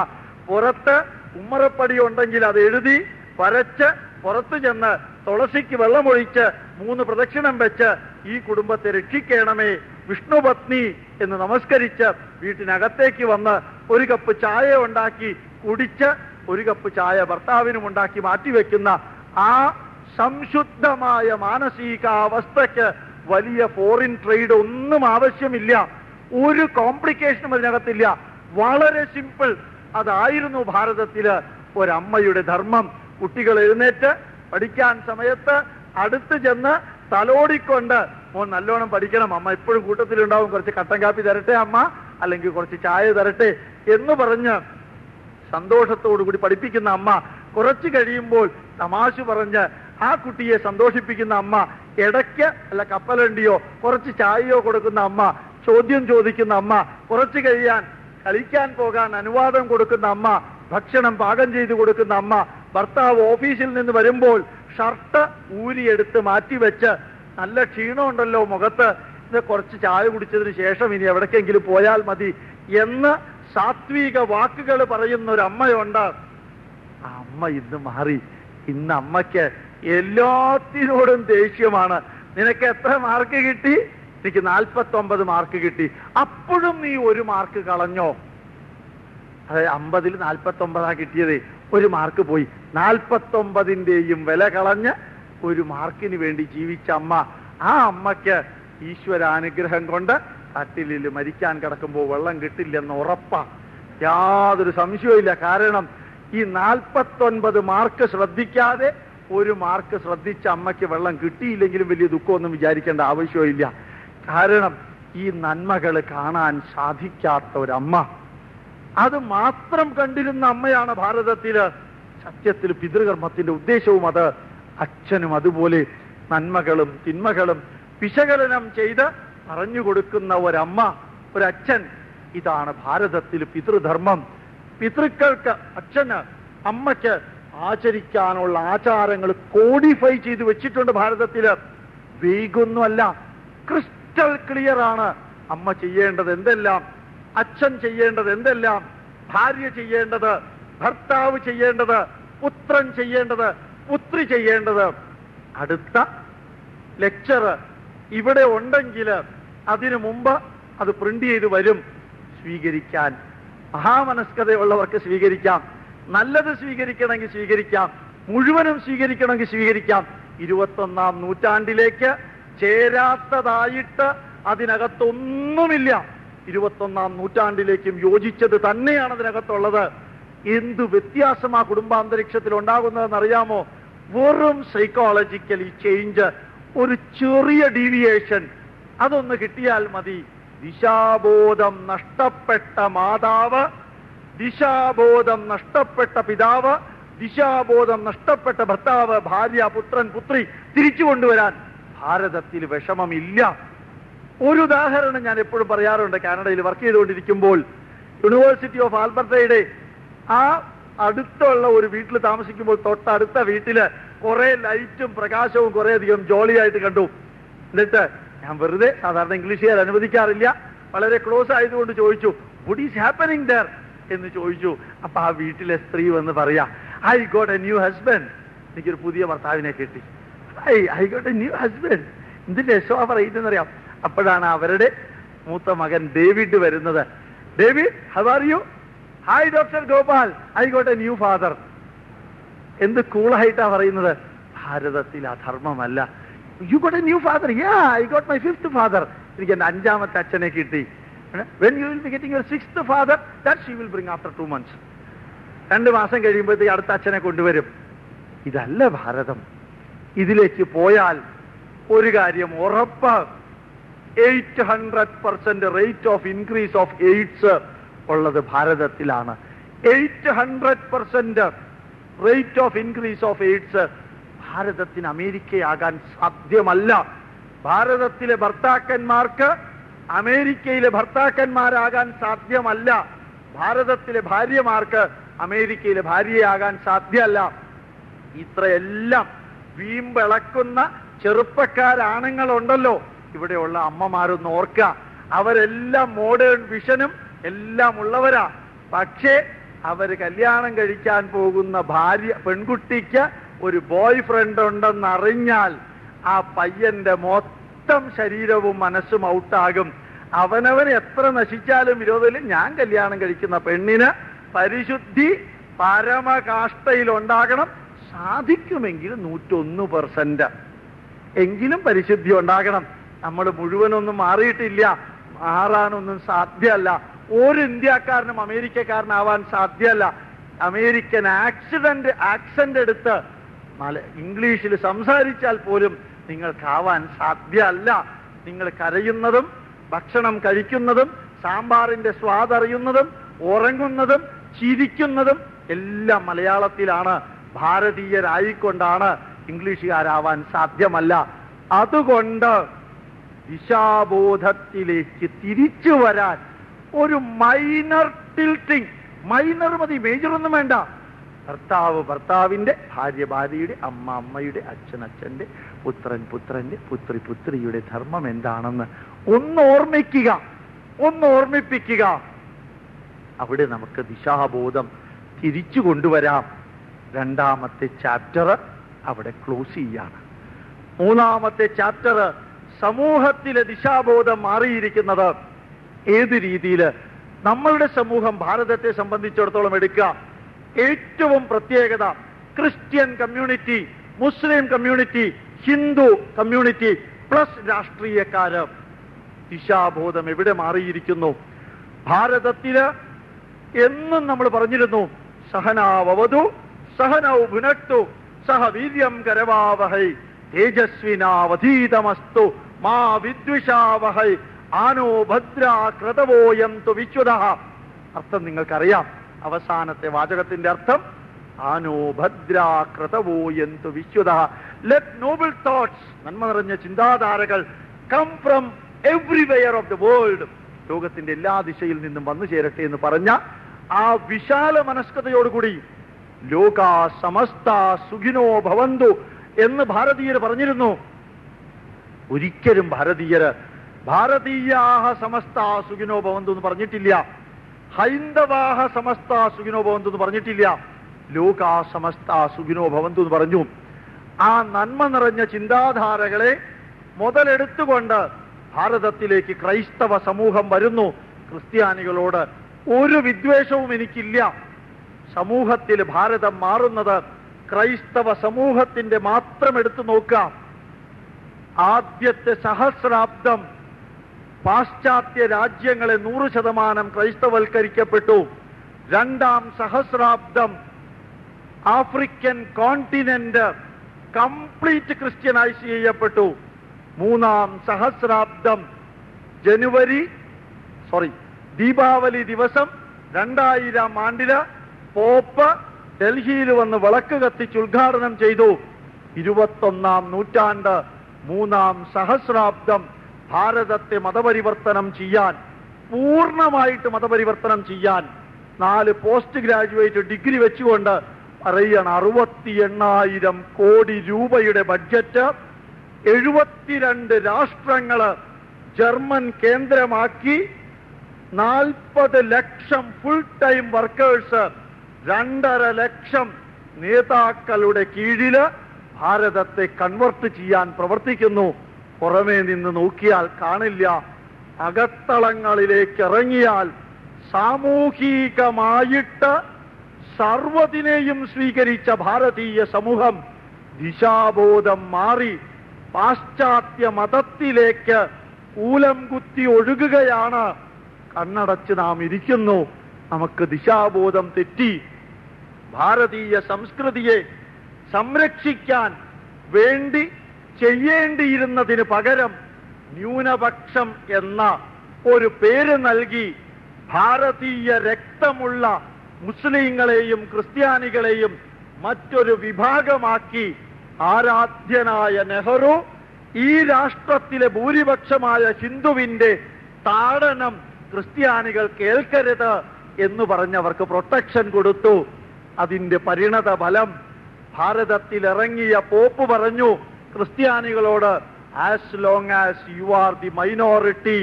പുറത്ത് ഉമ്മറപ്പടി ഉണ്ടെങ്കിൽ അത് എഴുതി വരച്ച് പുറത്തു ചെന്ന് തുളസിക്ക് വെള്ളമൊഴിച്ച് മൂന്ന് പ്രദക്ഷിണം വെച്ച് ഈ കുടുംബത്തെ രക്ഷിക്കണമേ വിഷ്ണുപത്നി എന്ന് നമസ്കരിച്ച് വീട്ടിനകത്തേക്ക് വന്ന് ഒരു കപ്പ് ചായ ഉണ്ടാക്കി കുടിച്ച് ഒരു കപ്പ് ചായ ഭർത്താവിനും ഉണ്ടാക്കി മാറ്റിവെക്കുന്ന ആ സംശുദ്ധമായ മാനസികാവസ്ഥയ്ക്ക് വലിയ ഫോറിൻ ട്രേഡ് ഒന്നും ആവശ്യമില്ല. ഒരു കോംപ്ലിക്കേഷനും അതിനകത്തില്ല. വളരെ സിമ്പിൾ അതായിരുന്നു ഭാരതത്തിൽ ഒരമ്മയുടെ ധർമ്മം. കുട്ടികൾ എഴുന്നേറ്റ് പഠിക്കാൻ സമയത്ത് അടുത്ത് ചെന്ന് തലോടിക്കൊണ്ട് മോൻ നല്ലോണം പഠിക്കണം അമ്മ എപ്പോഴും കൂട്ടത്തിലുണ്ടാവും കുറച്ച് കട്ടൻ കാപ്പി തരട്ടെ അമ്മ അല്ലെങ്കിൽ കുറച്ച് ചായ തരട്ടെ എന്ന് പറഞ്ഞ് സന്തോഷത്തോടു കൂടി പഠിപ്പിക്കുന്ന അമ്മ കുറച്ച് കഴിയുമ്പോൾ തമാശ പറഞ്ഞ് ആ കുട്ടിയെ സന്തോഷിപ്പിക്കുന്ന അമ്മ ഇടയ്ക്ക് അല്ല കപ്പലണ്ടിയോ കുറച്ച് ചായയോ കൊടുക്കുന്ന അമ്മ ചോദ്യം ചോദിക്കുന്ന അമ്മ കുറച്ച് കഴിയാൻ കളിക്കാൻ പോകാൻ അനുവാദം കൊടുക്കുന്ന അമ്മ ഭക്ഷണം പാകം ചെയ്തു കൊടുക്കുന്ന അമ്മ ഭർത്താവ് ഓഫീസിൽ നിന്ന് വരുമ്പോൾ ഷർട്ട് ഊരിയെടുത്ത് മാറ്റിവെച്ച് നല്ല ക്ഷീണമുണ്ടല്ലോ മുഖത്ത്. ഇത് കുറച്ച് ചായ കുടിച്ചതിന് ശേഷം ഇനി എവിടേക്കെങ്കിലും പോയാൽ മതി എന്ന് സാത്വിക വാക്കുകൾ പറയുന്ന ഒരു അമ്മയുണ്ട് അമ്മ ഇന്ന് മാറി. ഇന്ന് അമ്മയ്ക്ക് എല്ലാത്തിനോടും ദേഷ്യമാണ്. നിനക്ക് എത്ര മാർക്ക് കിട്ടി? എനിക്ക് നാൽപ്പത്തി ഒമ്പത് മാർക്ക് കിട്ടി. അപ്പോഴും നീ ഒരു മാർക്ക് കളഞ്ഞോ? അതെ അമ്പതിൽ നാൽപ്പത്തി ഒമ്പതാ കിട്ടിയത്. ഒരു മാർക്ക് പോയി. നാൽപ്പത്തി ഒമ്പതിന്റെയും വില കളഞ്ഞ് ഒരു മാർക്കിന് വേണ്ടി ജീവിച്ച അമ്മ. ആ അമ്മയ്ക്ക് ഈശ്വരാനുഗ്രഹം കൊണ്ട് തട്ടിലിൽ മരിക്കാൻ കിടക്കുമ്പോൾ വെള്ളം കിട്ടില്ലെന്ന് ഉറപ്പാ. യാതൊരു സംശയവും കാരണം ഈ നാൽപ്പത്തൊൻപത് മാർക്ക് ശ്രദ്ധിക്കാതെ ഒരു മാർക്ക് ശ്രദ്ധിച്ച അമ്മയ്ക്ക് വെള്ളം കിട്ടിയില്ലെങ്കിലും വലിയ ദുഃഖമൊന്നും വിചാരിക്കേണ്ട ആവശ്യമില്ല കാരണം ഈ നന്മകൾ കാണാൻ സാധിക്കാത്ത ഒരമ്മ അത് മാത്രം കണ്ടിരുന്ന അമ്മയാണ് ഭാരതത്തിൽ സത്യത്തിൽ പിതൃകർമ്മത്തിന്റെ ഉദ്ദേശവും അത്. അച്ഛനും അതുപോലെ നന്മകളും തിന്മകളും വിശകലനം ചെയ്ത് പറഞ്ഞു കൊടുക്കുന്ന ഒരമ്മ ഒരച്ഛൻ. ഇതാണ് ഭാരതത്തിൽ പിതൃധർമ്മം. പിതൃക്കൾക്ക് അച്ഛന് അമ്മയ്ക്ക് ആചരിക്കാനുള്ള ആചാരങ്ങൾ കോഡിഫൈ ചെയ്ത് വെച്ചിട്ടുണ്ട് ഭാരതത്തിൽ വൈകൊന്നുമല്ല ക്രിസ്റ്റൽ ക്ലിയർ ആണ്. അമ്മ ചെയ്യേണ്ടത് എന്തെല്ലാം? അച്ഛൻ ചെയ്യേണ്ടത് എന്തെല്ലാം? ഭാര്യ ചെയ്യേണ്ടത് ഭർത്താവ് ചെയ്യേണ്ടത് പുത്രൻ ചെയ്യേണ്ടത് പുത്രി ചെയ്യേണ്ടത്. അടുത്ത ലെക്ചർ ഇവിടെ ഉണ്ടെങ്കിൽ അതിനു മുമ്പ് അത് പ്രിന്റ് ചെയ്ത് വരും. സ്വീകരിക്കാൻ. മഹാമനസ്കതയുള്ളവർക്ക് സ്വീകരിക്കാം. നല്ലത് സ്വീകരിക്കണമെങ്കിൽ സ്വീകരിക്കാം. മുഴുവനും സ്വീകരിക്കണമെങ്കിൽ സ്വീകരിക്കാം. ഇരുപത്തൊന്നാം നൂറ്റാണ്ടിലേക്ക് ചേരാത്തതായിട്ട് അതിനകത്തൊന്നുമില്ല. ഇരുപത്തൊന്നാം നൂറ്റാണ്ടിലേക്കും യോജിച്ചത് തന്നെയാണ് അതിനകത്തുള്ളത്. എന്ത് വ്യത്യാസം ആ കുടുംബാന്തരീക്ഷത്തിൽ ഉണ്ടാകുന്നതെന്ന് അറിയാമോ വെറും സൈക്കോളജിക്കലി ചേഞ്ച് ഒരു ചെറിയ ഡീവിയേഷൻ അതൊന്ന് കിട്ടിയാൽ മതി. ദിശാബോധം നഷ്ടപ്പെട്ട മാതാവ് ദിശാബോധം നഷ്ടപ്പെട്ട പിതാവ് ദിശാബോധം നഷ്ടപ്പെട്ട ഭർത്താവ് ഭാര്യ പുത്രൻ പുത്രി തിരിച്ചു കൊണ്ടുവരാൻ. ഭാരതത്തിൽ വിഷമമില്ല. ഒരു ഉദാഹരണം ഞാൻ എപ്പോഴും പറയാറുണ്ട് കാനഡയിൽ വർക്ക് ചെയ്തുകൊണ്ടിരിക്കുമ്പോൾ. യൂണിവേഴ്സിറ്റി ഓഫ് ആൽബർട്ടയുടെ ആ അടുത്തുള്ള ഒരു വീട്ടിൽ താമസിക്കുമ്പോൾ തൊട്ടടുത്ത വീട്ടിൽ കുറെ ലൈറ്റും പ്രകാശവും കുറെ അധികം ജോളിയായിട്ട് കണ്ടു. എന്നിട്ട് ഞാൻ വെറുതെ സാധാരണ ഇംഗ്ലീഷുകാർ അനുവദിക്കാറില്ല. വളരെ ക്ലോസ് ആയതുകൊണ്ട് ചോദിച്ചു വുഡ് ഈസ് ഹാപ്പനിങ് ദർ എന്ന് ചോദിച്ചു. അപ്പൊ ആ വീട്ടിലെ സ്ത്രീ വന്ന് പറയാ I got a new husband എനിക്കൊരു പുതിയ ഭർത്താവിനെ കിട്ടി. I I got a new husband എന്തിന്റെ യശോഭ പറയുന്നറിയാം അപ്പോഴാണ് അവരുടെ മൂത്ത മകൻ ഡേവിഡ് വരുന്നത്. David how are you hi doctor Gopal. I got a new father എന്ത് കൂളായിട്ടാ പറയുന്നത്? ഭാരതത്തിൽ അധർമ്മമല്ല. You got a new father yeah I got my fifth father എനിക്ക് എന്റെ അഞ്ചാമത്തെ അച്ഛനെ കിട്ടി. When you will be getting your six father that she will bring after two months രണ്ട് മാസം കഴിയുമ്പോഴത്തേക്ക് അടുത്ത അച്ഛനെ കൊണ്ടുവരും. ഇതല്ല ഭാരതം. ഇതിലേക്ക് പോയാൽ ഒരു കാര്യം ഉറപ്പ്. Eight hundred percent rate of increase of AIDS ഉള്ളത് ഭാരതത്തിലാണ്. Eight hundred percent rate of increase of AIDS ഭാരതത്തിന് അമേരിക്കയാകാൻ സാധ്യമല്ല. ഭാരതത്തിലെ ഭർത്താക്കന്മാർക്ക് അമേരിക്കയിലെ ഭർത്താക്കന്മാരാകാൻ സാധ്യമല്ല. ഭാരതത്തിലെ ഭാര്യമാർക്ക് അമേരിക്കയിലെ ഭാര്യയാകാൻ സാധ്യമല്ല. ഇത്രയെല്ലാം വീമ്പിളക്കുന്ന ചെറുപ്പക്കാരാണുങ്ങളുണ്ടല്ലോ. ഇവിടെയുള്ള അമ്മമാരൊന്ന് ഓർക്കുക. അവരെല്ലാം മോഡേൺ വിഷനും എല്ലാം ഉള്ളവരാ. പക്ഷേ അവർ കല്യാണം കഴിക്കാൻ പോകുന്ന ഭാര്യ പെൺകുട്ടിക്ക് ഒരു ബോയ് ഫ്രണ്ട് ഉണ്ടെന്നറിഞ്ഞാൽ ആ പയ്യന്റെ മൊത്തം ശരീരവും മനസ്സും ഔട്ടാകും അവനവൻ എത്ര നശിച്ചാലും വിരോധമില്ല ഞാൻ കല്യാണം കഴിക്കുന്ന പെണ്ണിന് പരിശുദ്ധി പരമകാഷ്ടയിൽ ഉണ്ടാകണം. സാധിക്കുമെങ്കിൽ നൂറ്റൊന്ന് പെർസെന്റ് എങ്കിലും പരിശുദ്ധി ഉണ്ടാകണം. നമ്മൾ മുഴുവനൊന്നും മാറിയിട്ടില്ല. മാറാനൊന്നും സാധ്യമല്ല. ഒരു ഇന്ത്യക്കാരനും അമേരിക്കക്കാരനാവാൻ സാധ്യമല്ല. അമേരിക്കൻ ആക്സിഡന്റ് ആക്സന്റ് എടുത്ത് ഇംഗ്ലീഷിൽ സംസാരിച്ചാൽ പോലും നിങ്ങൾക്കാവാൻ സാധ്യമല്ല. നിങ്ങൾ കരയുന്നതും ഭക്ഷണം കഴിക്കുന്നതും സാമ്പാറിന്റെ സ്വാദറിയുന്നതും ഉറങ്ങുന്നതും ചിരിക്കുന്നതും എല്ലാം മലയാളത്തിലാണ്. ഭാരതീയരായിക്കൊണ്ടാണ് ഇംഗ്ലീഷുകാരാവാൻ സാധ്യമല്ല. അതുകൊണ്ട് ദിശാബോധത്തിലേക്ക് തിരിച്ചു വരാൻ ഒരു മൈനർ ടിൽറ്റിംഗ് മൈനർ മതി മേജർ ഒന്നും വേണ്ട. ഭർത്താവ് ഭർത്താവിന്റെ ഭാര്യ ഭാര്യയുടെ അമ്മ അമ്മയുടെ അച്ഛൻ അച്ഛന്റെ പുത്രൻ പുത്രന്റെ പുത്രി പുത്രിയുടെ ധർമ്മം എന്താണെന്ന് ഒന്ന് ഓർമ്മിക്കുക. ഒന്ന് ഓർമ്മിപ്പിക്കുക. അവിടെ നമുക്ക് ദിശാബോധം തിരിച്ചു കൊണ്ടുവരാം. രണ്ടാമത്തെ ചാപ്റ്റർ അവിടെ ക്ലോസ് ചെയ്യാണ്. മൂന്നാമത്തെ ചാപ്റ്റർ സമൂഹത്തിലെ ദിശാബോധം മാറിയിരിക്കുന്നത് ഏത് രീതിയിൽ നമ്മളുടെ സമൂഹം ഭാരതത്തെ സംബന്ധിച്ചിടത്തോളം എടുക്കുക. ഏറ്റവും പ്രത്യേകത Christian community Muslim community Hindu community plus രാഷ്ട്രീയക്കാര്. ദിശാബോധം എവിടെ മാറിയിരിക്കുന്നു? ഭാരതത്തിൽ എന്നും നമ്മൾ പറഞ്ഞിരുന്നു സഹനാവതു സഹനൗ ഭുനട്ടു സഹ വീര്യം കരവാവഹൈ തേജസ്വിനാവധീതമസ്തു. മാ വിദ്വിഷാവഹൈ ആനോ ഭദ്ര ക്രതവോയം തു വിശ്വത അർത്ഥം നിങ്ങൾക്കറിയാം. അവസാനത്തെ വാചകത്തിന്റെ അർത്ഥം ആനോ ഭദ്ര ക്രതവോയന്തു വിശ്വത ലെറ്റ് നോബിൾ തോട്ട്സ് നന്മ നിറഞ്ഞ ചിന്താധാരകൾ come from everywhere of the world ലോകത്തിന്റെ എല്ലാ ദിശയിൽ നിന്നും വന്നു ചേരട്ടെ എന്ന് പറഞ്ഞ ആ വിശാല മനസ്കതയോടുകൂടി ലോക സമസ്ത സുഖിനോ ഭവന്തു എന്ന് ഭാരതീയർ പറഞ്ഞിരുന്നു. ഒരിക്കലും ഭാരതീയര് ഭാരതീയാഹ സമസ്ത സുഖിനോ ഭവന്തു എന്ന് പറഞ്ഞിട്ടില്ല. ഹൈന്ദവാഹ സമസ്ത സുഖിനോ ഭവന്തു എന്ന് പറഞ്ഞിട്ടില്ല. ലോകാ സമസ്ത സുഖിനോ ഭവന്തു എന്ന് പറഞ്ഞു. ആ നന്മ നിറഞ്ഞ ചിന്താധാരകളെ മുതലെടുത്തുകൊണ്ട് ഭാരതത്തിലേക്ക് ക്രൈസ്തവ സമൂഹം വരുന്നു. ക്രിസ്ത്യാനികളോട് ഒരു വിദ്വേഷവും എനിക്കില്ല. സമൂഹത്തിൽ ഭാരതം മാറുന്നത് ക്രൈസ്തവ സമൂഹത്തിന്റെ മാത്രം എടുത്തു നോക്കാം ആദ്യത്തെ സഹസ്രാബ്ദം പാശ്ചാത്യ രാജ്യങ്ങളെ നൂറ് ശതമാനം ക്രൈസ്തവൽക്കരിക്കപ്പെട്ടു. രണ്ടാം സഹസ്രാബ്ദം ആഫ്രിക്കൻ കോണ്ടിനെന്റ് കംപ്ലീറ്റ് ക്രിസ്ത്യനൈസ് ചെയ്യപ്പെട്ടു. മൂന്നാം സഹസ്രാബ്ദം ജനുവരി സോറി ദീപാവലി ദിവസം രണ്ടായിരം ആണ്ടിൽ പോപ്പ് ഡൽഹിയിൽ വന്ന് വിളക്ക് കത്തിച്ച് ഉദ്ഘാടനം ചെയ്തു. ഇരുപത്തൊന്നാം നൂറ്റാണ്ട് മൂന്നാം സഹസ്രാബ്ദം ഭാരതത്തെ മതപരിവർത്തനം ചെയ്യാൻ പൂർണമായിട്ട് മതപരിവർത്തനം ചെയ്യാൻ നാല് പോസ്റ്റ് ഗ്രാജുവേറ്റ് ഡിഗ്രി വെച്ചുകൊണ്ട് പറയണം അറുപത്തി എണ്ണായിരം കോടി രൂപയുടെ ബഡ്ജറ്റ് എഴുപത്തിരണ്ട് രാഷ്ട്രങ്ങൾ ജർമ്മൻ കേന്ദ്രമാക്കി നാൽപ്പത് ലക്ഷം ഫുൾ ടൈം വർക്കേഴ്സ് രണ്ടര ലക്ഷം നേതാക്കളുടെ കീഴിൽ ഭാരതത്തെ കൺവെർട്ട് ചെയ്യാൻ പ്രവർത്തിക്കുന്നു. പുറമേ നിന്ന് നോക്കിയാൽ കാണില്ല. അകത്തളങ്ങളിലേക്ക് ഇറങ്ങിയാൽ സാമൂഹികമായിട്ട് സർവതിനെയും സ്വീകരിച്ച ഭാരതീയ സമൂഹം ദിശാബോധം മാറി പാശ്ചാത്യ മതത്തിലേക്ക് കൂലം കുത്തി ഒഴുകുകയാണ്. കണ്ണടച്ച് നാം ഇരിക്കുന്നു. നമുക്ക് ദിശാബോധം തെറ്റി. ഭാരതീയ സംസ്കൃതിയെ സംരക്ഷിക്കാൻ വേണ്ടി ചെയ്യേണ്ടിയിരുന്നതിന് പകരം ന്യൂനപക്ഷം എന്ന ഒരു പേര് നൽകി ഭാരതീയ രക്തമുള്ള മുസ്ലിങ്ങളെയും ക്രിസ്ത്യാനികളെയും മറ്റൊരു വിഭാഗമാക്കി ആരാധ്യനായ നെഹ്റു ഈ രാഷ്ട്രത്തിലെ ഭൂരിപക്ഷമായ ഹിന്ദുവിന്റെ താടനം ക്രിസ്ത്യാനികൾ കേൾക്കരുത് എന്ന് പറഞ്ഞവർക്ക് പ്രൊട്ടക്ഷൻ കൊടുത്തു. അതിന്റെ പരിണത ഫലം ഭാരതത്തിൽ ഇറങ്ങിയ പോപ്പ് പറഞ്ഞു ക്രിസ്ത്യാനികളോട് as long as you are the minority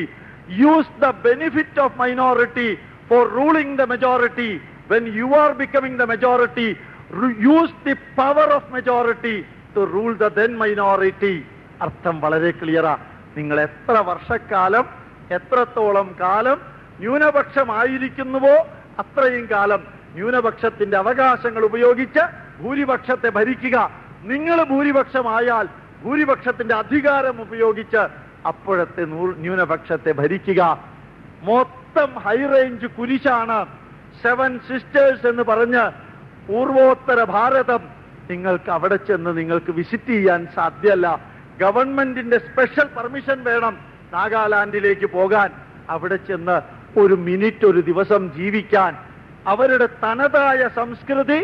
use the benefit of minority for ruling the majority when you are becoming the majority use the power of majority to rule the then minority അർത്ഥം വളരെ ക്ലിയറാ നിങ്ങൾ എത്ര വർഷക്കാലം എത്രത്തോളം കാലം ന്യൂനപക്ഷമായിരിക്കുന്നുവോ അത്രയും കാലം ന്യൂനപക്ഷത്തിന്റെ അവകാശങ്ങൾ ഉപയോഗിച്ച് ഭൂരിപക്ഷത്തെ ഭരിക്കുക. നിങ്ങൾ ഭൂരിപക്ഷമായാൽ ഭൂരിപക്ഷത്തിന്റെ അധികാരം ഉപയോഗിച്ച് അപ്പോഴത്തെ ന്യൂനപക്ഷത്തെ ഭരിക്കുക. മൊത്തം ഹൈ റേഞ്ച് കുരിശാണ് സെവൻ സിസ്റ്റേഴ്സ് എന്ന് പറഞ്ഞ് പൂർവോത്തര ഭാരതം നിങ്ങൾക്ക് അവിടെ ചെന്ന് നിങ്ങൾക്ക് വിസിറ്റ് ചെയ്യാൻ സാധ്യല്ല. ഗവൺമെന്റിന്റെ സ്പെഷ്യൽ പെർമിഷൻ വേണം നാഗാലാൻഡിലേക്ക് പോകാൻ. അവിടെ ചെന്ന് ഒരു മിനിറ്റ് ഒരു ദിവസം ജീവിക്കാൻ. അവരുടെ തനതായ സംസ്കൃതി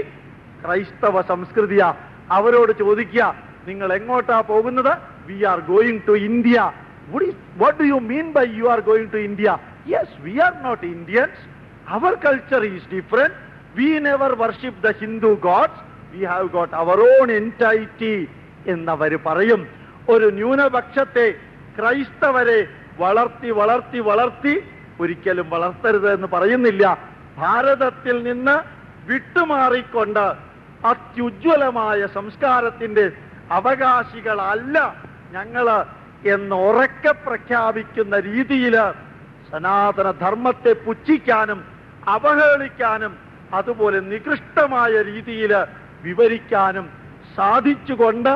ക്രൈസ്തവ സംസ്കൃതിയാ. അവരോട് ചോദിക്കുക നിങ്ങൾ എങ്ങോട്ടാ പോകുന്നത്? We are going to India what do you mean by you are going to India yes we are not Indians our culture is different we never worship the Hindu gods we have got our own entity എന്നവർ പറയും. ഒരു ന്യൂനപക്ഷത്തെ ക്രൈസ്തവരെ വളർത്തി വളർത്തി വളർത്തി ഒരിക്കലും വളർത്തരുത് എന്ന് പറയുന്നില്ല. ഭാരതത്തിൽ നിന്ന് വിട്ടുമാറിക്കൊണ്ട് അത്യുജ്വലമായ സംസ്കാരത്തിന്റെ അവകാശികളല്ല ഞങ്ങൾ എന്ന് ഉറക്കെ പ്രഖ്യാപിക്കുന്ന രീതിയിൽ സനാതന ധർമ്മത്തെ പുച്ഛിക്കാനും അവഹേളിക്കാനും അതുപോലെ നികൃഷ്ടമായ രീതിയിൽ വിവരിക്കാനും സാധിച്ചുകൊണ്ട്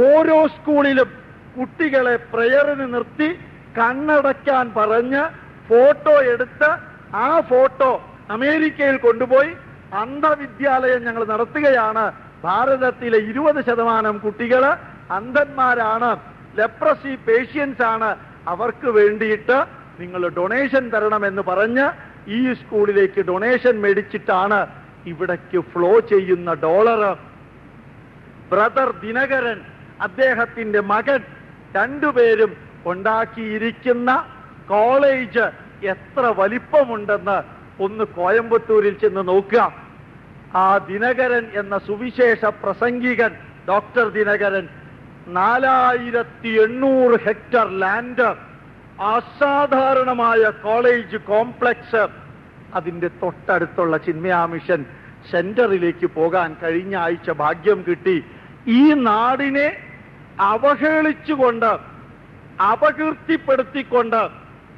ഓരോ സ്കൂളിലും കുട്ടികളെ പ്രയറിന് നിർത്തി കണ്ണടയ്ക്കാൻ പറഞ്ഞ് ഫോട്ടോ എടുത്ത് ആ ഫോട്ടോ അമേരിക്കയിൽ കൊണ്ടുപോയി അന്ധവിദ്യാലയം ഞങ്ങൾ നടത്തുകയാണ്. ഭാരതത്തിലെ ഇരുപത് ശതമാനം കുട്ടികൾ അന്ധന്മാരാണ്. ലെപ്രസി പേഷ്യൻസ് ആണ്. അവർക്ക് വേണ്ടിയിട്ട് നിങ്ങൾ ഡൊണേഷൻ എന്ന് പറഞ്ഞ് ഈ സ്കൂളിലേക്ക് ഡൊണേഷൻ മേടിച്ചിട്ടാണ് ഇവിടേക്ക് ഫ്ലോ ചെയ്യുന്ന ഡോളർ. ബ്രദർ ദിനകരൻ അദ്ദേഹത്തിന്റെ മകൻ രണ്ടുപേരും ഉണ്ടാക്കിയിരിക്കുന്ന കോളേജ് എത്ര വലിപ്പമുണ്ടെന്ന് ഒന്ന് കോയമ്പത്തൂരിൽ ചെന്ന് നോക്കുക. ആ ദിനകരൻ എന്ന സുവിശേഷ പ്രസംഗികൻ ഡോക്ടർ ദിനകരൻ നാലായിരത്തി എണ്ണൂറ് ഹെക്ടർ ലാൻഡ് അസാധാരണമായ കോളേജ് കോംപ്ലക്സ് അതിന്റെ തൊട്ടടുത്തുള്ള ചിന്മയാ മിഷൻ സെന്ററിലേക്ക് പോകാൻ കഴിഞ്ഞ ആഴ്ച ഭാഗ്യം കിട്ടി. ഈ നാടിനെ അവഹേളിച്ചുകൊണ്ട് അപകീർത്തിപ്പെടുത്തിക്കൊണ്ട്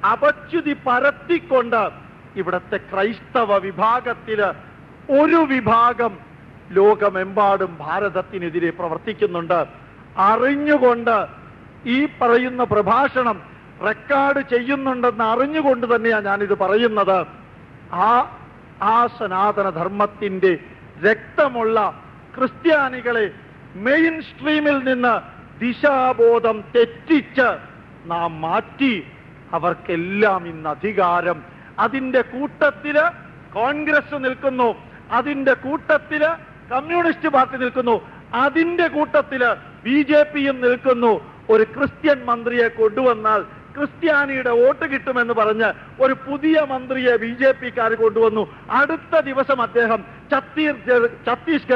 അപച്യുതി പരത്തിക്കൊണ്ട് ഇവിടത്തെ ക്രൈസ്തവ വിഭാഗത്തിൽ ഒരു വിഭാഗം ലോകമെമ്പാടും ഭാരതത്തിനെതിരെ പ്രവർത്തിക്കുന്നുണ്ട്. അറിഞ്ഞുകൊണ്ട് ഈ പറയുന്ന പ്രഭാഷണം റെക്കോർഡ് ചെയ്യുന്നുണ്ടെന്ന് അറിഞ്ഞുകൊണ്ട് തന്നെയാണ് ഞാനിത് പറയുന്നത്. ആ ആ സനാതന ധർമ്മത്തിന്റെ രക്തമുള്ള ക്രിസ്ത്യാനികളെ മെയിൻ സ്ട്രീമിൽ നിന്ന് ദിശാബോധം തെറ്റിച്ച് നാം മാറ്റി. അവർക്കെല്ലാം ഇന്ന് അധികാരം അതിന്റെ കൂട്ടത്തിൽ കോൺഗ്രസ് നിൽക്കുന്നു. അതിന്റെ കൂട്ടത്തിൽ കമ്മ്യൂണിസ്റ്റ് പാർട്ടി നിൽക്കുന്നു. അതിന്റെ കൂട്ടത്തിൽ ബി ജെ പിയും നിൽക്കുന്നു. ഒരു ക്രിസ്ത്യൻ മന്ത്രിയെ കൊണ്ടുവന്നാൽ ക്രിസ്ത്യാനിയുടെ വോട്ട് കിട്ടുമെന്ന് പറഞ്ഞ് ഒരു പുതിയ മന്ത്രിയെ ബി ജെ പിക്കാർ കൊണ്ടുവന്നു. അടുത്ത ദിവസം അദ്ദേഹം ഛത്തീസ്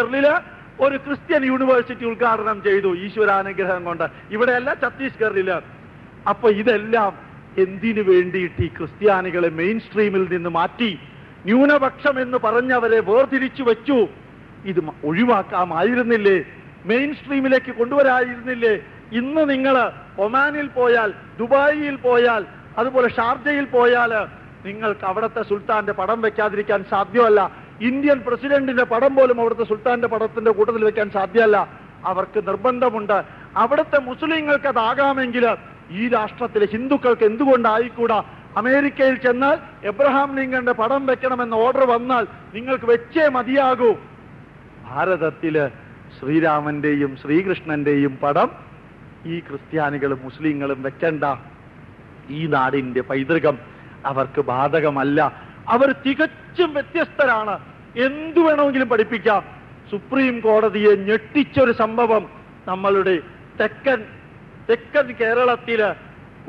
ഒരു ക്രിസ്ത്യൻ യൂണിവേഴ്സിറ്റി ഉദ്ഘാടനം ചെയ്തു. ഈശ്വരാനുഗ്രഹം കൊണ്ട്. ഇവിടെയല്ല ഛത്തീസ്ഗഡിൽ അപ്പൊ ഇതെല്ലാം എന്തിനു വേണ്ടിയിട്ട് ഈ ക്രിസ്ത്യാനികളെ മെയിൻ സ്ട്രീമിൽ നിന്ന് മാറ്റി ന്യൂനപക്ഷം എന്ന് പറഞ്ഞവരെ വേർതിരിച്ചു വെച്ചു? ഇത് ഒഴിവാക്കാമായിരുന്നില്ലേ? മെയിൻ സ്ട്രീമിലേക്ക് കൊണ്ടുവരായിരുന്നില്ലേ ഇന്ന് നിങ്ങൾ ഒമാനിൽ പോയാൽ ദുബായിൽ പോയാൽ അതുപോലെ ഷാർജയിൽ പോയാൽ നിങ്ങൾക്ക് അവിടുത്തെ സുൽത്താന്റെ പടം വെക്കാതിരിക്കാൻ സാധ്യമല്ല. ഇന്ത്യൻ പ്രസിഡന്റിന്റെ പടം പോലും അവിടുത്തെ സുൽത്താന്റെ പടത്തിന്റെ കൂട്ടത്തിൽ വെക്കാൻ സാധ്യമല്ല. അവർക്ക് നിർബന്ധമുണ്ട്. അവിടുത്തെ മുസ്ലിങ്ങൾക്ക് അതാകാമെങ്കിൽ ഈ രാഷ്ട്രത്തിലെ ഹിന്ദുക്കൾക്ക് എന്തുകൊണ്ടായിക്കൂടാ? അമേരിക്കയിൽ ചെന്നാൽ എബ്രഹാം ലിങ്കന്റെ പടം വെക്കണമെന്ന ഓർഡർ വന്നാൽ നിങ്ങൾക്ക് വെച്ചേ മതിയാകൂ. ഭാരതത്തിൽ ശ്രീരാമന്റെയും ശ്രീകൃഷ്ണന്റെയും പടം ഈ ക്രിസ്ത്യാനികളും മുസ്ലിങ്ങളും വെക്കണ്ട. ഈ നാടിന്റെ പൈതൃകം അവർക്ക് ബാധകമല്ല. അവർ തികച്ചും വ്യത്യസ്തരാണ്. എന്തു വേണമെങ്കിലും പഠിപ്പിക്കാം. സുപ്രീം കോടതിയെ ഞെട്ടിച്ചൊരു സംഭവം നമ്മളുടെ തെക്കൻ തെക്കൻ കേരളത്തിൽ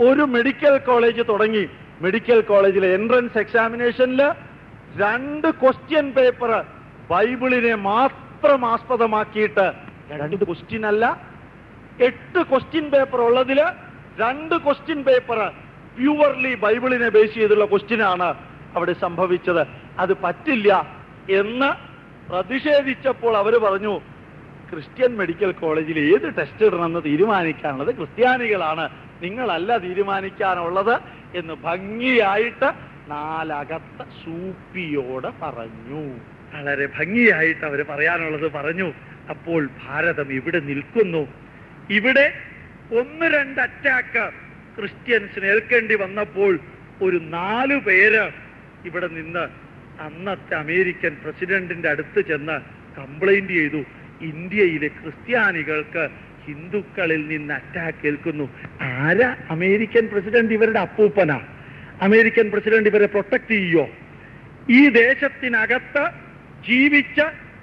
ഒരു മെഡിക്കൽ കോളേജ് തുടങ്ങി. മെഡിക്കൽ കോളേജിലെ എൻട്രൻസ് എക്സാമിനേഷനിൽ രണ്ട് ക്വസ്റ്റ്യൻ പേപ്പർ ബൈബിളിനെ മാത്രം ആസ്പദമാക്കിയിട്ട് രണ്ട് ക്വസ്റ്റ്യൻ അല്ല എട്ട് ക്വസ്റ്റ്യൻ പേപ്പർ ഉള്ളതിൽ രണ്ട് ക്വസ്റ്റ്യൻ പേപ്പർ പ്യുവർലി ബൈബിളിനെ ബേസ് ചെയ്തുള്ള ക്വസ്റ്റ്യൻ ആണ് അവിടെ സംഭവിച്ചത്. അത് പറ്റില്ല എന്ന് പ്രതിഷേധിച്ചപ്പോൾ അവർ പറഞ്ഞു ക്രിസ്ത്യൻ മെഡിക്കൽ കോളേജിൽ ഏത് ടെസ്റ്റ് ഇടണമെന്ന് തീരുമാനിക്കാനുള്ളത് ക്രിസ്ത്യാനികളാണ്. നിങ്ങളല്ല തീരുമാനിക്കാനുള്ളത് എന്ന് ഭംഗിയായിട്ട് നാലകത്ത സൂപ്പിയോട് പറഞ്ഞു. വളരെ ഭംഗിയായിട്ട് അവർ പറയാനുള്ളത് പറഞ്ഞു. അപ്പോൾ ഭാരതം ഇവിടെ നിൽക്കുന്നു. ഇവിടെ ഒന്ന് രണ്ട് അറ്റാക്ക് ക്രിസ്ത്യൻസിന് ഏൽക്കേണ്ടി വന്നപ്പോൾ ഒരു നാലു പേര് ഇവിടെ നിന്ന് അന്നത്തെ അമേരിക്കൻ പ്രസിഡന്റിന്റെ അടുത്ത് ചെന്ന് കംപ്ലൈന്റ് ചെയ്തു. ഇന്ത്യയിലെ ക്രിസ്ത്യാനികൾക്ക് ഹിന്ദുക്കളിൽ നിന്ന് അറ്റാക്ക് ഏൽക്കുന്നു. ആരാ അമേരിക്കൻ പ്രസിഡന്റ് ഇവരുടെ അപ്പൂപ്പനാ? അമേരിക്കൻ പ്രസിഡന്റ് ഇവരെ പ്രൊട്ടക്ട് ചെയ്യോ? ഈ ദേശത്തിനകത്ത് ജീവിച്ച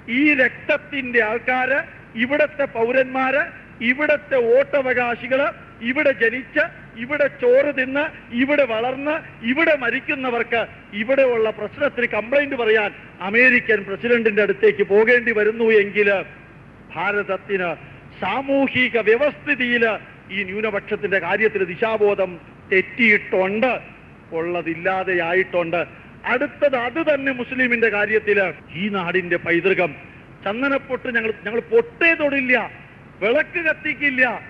ഈ രക്തത്തിന്റെ ആൾക്കാര് ഇവിടത്തെ പൗരന്മാര് ഇവിടത്തെ വോട്ടവകാശികൾ ഇവിടെ ജനിച്ച് ഇവിടെ ചോറ് തിന്ന് ഇവിടെ വളർന്ന് ഇവിടെ മരിക്കുന്നവർക്ക് ഇവിടെയുള്ള പ്രശ്നത്തിന് കംപ്ലൈന്റ് പറയാൻ അമേരിക്കൻ പ്രസിഡന്റിന്റെ അടുത്തേക്ക് പോകേണ്ടി വരുന്നു എങ്കിൽ ഭാരതത്തിന് സാമൂഹിക വ്യവസ്ഥിതിയിൽ ഈ ന്യൂനപക്ഷത്തിന്റെ കാര്യത്തിൽ ദിശാബോധം തെറ്റിയിട്ടുണ്ട് ഉള്ളതില്ലാതെയായിട്ടുണ്ട്. അടുത്തത് അത് തന്നെ മുസ്ലിമിന്റെ കാര്യത്തിൽ ഈ നാടിന്റെ പൈതൃകം. ചന്ദനപ്പൊട്ട് ഞങ്ങൾ ഞങ്ങൾ പൊട്ടേ തൊടില്ല വിളക്ക് കത്തിക്കില്ല.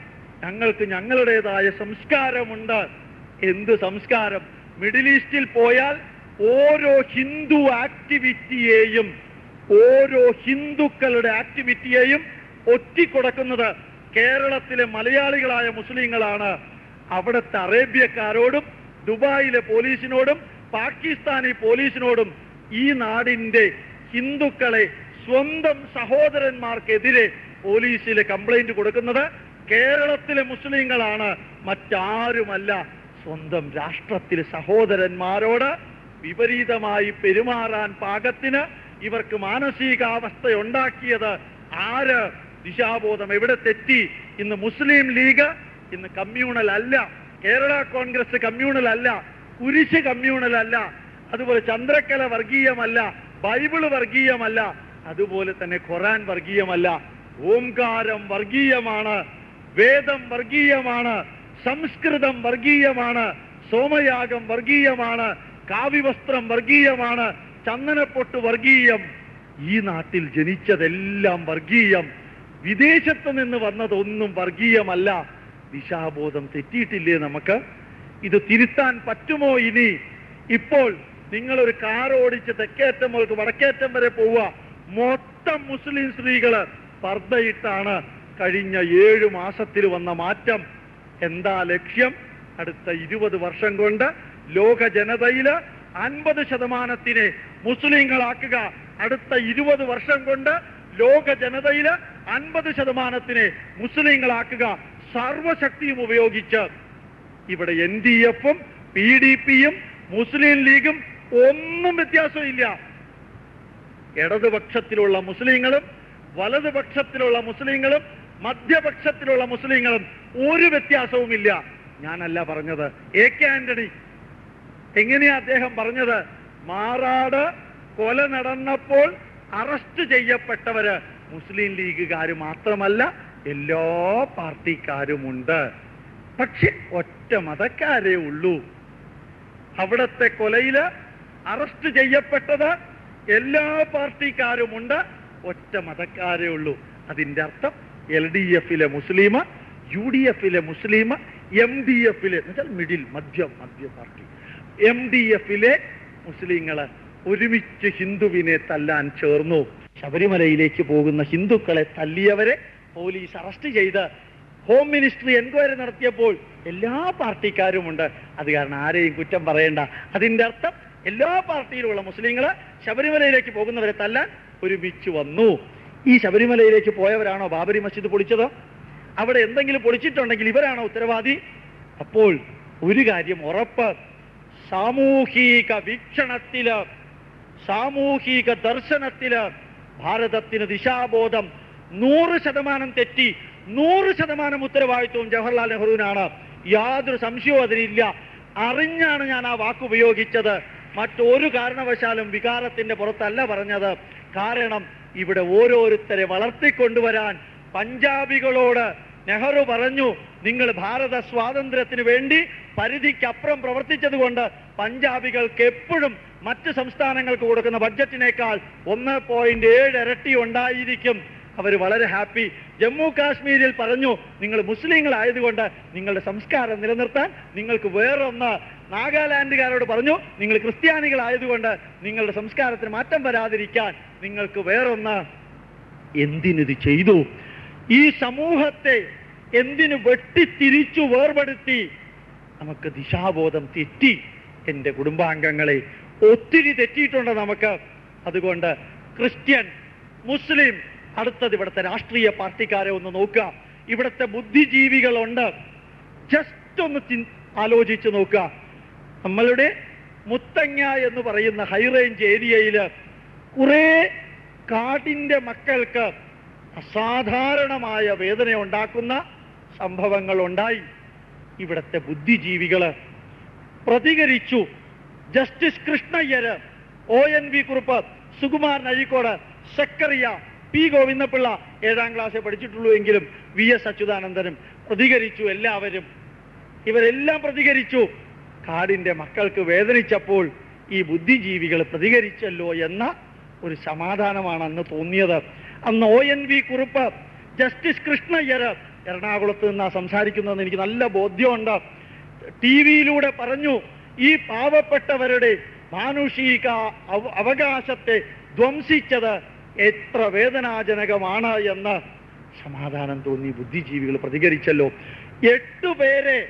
ഞങ്ങൾക്ക് ഞങ്ങളുടേതായ സംസ്കാരമുണ്ട്. എന്ത് സംസ്കാരം? മിഡിൽ ഈസ്റ്റിൽ പോയാൽ ഓരോ ഹിന്ദു ആക്ടിവിറ്റിയെയും ഓരോ ഹിന്ദുക്കളുടെ ആക്ടിവിറ്റിയെയും ഒറ്റിക്കൊടുക്കുന്നത് കേരളത്തിലെ മലയാളികളായ മുസ്ലിങ്ങളാണ്. അവിടുത്തെ അറേബ്യക്കാരോടും ദുബായിലെ പോലീസിനോടും പാകിസ്ഥാനി പോലീസിനോടും ഈ നാടിന്റെ ഹിന്ദുക്കളെ സ്വന്തം സഹോദരന്മാർക്കെതിരെ പോലീസിൽ കംപ്ലൈന്റ് കൊടുക്കുന്നത് കേരളത്തിലെ മുസ്ലിങ്ങളാണ്. മറ്റാരുമല്ല. സ്വന്തം രാഷ്ട്രത്തിലെ സഹോദരന്മാരോട് വിപരീതമായി പെരുമാറാൻ പാകത്തിന് ഇവർക്ക് മാനസികാവസ്ഥയുണ്ടാക്കിയത് ആര്? ദിശാബോധം എവിടെ തെറ്റി? ഇന്ന് മുസ്ലിം ലീഗ് ഇന്ന് കമ്മ്യൂണൽ അല്ല. കേരള കോൺഗ്രസ് കമ്മ്യൂണൽ അല്ല. കുരിശ് കമ്മ്യൂണൽ അല്ല. അതുപോലെ ചന്ദ്രക്കല വർഗീയമല്ല. ബൈബിൾ വർഗീയമല്ല. അതുപോലെ തന്നെ ഖുറാൻ വർഗീയമല്ല. ഓംകാരം വർഗീയമാണ്. വേദം വർഗീയമാണ്. സംസ്കൃതം വർഗീയമാണ്. സോമയാഗം വർഗീയമാണ്. കാവ്യവസ്ത്രം വർഗീയമാണ്. ചന്ദനപ്പൊട്ട് വർഗീയം. ഈ നാട്ടിൽ ജനിച്ചതെല്ലാം വർഗീയം. വിദേശത്ത് നിന്ന് വന്നതൊന്നും വർഗീയമല്ല. ദിശാബോധം തെറ്റിയിട്ടില്ലേ നമുക്ക്? ഇത് തിരുത്താൻ പറ്റുമോ ഇനി? ഇപ്പോൾ നിങ്ങൾ ഒരു കാർ ഓടിച്ച് തെക്കേറ്റം മുതൽ വടക്കേറ്റം വരെ പോവുക. മൊത്തം മുസ്ലിം സ്ത്രീകൾ പർദ്ദയിട്ടാണ് കഴിഞ്ഞ ഏഴു മാസത്തിൽ വന്ന മാറ്റം. എന്താ ലക്ഷ്യം? അടുത്ത ഇരുപത് വർഷം കൊണ്ട് ലോക ജനതയിൽ അൻപത് ശതമാനത്തിനെ മുസ്ലിങ്ങളാക്കുക. അടുത്ത ഇരുപത് വർഷം കൊണ്ട് ലോക ജനതയിൽ അൻപത് ശതമാനത്തിനെ മുസ്ലിങ്ങളാക്കുക സർവശക്തിയും ഉപയോഗിച്ച് ഇവിടെ എൻ ഡി എഫും പി ഡി പിയും മുസ്ലിം ലീഗും ഒന്നും വ്യത്യാസമില്ല. ഇടതുപക്ഷത്തിലുള്ള മുസ്ലിങ്ങളും വലതുപക്ഷത്തിലുള്ള മുസ്ലിങ്ങളും മധ്യപക്ഷത്തിലുള്ള മുസ്ലിങ്ങളും ഒരു വ്യത്യാസവുമില്ല. ഞാനല്ല പറഞ്ഞത്. എ കെ ആന്റണി എങ്ങനെയാ അദ്ദേഹം പറഞ്ഞത്? മാറാട് കൊല നടന്നപ്പോൾ അറസ്റ്റ് ചെയ്യപ്പെട്ടവര് മുസ്ലിം ലീഗുകാർ മാത്രമല്ല എല്ലാ പാർട്ടിക്കാരുമുണ്ട് പക്ഷെ ഒറ്റ മതക്കാരേ ഉള്ളൂ. അവിടത്തെ കൊലയിൽ അറസ്റ്റ് ചെയ്യപ്പെട്ടത് എല്ലാ പാർട്ടിക്കാരുമുണ്ട് ഒറ്റ മതക്കാരേ ഉള്ളൂ. അതിന്റെ അർത്ഥം എൽ ഡി എഫിലെ മുസ്ലിം യു ഡി എഫിലെ മുസ്ലിം എം ഡി എഫിലെ മിഡിൽ മധ്യം മധ്യ പാർട്ടി എം ഡി എഫിലെ മുസ്ലിങ്ങൾ ഒരുമിച്ച് ഹിന്ദുവിനെ തല്ലാൻ ചേർന്നു. ശബരിമലയിലേക്ക് പോകുന്ന ഹിന്ദുക്കളെ തല്ലിയവരെ പോലീസ് അറസ്റ്റ് ചെയ്ത് ഹോം മിനിസ്ട്രി എൻക്വയറി നടത്തിയപ്പോൾ എല്ലാ പാർട്ടിക്കാരുമുണ്ട്. അത് കാരണം ആരെയും കുറ്റം പറയണ്ട. അതിന്റെ അർത്ഥം എല്ലാ പാർട്ടിയിലുമുള്ള മുസ്ലിങ്ങൾ ശബരിമലയിലേക്ക് പോകുന്നവരെ തല്ലാൻ ഒരുമിച്ച് വന്നു. ഈ ശബരിമലയിലേക്ക് പോയവരാണോ ബാബരി മസ്ജിദ് പൊളിച്ചത്? അവിടെ എന്തെങ്കിലും പൊളിച്ചിട്ടുണ്ടെങ്കിൽ ഇവരാണോ ഉത്തരവാദി? അപ്പോൾ ഒരു കാര്യം ഉറപ്പ്. സാമൂഹിക വീക്ഷണത്തിൽ സാമൂഹിക ദർശനത്തിൽ ഭാരതത്തിന് ദിശാബോധം നൂറ് ശതമാനം തെറ്റി നൂറ് ശതമാനം ഉത്തരവാദിത്വവും ജവഹർലാൽ നെഹ്റുവിനാണ്. യാതൊരു സംശയവും അതിനില്ല അറിഞ്ഞാണ് ഞാൻ ആ വാക്ക് ഉപയോഗിച്ചത്. മറ്റൊരു കാരണവശാലും വികാരത്തിന്റെ പുറത്തല്ല പറഞ്ഞത്. കാരണം ഇവിടെ ഓരോരുത്തരെ വളർത്തിക്കൊണ്ടുവരാൻ പഞ്ചാബികളോട് നെഹ്റു പറഞ്ഞു നിങ്ങൾ ഭാരത സ്വാതന്ത്ര്യത്തിന് വേണ്ടി പരിധിക്കപ്പുറം പ്രവർത്തിച്ചതുകൊണ്ട് പഞ്ചാബികൾക്ക് എപ്പോഴും മറ്റ് സംസ്ഥാനങ്ങൾക്ക് കൊടുക്കുന്ന ബഡ്ജറ്റിനേക്കാൾ ഒന്ന് പോയിന്റ് ഏഴ് ഇരട്ടി ഉണ്ടായിരിക്കും. അവർ വളരെ ഹാപ്പി. ജമ്മു കാശ്മീരിൽ പറഞ്ഞു നിങ്ങൾ മുസ്ലിങ്ങളായതുകൊണ്ട് നിങ്ങളുടെ സംസ്കാരം നിലനിർത്താൻ നിങ്ങൾക്ക് വേറൊന്ന്. നാഗാലാൻഡുകാരോട് പറഞ്ഞു നിങ്ങൾ ക്രിസ്ത്യാനികളായതുകൊണ്ട് നിങ്ങളുടെ സംസ്കാരത്തിന് മാറ്റം വരാതിരിക്കാൻ നിങ്ങൾക്ക് വേറൊന്ന്. എന്തിനിത് ചെയ്തു? ഈ സമൂഹത്തെ എന്തിനു വെട്ടിത്തിരിച്ചു വേർപെടുത്തി? നമുക്ക് ദിശാബോധം തെറ്റി. എന്റെ കുടുംബാംഗങ്ങളെ ഒത്തിരി തെറ്റിയിട്ടുണ്ട് നമുക്ക്. അതുകൊണ്ട് ക്രിസ്ത്യൻ മുസ്ലിം അടുത്തത് ഇവിടുത്തെ രാഷ്ട്രീയ പാർട്ടിക്കാരെ ഒന്ന് നോക്കുക. ഇവിടുത്തെ ബുദ്ധിജീവികളുണ്ട്. ജസ്റ്റ് ഒന്ന് ആലോചിച്ച് നോക്കുക. നമ്മളുടെ മുത്തങ്ങ എന്ന് പറയുന്ന ഹൈറേഞ്ച് ഏരിയയിൽ കുറെ കാടിന്റെ മക്കൾക്ക് അസാധാരണമായ വേദന ഉണ്ടാക്കുന്ന സംഭവങ്ങൾ ഉണ്ടായി ഇവിടുത്തെ ബുദ്ധിജീവികൾ പ്രതികരിച്ചു. Justice Krishna Iyer O N V Kurup Sukumaran Azhikode Zacharia P Govindapillai ഏഴാം ക്ലാസ്സിൽ പഠിച്ചിട്ടുള്ളൂ എങ്കിലും വി എസ് അച്യുതാനന്ദനും പ്രതികരിച്ചു എല്ലാവരും. ഇവരെല്ലാം പ്രതികരിച്ചു. കാടിന്റെ മക്കൾക്ക് വേദനിച്ചപ്പോൾ ഈ ബുദ്ധിജീവികൾ പ്രതികരിച്ചല്ലോ എന്ന ഒരു സമാധാനമാണ് അന്ന് തോന്നിയത്. അന്ന് O N V Kurup justice Krishna Iyer എറണാകുളത്ത് നിന്നാണ് സംസാരിക്കുന്നതെന്ന് എനിക്ക് നല്ല ബോധ്യമുണ്ട്. ടി വിയിലൂടെ പറഞ്ഞു ഈ പാവപ്പെട്ടവരുടെ മാനുഷിക അവകാശത്തെ ധ്വംസിച്ചത് എത്ര വേദനാജനകമാണ് എന്ന് സമാധാനം തോന്നി ബുദ്ധിജീവികൾ പ്രതികരിച്ചല്ലോ. എട്ടുപേരെ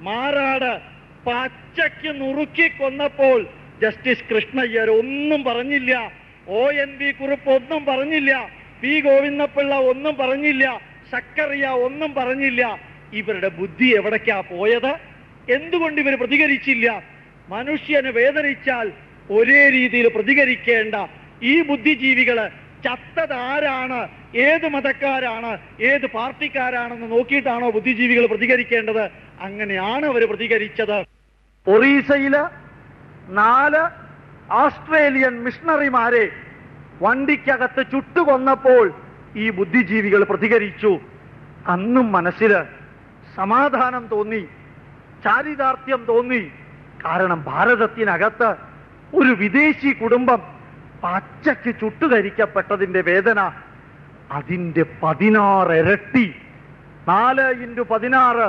മാറാട് പച്ചയ്ക്ക് നുറുക്കി കൊന്നപ്പോൾ ജസ്റ്റിസ് കൃഷ്ണയ്യർ ഒന്നും പറഞ്ഞില്ല. ഒ എൻ വി കുറുപ്പ് ഒന്നും പറഞ്ഞില്ല. പി ഗോവിന്ദപിള്ള ഒന്നും പറഞ്ഞില്ല. സക്കറിയ ഒന്നും പറഞ്ഞില്ല. ഇവരുടെ ബുദ്ധി എവിടേക്കാ പോയത്? എന്തുകൊണ്ട് ഇവർ പ്രതികരിച്ചില്ല? മനുഷ്യന് വേദനിച്ചാൽ ഒരേ രീതിയിൽ പ്രതികരിക്കേണ്ട. ഈ ബുദ്ധിജീവികൾ ചത്തത് ആരാണ് ഏത് മതക്കാരാണ്? ഏത് പാർട്ടിക്കാരാണെന്ന് നോക്കിയിട്ടാണോ ബുദ്ധിജീവികൾ പ്രതികരിക്കേണ്ടത്? അങ്ങനെയാണ് അവർ പ്രതികരിച്ചത്. ഒറീസയിൽ നാല് ഓസ്ട്രേലിയൻ മിഷണറിമാരെ വണ്ടിക്കകത്ത് ചുട്ടുകൊന്നപ്പോൾ ഈ ബുദ്ധിജീവികൾ പ്രതികരിച്ചു. അന്നും മനസ്സിൽ സമാധാനം തോന്നി. ചാരിതാർത്ഥ്യം തോന്നി. കാരണം ഭാരതത്തിനകത്ത് ഒരു വിദേശി കുടുംബം പച്ചയ്ക്ക് ചുട്ടുകരിക്കപ്പെട്ടതിന്റെ വേദന അതിന്റെ പതിനാറ് ഇരട്ടി. നാല് ഇന്റു പതിനാറ്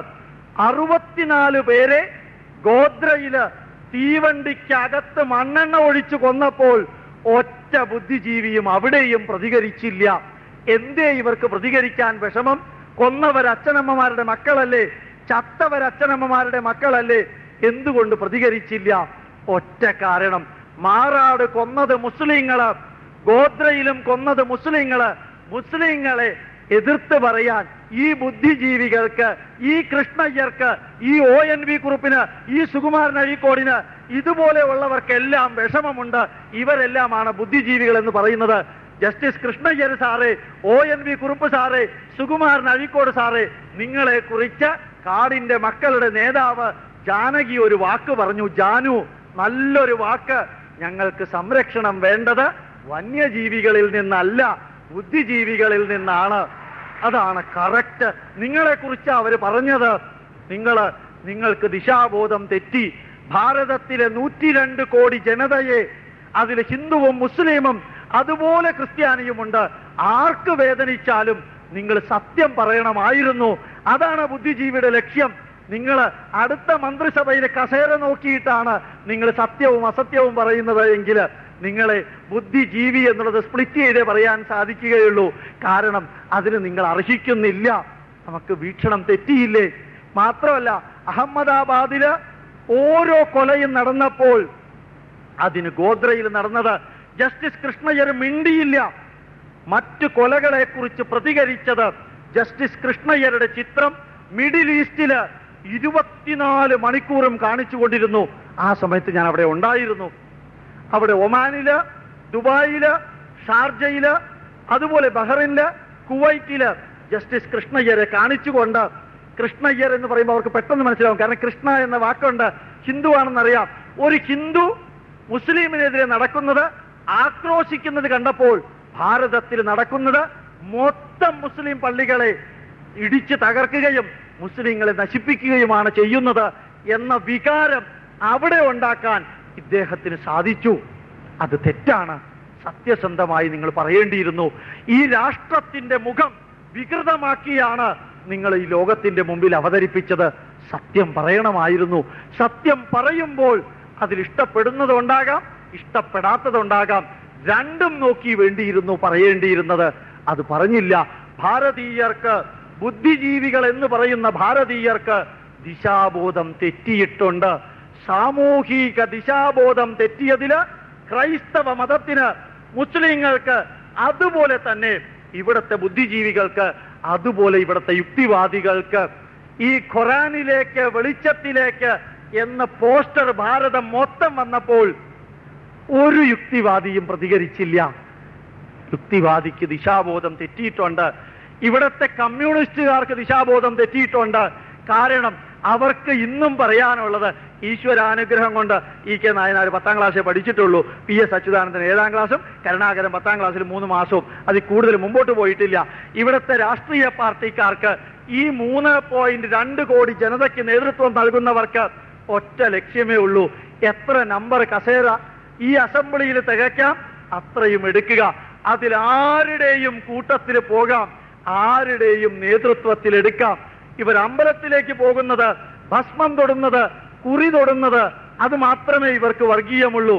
അറുപത്തിനാല് പേരെ ഗോദ്രയിൽ തീവണ്ടിക്കകത്ത് മണ്ണെണ്ണ ഒഴിച്ചു കൊന്നപ്പോൾ ഒറ്റ ബുദ്ധിജീവിയും അവിടെയും പ്രതികരിച്ചില്ല. എന്തേ ഇവർക്ക് പ്രതികരിക്കാൻ വിഷമം? കൊന്നവർ അച്ഛനമ്മമാരുടെ മക്കളല്ലേ? ചത്തവരച്ഛനമ്മമാരുടെ മക്കളല്ലേ? എന്തുകൊണ്ട് പ്രതികരിച്ചില്ല? ഒറ്റ കാരണം. മാറാട് കൊന്നത് മുസ്ലിങ്ങൾ ഗോത്രയിലും കൊന്നത് മുസ്ലിങ്ങൾ. മുസ്ലിങ്ങളെ എതിർത്ത് പറയാൻ ഈ ബുദ്ധിജീവികൾക്ക് ഈ കൃഷ്ണയ്യർക്ക് ഈ ഒ എൻ വി കുറുപ്പിന് ഈ സുകുമാരൻ അഴീക്കോടിന് ഇതുപോലെയുള്ളവർക്കെല്ലാം വിഷമമുണ്ട്. ഇവരെല്ലാമാണ് ബുദ്ധിജീവികൾ എന്ന് പറയുന്നത്. ജസ്റ്റിസ് കൃഷ്ണയ്യർ സാറേ ഒ എൻ വി കുറുപ്പ് സാറേ സുകുമാരൻ അഴീക്കോട് സാറേ നിങ്ങളെ കുറിച്ച് കാടിന്റെ മക്കളുടെ നേതാവ് ജാനകി ഒരു വാക്ക് പറഞ്ഞു ജാനു നല്ലൊരു വാക്ക്. ഞങ്ങൾക്ക് സംരക്ഷണം വേണ്ടത് വന്യജീവികളിൽ നിന്നല്ല ബുദ്ധിജീവികളിൽ നിന്നാണ്. അതാണ് കറക്റ്റ് നിങ്ങളെ കുറിച്ച് അവർ പറഞ്ഞത്. നിങ്ങൾ നിങ്ങൾക്ക് ദിശാബോധം തെറ്റി. ഭാരതത്തിലെ നൂറ്റിരണ്ട് കോടി ജനതയെ അതിൽ ഹിന്ദുവും മുസ്ലിമും അതുപോലെ ക്രിസ്ത്യാനിയുമുണ്ട്. ആർക്ക് വേദനിച്ചാലും നിങ്ങൾ സത്യം പറയണമായിരുന്നു. അതാണ് ബുദ്ധിജീവിയുടെ ലക്ഷ്യം. നിങ്ങൾ അടുത്ത മന്ത്രിസഭയിലെ കസേര നോക്കിയിട്ടാണ് നിങ്ങൾ സത്യവും അസത്യവും പറയുന്നത് എങ്കിൽ നിങ്ങളെ ബുദ്ധിജീവി എന്നുള്ളത് സ്പ്ലിറ്റ് ചെയ്തേ പറയാൻ സാധിക്കുകയുള്ളൂ. കാരണം അതിന് നിങ്ങൾ അർഹിക്കുന്നില്ല. നമുക്ക് വീക്ഷണം തെറ്റിയില്ലേ? മാത്രമല്ല അഹമ്മദാബാദിൽ ഓരോ കൊലയും നടന്നപ്പോൾ അതിന് ഗോദ്രയിൽ നടന്നത് ജസ്റ്റിസ് കൃഷ്ണയ്യർ മിണ്ടിയില്ല. മറ്റു കൊലകളെ കുറിച്ച് പ്രതികരിച്ചത് ജസ്റ്റിസ് കൃഷ്ണയ്യരുടെ ചിത്രം മിഡിൽ ഈസ്റ്റിൽ ഇരുപത്തിനാല് മണിക്കൂറും കാണിച്ചുകൊണ്ടിരുന്നു. ആ സമയത്ത് ഞാൻ അവിടെ ഉണ്ടായിരുന്നു. അവിടെ ഒമാനിൽ ദുബായിൽ ഷാർജയിൽ അതുപോലെ ബഹ്റിനിൽ കുവൈറ്റിൽ ജസ്റ്റിസ് കൃഷ്ണയ്യരെ കാണിച്ചുകൊണ്ട് കൃഷ്ണയ്യർ എന്ന് പറയുമ്പോൾ അവർക്ക് പെട്ടെന്ന് മനസ്സിലാവും. കാരണം കൃഷ്ണ എന്ന വാക്കുണ്ട്. ഹിന്ദു ആണെന്നറിയാം. ഒരു ഹിന്ദു മുസ്ലിമിനെതിരെ നടക്കുന്നത് ആക്രോശിക്കുന്നത് കണ്ടപ്പോൾ ഭാരതത്തിൽ നടക്കുന്നത് മൊത്തം മുസ്ലിം പള്ളികളെ ഇടിച്ചു തകർക്കുകയും മുസ്ലിങ്ങളെ നശിപ്പിക്കുകയുമാണ് ചെയ്യുന്നത് എന്ന വികാരം അവിടെ ഉണ്ടാക്കാൻ ഇദ്ദേഹത്തിന് സാധിച്ചു. അത് തെറ്റാണ്. സത്യസന്ധമായി നിങ്ങൾ പറയേണ്ടിയിരുന്നു. ഈ രാഷ്ട്രത്തിന്റെ മുഖം വികൃതമാക്കിയാണ് നിങ്ങൾ ഈ ലോകത്തിന്റെ മുമ്പിൽ അവതരിപ്പിച്ചത്. സത്യം പറയണമായിരുന്നു. സത്യം പറയുമ്പോൾ അതിൽ ഇഷ്ടപ്പെടുന്നതുണ്ടാകാം ഇഷ്ടപ്പെടാത്തതുണ്ടാകാം രണ്ടും നോക്കി വേണ്ടിയിരുന്നു പറയേണ്ടിയിരുന്നത്. അത് പറഞ്ഞില്ല. ഭാരതീയർക്ക് ബുദ്ധിജീവികൾ എന്ന് പറയുന്ന ഭാരതീയർക്ക് ദിശാബോധം തെറ്റിയിട്ടുണ്ട്. സാമൂഹിക ദിശാബോധം തെറ്റിയതിൽ ക്രൈസ്തവ മതത്തിന് മുസ്ലിങ്ങൾക്ക് അതുപോലെ തന്നെ ഇവിടുത്തെ ബുദ്ധിജീവികൾക്ക് അതുപോലെ ഇവിടുത്തെ യുക്തിവാദികൾക്ക് ഈ ഖുറാനിലേക്ക് വെളിച്ചത്തിലേക്ക് എന്ന പോസ്റ്റർ ഭാരതം മൊത്തം വന്നപ്പോൾ ഒരു യുക്തിവാദിയും പ്രതികരിച്ചില്ല. യുക്തിവാദിക്ക് ദിശാബോധം തെറ്റിയിട്ടുണ്ട്. ഇവിടത്തെ കമ്മ്യൂണിസ്റ്റുകാർക്ക് ദിശാബോധം തെറ്റിയിട്ടുണ്ട്. കാരണം അവർക്ക് ഇന്നും പറയാനുള്ളത് ഈശ്വരാനുഗ്രഹം കൊണ്ട് ഇ കെ നായനാർ പത്താം ക്ലാസ്സേ പഠിച്ചിട്ടുള്ളൂ. പി എസ് അച്യുതാനന്ദൻ ഏഴാം ക്ലാസ്സും കരുണാകരൻ പത്താം ക്ലാസ്സിൽ മൂന്ന് മാസവും. അതിൽ കൂടുതൽ മുമ്പോട്ട് പോയിട്ടില്ല. ഇവിടുത്തെ രാഷ്ട്രീയ പാർട്ടിക്കാർക്ക് ഈ മൂന്ന് പോയിന്റ് രണ്ട് കോടി ജനതയ്ക്ക് നേതൃത്വം നൽകുന്നവർക്ക് ഒറ്റ ലക്ഷ്യമേ ഉള്ളൂ. എത്ര നമ്പർ കസേര ഈ അസംബ്ലിയിൽ തികയ്ക്കാം അത്രയും എടുക്കുക. അതിൽ ആരുടെയും കൂട്ടത്തിൽ പോകാം ആരുടെയും നേതൃത്വത്തിൽ എടുക്കാം. ഇവർ അമ്പലത്തിലേക്ക് പോകുന്നത് ഭസ്മം തൊടുന്നത് കുറി തൊടുന്നത് അത് മാത്രമേ ഇവർക്ക് വർഗീയമുള്ളൂ.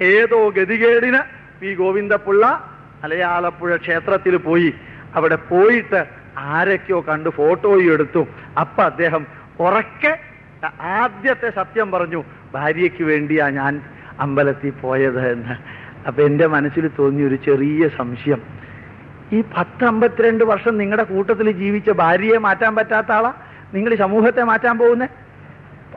ഏതോ ഗതികേടിന് പി ഗോവിന്ദപിള്ള മലയാളപ്പുഴ ക്ഷേത്രത്തിൽ പോയി. അവിടെ പോയിട്ട് ആരൊക്കെയോ കണ്ട് ഫോട്ടോയും എടുത്തു. അപ്പൊ അദ്ദേഹം ഉറക്കെ ആദ്യത്തെ സത്യം പറഞ്ഞു ഭാര്യയ്ക്ക് വേണ്ടിയാ ഞാൻ അമ്പലത്തിൽ പോയത് എന്ന്. അപ്പൊ എന്റെ മനസ്സിൽ തോന്നിയ ഒരു ചെറിയ സംശയം. ഈ പത്ത് അമ്പത്തിരണ്ട് വർഷം നിങ്ങളുടെ കൂട്ടത്തിൽ ജീവിച്ച ഭാര്യയെ മാറ്റാൻ പറ്റാത്ത ആളാ? നിങ്ങൾ സമൂഹത്തെ മാറ്റാൻ പോകുന്നേ?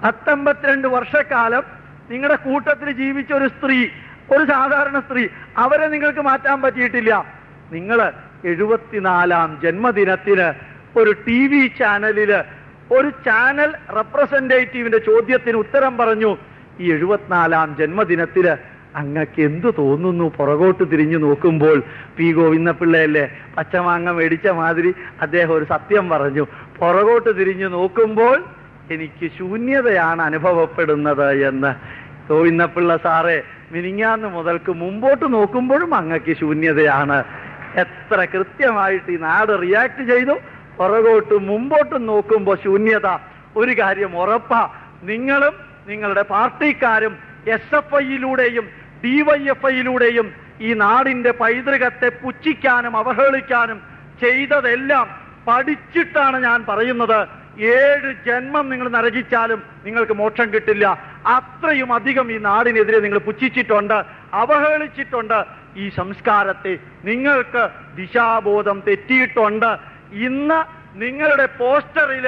പത്തമ്പത്തിരണ്ട് വർഷക്കാലം നിങ്ങളുടെ കൂട്ടത്തിൽ ജീവിച്ച ഒരു സ്ത്രീ ഒരു സാധാരണ സ്ത്രീ അവരെ നിങ്ങൾക്ക് മാറ്റാൻ പറ്റിയിട്ടില്ല. നിങ്ങൾ എഴുപത്തിനാലാം ജന്മദിനത്തിന് ഒരു ടി വി ചാനലിൽ ഒരു ചാനൽ റെപ്രസെന്റേറ്റീവിന്റെ ചോദ്യത്തിന് ഉത്തരം പറഞ്ഞു. ഈ എഴുപത്തിനാലാം ജന്മദിനത്തിൽ അങ്ങക്ക് എന്തു തോന്നുന്നു? പുറകോട്ട് തിരിഞ്ഞു നോക്കുമ്പോൾ പി ഗോവിന്ദപിള്ളയല്ലേ? പച്ചമാങ്ങ മേടിച്ച മാതിരി അദ്ദേഹം ഒരു സത്യം പറഞ്ഞു. പുറകോട്ട് തിരിഞ്ഞു നോക്കുമ്പോൾ എനിക്ക് ശൂന്യതയാണ് അനുഭവപ്പെടുന്നത് എന്ന്. ഗോവിന്ദപിള്ള സാറേ മിനിങ്ങാന്ന് മുതൽക്ക് മുമ്പോട്ട് നോക്കുമ്പോഴും അങ്ങക്ക് ശൂന്യതയാണ്. എത്ര കൃത്യമായിട്ട് ഈ നാട് റിയാക്ട് ചെയ്തു. പുറകോട്ട് മുമ്പോട്ടും നോക്കുമ്പോൾ ശൂന്യത. ഒരു കാര്യം ഉറപ്പാ. നിങ്ങളും നിങ്ങളുടെ പാർട്ടിക്കാരും എസ് എഫ് ഐയിലൂടെയും ഡിവൈഎഫ്ഐയിലൂടെയും ഈ നാടിന്റെ പൈതൃകത്തെ പുച്ഛിക്കാനും അവഹേളിക്കാനും ചെയ്തതെല്ലാം പഠിച്ചിട്ടാണ് ഞാൻ പറയുന്നത്. ഏഴ് ജന്മം നിങ്ങൾ നരകിച്ചാലും നിങ്ങൾക്ക് മോക്ഷം കിട്ടില്ല. അത്രയും അധികം ഈ നാടിനെതിരെ നിങ്ങൾ പുച്ഛിച്ചിട്ടുണ്ട് അവഹേളിച്ചിട്ടുണ്ട്. ഈ സംസ്കാരത്തെ നിങ്ങൾക്ക് ദിശാബോധം തെറ്റിയിട്ടുണ്ട്. ഇന്ന് നിങ്ങളുടെ പോസ്റ്ററിൽ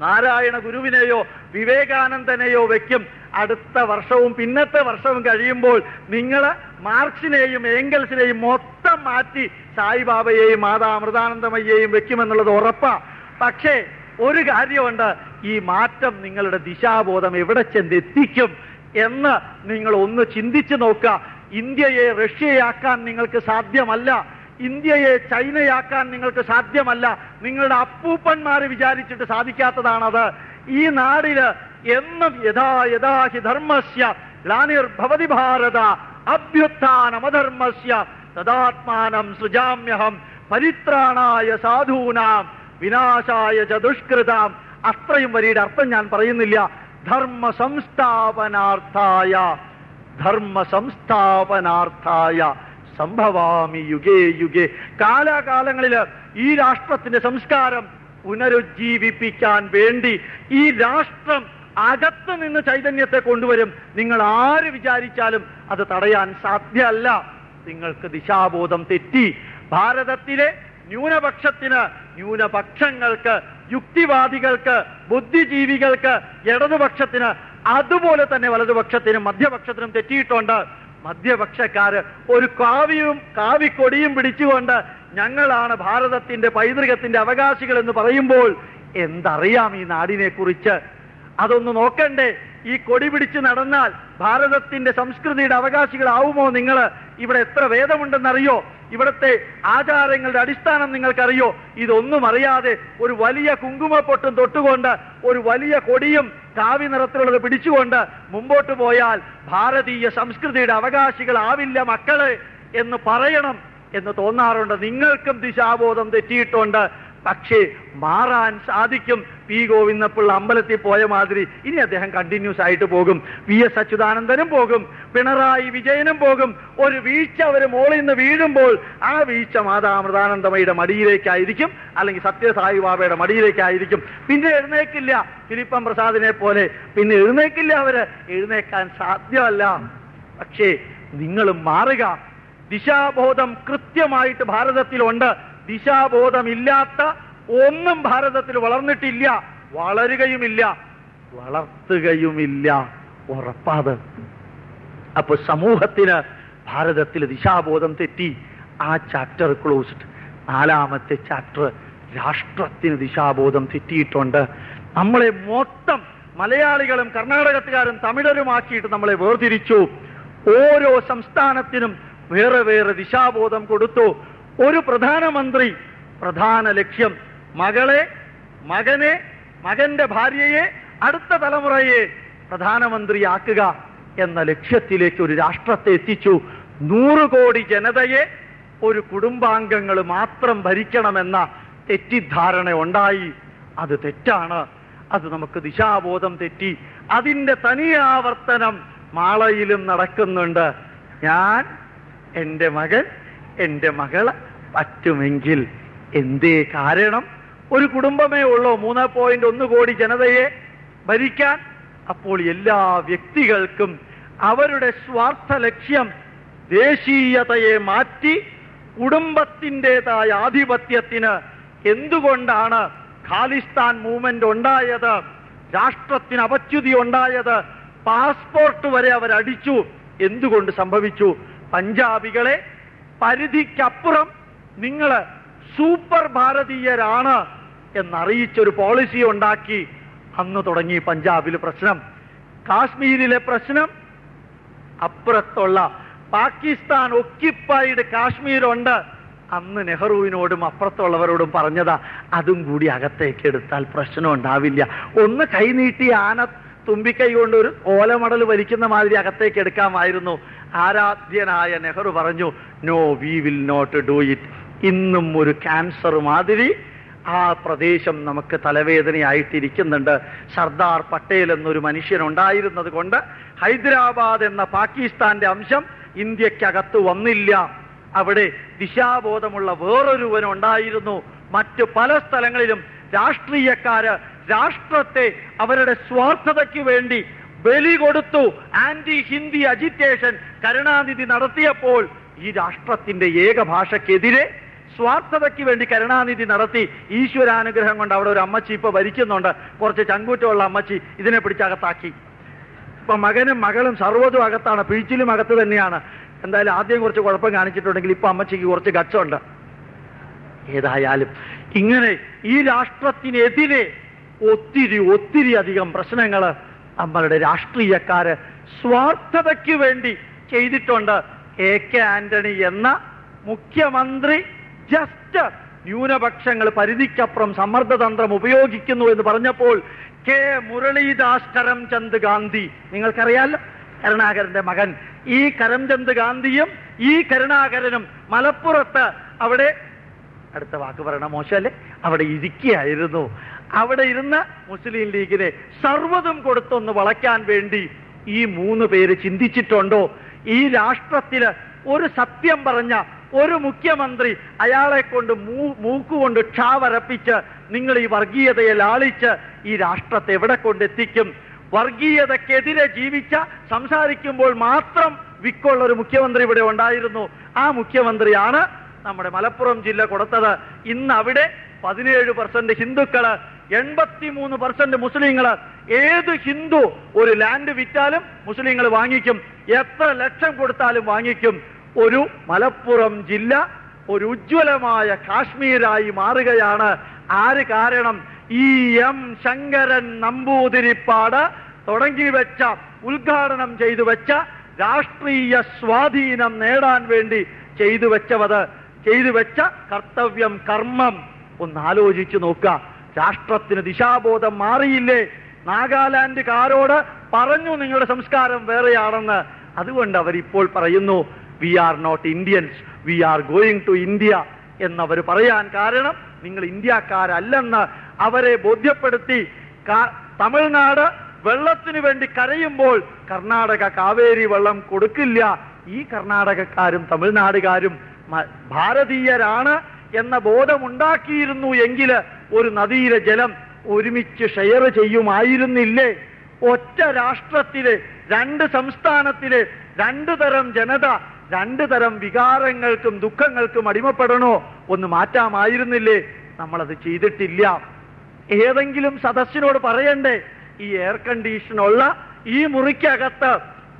നാരായണ ഗുരുവിനെയോ വിവേകാനന്ദനെയോ വെക്കും. അടുത്ത വർഷവും പിന്നത്തെ വർഷവും കഴിയുമ്പോൾ നിങ്ങൾ മാർക്സിനെയും ഏംഗൽസിനെയും മൊത്തം മാറ്റി സായിബാബയെയും മാതാ അമൃതാനന്ദമയ്യെയും വെക്കുമെന്നുള്ളത് ഉറപ്പാ. പക്ഷേ ഒരു കാര്യമുണ്ട്. ഈ മാറ്റം നിങ്ങളുടെ ദിശാബോധം എവിടെ ചെന്നെത്തിക്കും എന്ന് നിങ്ങൾ ഒന്ന് ചിന്തിച്ചു നോക്കുക. ഇന്ത്യയെ റഷ്യയാക്കാൻ നിങ്ങൾക്ക് സാധ്യമല്ല. ഇന്ത്യയെ ചൈനയാക്കാൻ നിങ്ങൾക്ക് സാധ്യമല്ല. നിങ്ങളുടെ അപ്പൂപ്പന്മാർ വിചാരിച്ചിട്ട് സാധിക്കാത്തതാണത്. ഈ നാടിൽ എന്നും യഥാ യഥാ ഹി ധർമ്മസ്യ ഗ്ലാനിർഭവതി ഭാരത അഭ്യുത്ഥാനമധർമ്മസ്യ തദാത്മാനം സൃജാമ്യഹം പരിത്രാണായ സാധൂനാം വിനാശായ ച ദുഷ്കൃതാം. അത്രയും വരിയുടെ അർത്ഥം ഞാൻ പറയുന്നില്ല. ധർമ്മ സംസ്ഥാപനാർത്ഥായ ധർമ്മ സംസ്ഥാപനാർത്ഥായ സംഭവാമി യുഗേ യുഗേ. കാലാകാലങ്ങളിൽ ഈ രാഷ്ട്രത്തിന്റെ സംസ്കാരം പുനരുജ്ജീവിപ്പിക്കാൻ വേണ്ടി ഈ രാഷ്ട്രം അകത്ത് നിന്ന് ചൈതന്യത്തെ കൊണ്ടുവരും. നിങ്ങൾ ആര് വിചാരിച്ചാലും അത് തടയാൻ സാധ്യമല്ല. നിങ്ങൾക്ക് ദിശാബോധം തെറ്റി. ഭാരതത്തിലെ ന്യൂനപക്ഷത്തിന് ന്യൂനപക്ഷങ്ങൾക്ക് യുക്തിവാദികൾക്ക് ബുദ്ധിജീവികൾക്ക് ഇടതുപക്ഷത്തിന് അതുപോലെ തന്നെ വലതുപക്ഷത്തിനും മധ്യപക്ഷത്തിനും തെറ്റിയിട്ടുണ്ട്. മധ്യപക്ഷക്കാര് ഒരു കാവിയും കാവിക്കൊടിയും പിടിച്ചുകൊണ്ട് ഞങ്ങളാണ് ഭാരതത്തിന്റെ പൈതൃകത്തിന്റെ അവകാശികൾ എന്ന് പറയുമ്പോൾ എന്തറിയാം ഈ നാടിനെ കുറിച്ച് അതൊന്ന് നോക്കണ്ടേ. ഈ കൊടി പിടിച്ച് നടന്നാൽ ഭാരതത്തിന്റെ സംസ്കൃതിയുടെ അവകാശികളാവുമോ നിങ്ങൾ ഇവിടെ എത്ര വേദമുണ്ടെന്നറിയോ? ഇവിടുത്തെ ആചാരങ്ങളുടെ അടിസ്ഥാനം നിങ്ങൾക്കറിയോ? ഇതൊന്നും അറിയാതെ ഒരു വലിയ കുങ്കുമപ്പൊട്ടും തൊട്ടുകൊണ്ട് ഒരു വലിയ കൊടിയും കാവി നിറത്തിലുള്ളത് പിടിച്ചുകൊണ്ട് മുമ്പോട്ട് പോയാൽ ഭാരതീയ സംസ്കൃതിയുടെ അവകാശികളാവില്ല മക്കളെ എന്ന് പറയണം എന്ന് തോന്നാറുണ്ട്. നിങ്ങൾക്കും ദിശാബോധം തെറ്റിയിട്ടുണ്ട്. പക്ഷേ മാറാൻ സാധിക്കും. പി ഗോവിന്ദപ്പിള്ള അമ്പലത്തിൽ പോയ മാതിരി ഇനി അദ്ദേഹം കണ്ടിന്യൂസ് ആയിട്ട് പോകും. വി എസ് അച്യുതാനന്ദനും പോകും. പിണറായി വിജയനും പോകും. ഒരു വീഴ്ച അവർ മോളിൽ നിന്ന് വീഴുമ്പോൾ ആ വീഴ്ച മാതാമൃതാനന്ദമയുടെ മടിയിലേക്കായിരിക്കും. അല്ലെങ്കിൽ സത്യസായി ബാബയുടെ മടിയിലേക്കായിരിക്കും. പിന്നെ എഴുന്നേക്കില്ല. ഫിലിപ്പം പ്രസാദിനെ പോലെ. പിന്നെ എഴുന്നേക്കില്ല അവർ. എഴുന്നേക്കാൻ സാധ്യമല്ല. പക്ഷേ നിങ്ങൾ മാറുക. ദിശാബോധം കൃത്യമായിട്ട് ഭാരതത്തിലുണ്ട്. ദിശാബോധമില്ലാത്ത ഒന്നും ഭാരതത്തിൽ വളർന്നിട്ടില്ല വളരുകയുമില്ല. വളർത്തുകയുമില്ല ഉറപ്പാത്. അപ്പൊ സമൂഹത്തിന് ഭാരതത്തിൽ ദിശാബോധം തെറ്റി ആ ചാപ്റ്റർ ക്ലോസ്ഡ് നാലാമത്തെ ചാപ്റ്റർ രാഷ്ട്രത്തിന് ദിശാബോധം തെറ്റിയിട്ടുണ്ട്. നമ്മളെ മൊത്തം മലയാളികളും കർണാടകത്തുകാരും തമിഴരുമാക്കിയിട്ട് നമ്മളെ വേർതിരിച്ചു. ഓരോ സംസ്ഥാനത്തിനും വേറെ വേറെ ദിശാബോധം കൊടുത്തു. ഒരു പ്രധാനമന്ത്രി പ്രധാന ലക്ഷ്യം മകളെ മകനെ മകന്റെ ഭാര്യയെ അടുത്ത തലമുറയെ പ്രധാനമന്ത്രിയാക്കുക എന്ന ലക്ഷ്യത്തിലേക്ക് ഒരു രാഷ്ട്രത്തെ എത്തിച്ചു. നൂറ് കോടി ജനതയെ ഒരു കുടുംബാംഗങ്ങൾ മാത്രം ഭരിക്കണമെന്ന തെറ്റിദ്ധാരണ ഉണ്ടായി. അത് തെറ്റാണ്. അത് നമുക്ക് ദിശാബോധം തെറ്റി. അതിന്റെ തനിയാവർത്തനം മാളയിലും നടക്കുന്നുണ്ട്. ഞാൻ എന്റെ മകൻ എന്റെ മകൾ പറ്റുമെങ്കിൽ എന്തേ കാരണം? ഒരു കുടുംബമേ ഉള്ളോ? മൂന്ന് പോയിന്റ് ഒന്ന് കോടി ജനതയെ ഭരിക്കാൻ. അപ്പോൾ എല്ലാ വ്യക്തികൾക്കും അവരുടെ സ്വാർത്ഥ ലക്ഷ്യം ദേശീയതയെ മാറ്റി കുടുംബത്തിന്റെതായ ആധിപത്യത്തിന് എന്തുകൊണ്ടാണ് ഖാലിസ്ഥാൻ മൂവ്മെന്റ് ഉണ്ടായത്? രാഷ്ട്രത്തിന് അപച്യുതി ഉണ്ടായത്? പാസ്പോർട്ട് വരെ അവരടിച്ചു എന്തുകൊണ്ട് സംഭവിച്ചു? പഞ്ചാബികളെ പരിധിക്കപ്പുറം നിങ്ങൾ സൂപ്പർ ഭാരതീയരാണ് എന്നറിയിച്ചൊരു പോളിസി ഉണ്ടാക്കി അന്ന് തുടങ്ങി പഞ്ചാബിൽ പ്രശ്നം. കാശ്മീരിലെ പ്രശ്നം അപ്പുറത്തുള്ള പാകിസ്ഥാൻ ഒക്കിപ്പൈഡ് കാശ്മീരുണ്ട്. അന്ന് നെഹ്റുവിനോടും അപ്പുറത്തുള്ളവരോടും പറഞ്ഞതാ അതും കൂടി അകത്തേക്ക് എടുത്താൽ പ്രശ്നം ഉണ്ടാവില്ല. ഒന്ന് കൈനീട്ടി ആന തുമ്പിക്കൈ കൊണ്ട് ഒരു ഓലമടൽ വലിക്കുന്ന മാതിരി അകത്തേക്ക് എടുക്കാമായിരുന്നു. ആരാധ്യനായ നെഹ്റു പറഞ്ഞു no we will not do it ഇന്നും ഒരു ക്യാൻസർ മാതിരി ആ പ്രദേശം നമുക്ക് തലവേദനയായിട്ടിരിക്കുന്നുണ്ട്. സർദാർ പട്ടേൽ എന്നൊരു മനുഷ്യൻ ഉണ്ടായിരുന്നത് കൊണ്ട് ഹൈദരാബാദ് എന്ന പാകിസ്ഥാന്റെ അംശം ഇന്ത്യക്കകത്ത് വന്നില്ല. അവിടെ ദിശാബോധമുള്ള വേറൊരുവൻ ഉണ്ടായിരുന്നു മറ്റു പല സ്ഥലങ്ങളിലും രാഷ്ട്രീയക്കാര് രാഷ്ട്രത്തെ അവരുടെ സ്വാർത്ഥതയ്ക്ക് വേണ്ടി ബലി കൊടുത്തു. ആന്റി ഹിന്ദി അജിറ്റേഷൻ കരുണാനിധി നടത്തിയപ്പോൾ ഈ രാഷ്ട്രത്തിന്റെ ഏക ഭാഷക്കെതിരെ സ്വാർത്ഥതയ്ക്ക് വേണ്ടി കരുണാനിധി നടത്തി ഈശ്വരാനുഗ്രഹം കൊണ്ട് അവിടെ ഒരു അമ്മച്ചി ഇപ്പൊ ഭരിക്കുന്നുണ്ട്. കുറച്ച് ചങ്കൂറ്റമുള്ള അമ്മച്ചി ഇതിനെ പിടിച്ചകത്താക്കി. ഇപ്പൊ മകനും മകളും സർവതും അകത്താണ് പിഴിച്ചിലും അകത്ത് തന്നെയാണ്. എന്തായാലും ആദ്യം കുറച്ച് കുഴപ്പം കാണിച്ചിട്ടുണ്ടെങ്കിൽ ഇപ്പൊ അമ്മച്ചിക്ക് കുറച്ച് ഗച്ചമുണ്ട്. ഏതായാലും ഇങ്ങനെ ഈ രാഷ്ട്രത്തിനെതിരെ ഒത്തിരി ഒത്തിരി അധികം പ്രശ്നങ്ങൾ നമ്മളുടെ രാഷ്ട്രീയക്കാര് സ്വാർത്ഥതയ്ക്ക് വേണ്ടി ചെയ്തിട്ടുണ്ട്. എ കെ ആന്റണി എന്ന മുഖ്യമന്ത്രി ജസ്റ്റ് ന്യൂനപക്ഷങ്ങൾ പരിധിക്കപ്പുറം സമ്മർദ്ദതന്ത്രം ഉപയോഗിക്കുന്നു എന്ന് പറഞ്ഞപ്പോൾ കെ മുരളീദാസ് കരംചന്ദ് ഗാന്ധി. നിങ്ങൾക്കറിയാലോ? കരുണാകരന്റെ മകൻ. ഈ കരംചന്ദ് ഗാന്ധിയും ഈ കരുണാകരനും മലപ്പുറത്ത് അവിടെ അടുത്ത വാക്ക് പറയണ മോശമല്ലേ? അവിടെ ഇരിക്കുകയായിരുന്നു. അവിടെ ഇരുന്ന് മുസ്ലിം ലീഗിനെ സർവതും കൊടുത്തൊന്ന് വളയ്ക്കാൻ വേണ്ടി ഈ മൂന്ന് പേര് ചിന്തിച്ചിട്ടുണ്ടോ? ഈ രാഷ്ട്രത്തിൽ ഒരു സത്യം പറഞ്ഞ ഒരു മുഖ്യമന്ത്രി അയാളെ കൊണ്ട് മൂക്കുകൊണ്ട് ക്ഷാവരപ്പിച്ച് നിങ്ങൾ ഈ വർഗീയതയെ ലാളിച്ച് ഈ രാഷ്ട്രത്തെ എവിടെ കൊണ്ടെത്തിക്കും? വർഗീയതക്കെതിരെ ജീവിച്ച സംസാരിക്കുമ്പോൾ മാത്രം വിക്കുള്ള ഒരു മുഖ്യമന്ത്രി ഇവിടെ ഉണ്ടായിരുന്നു. ആ മുഖ്യമന്ത്രിയാണ് നമ്മുടെ മലപ്പുറം ജില്ല കൊടുത്തത്. ഇന്ന് അവിടെ പതിനേഴ് പെർസെന്റ് ഹിന്ദുക്കൾ എൺപത്തിമൂന്ന് പെർസെന്റ് മുസ്ലിങ്ങൾ ഏത് ഹിന്ദു ഒരു ലാൻഡ് വിറ്റാലും മുസ്ലിങ്ങൾ വാങ്ങിക്കും. എത്ര ലക്ഷം കൊടുത്താലും വാങ്ങിക്കും. ഒരു മലപ്പുറം ജില്ല ഒരു ഉജ്ജ്വലമായ കാശ്മീരായി മാറുകയാണ്. ആര് കാരണം? ഈ എം ശങ്കരൻ നമ്പൂതിരിപ്പാട് തുടങ്ങി വെച്ച ഉദ്ഘാടനം ചെയ്തു വെച്ച രാഷ്ട്രീയ സ്വാധീനം നേടാൻ വേണ്ടി ചെയ്തു വെച്ചവത് ചെയ്തു വെച്ച കർത്തവ്യം കർമ്മം. ഒന്ന് ആലോചിച്ചു നോക്കുക. രാഷ്ട്രത്തിന് ദിശാബോധം മാറിയില്ലേ? നാഗാലാൻഡുകാരോട് പറഞ്ഞു നിങ്ങളുടെ സംസ്കാരം വേറെയാണെന്ന്. അതുകൊണ്ട് അവരിപ്പോൾ പറയുന്നു we are not Indians we are going to India എന്നവർ പറയാൻ കാരണം നിങ്ങൾ ഇന്ത്യക്കാരല്ലെന്ന്. അവരെ ബോധ്യപ്പെടുത്തി തമിഴ്നാട് വെള്ളത്തിനു വേണ്ടി കരയുമ്പോൾ കർണാടക കാവേരി വെള്ളം കൊടുക്കില്ല. ഈ കർണാടകക്കാരും തമിഴ്നാടുകാരും ഭാരതീയരാണ്. എന്ന ബോധമുണ്ടാക്കിയിരുന്നു എങ്കിൽ ഒരു നദിയിലെ ജലം ഒരുമിച്ച് ഷെയർ ചെയ്യുമായിരുന്നില്ലേ? ഒറ്റ രാഷ്ട്രത്തിലെ രണ്ട് സംസ്ഥാനത്തിലെ രണ്ടു തരം ജനത രണ്ടു തരം വികാരങ്ങൾക്കും ദുഃഖങ്ങൾക്കും അടിമപ്പെടണോ ഒന്ന് മാറ്റാമായിരുന്നില്ലേ? നമ്മളത് ചെയ്തിട്ടില്ല. ഏതെങ്കിലും സദസ്സിനോട് പറയണ്ടേ ഈ എയർ കണ്ടീഷൻ ഉള്ള ഈ മുറിക്കകത്ത്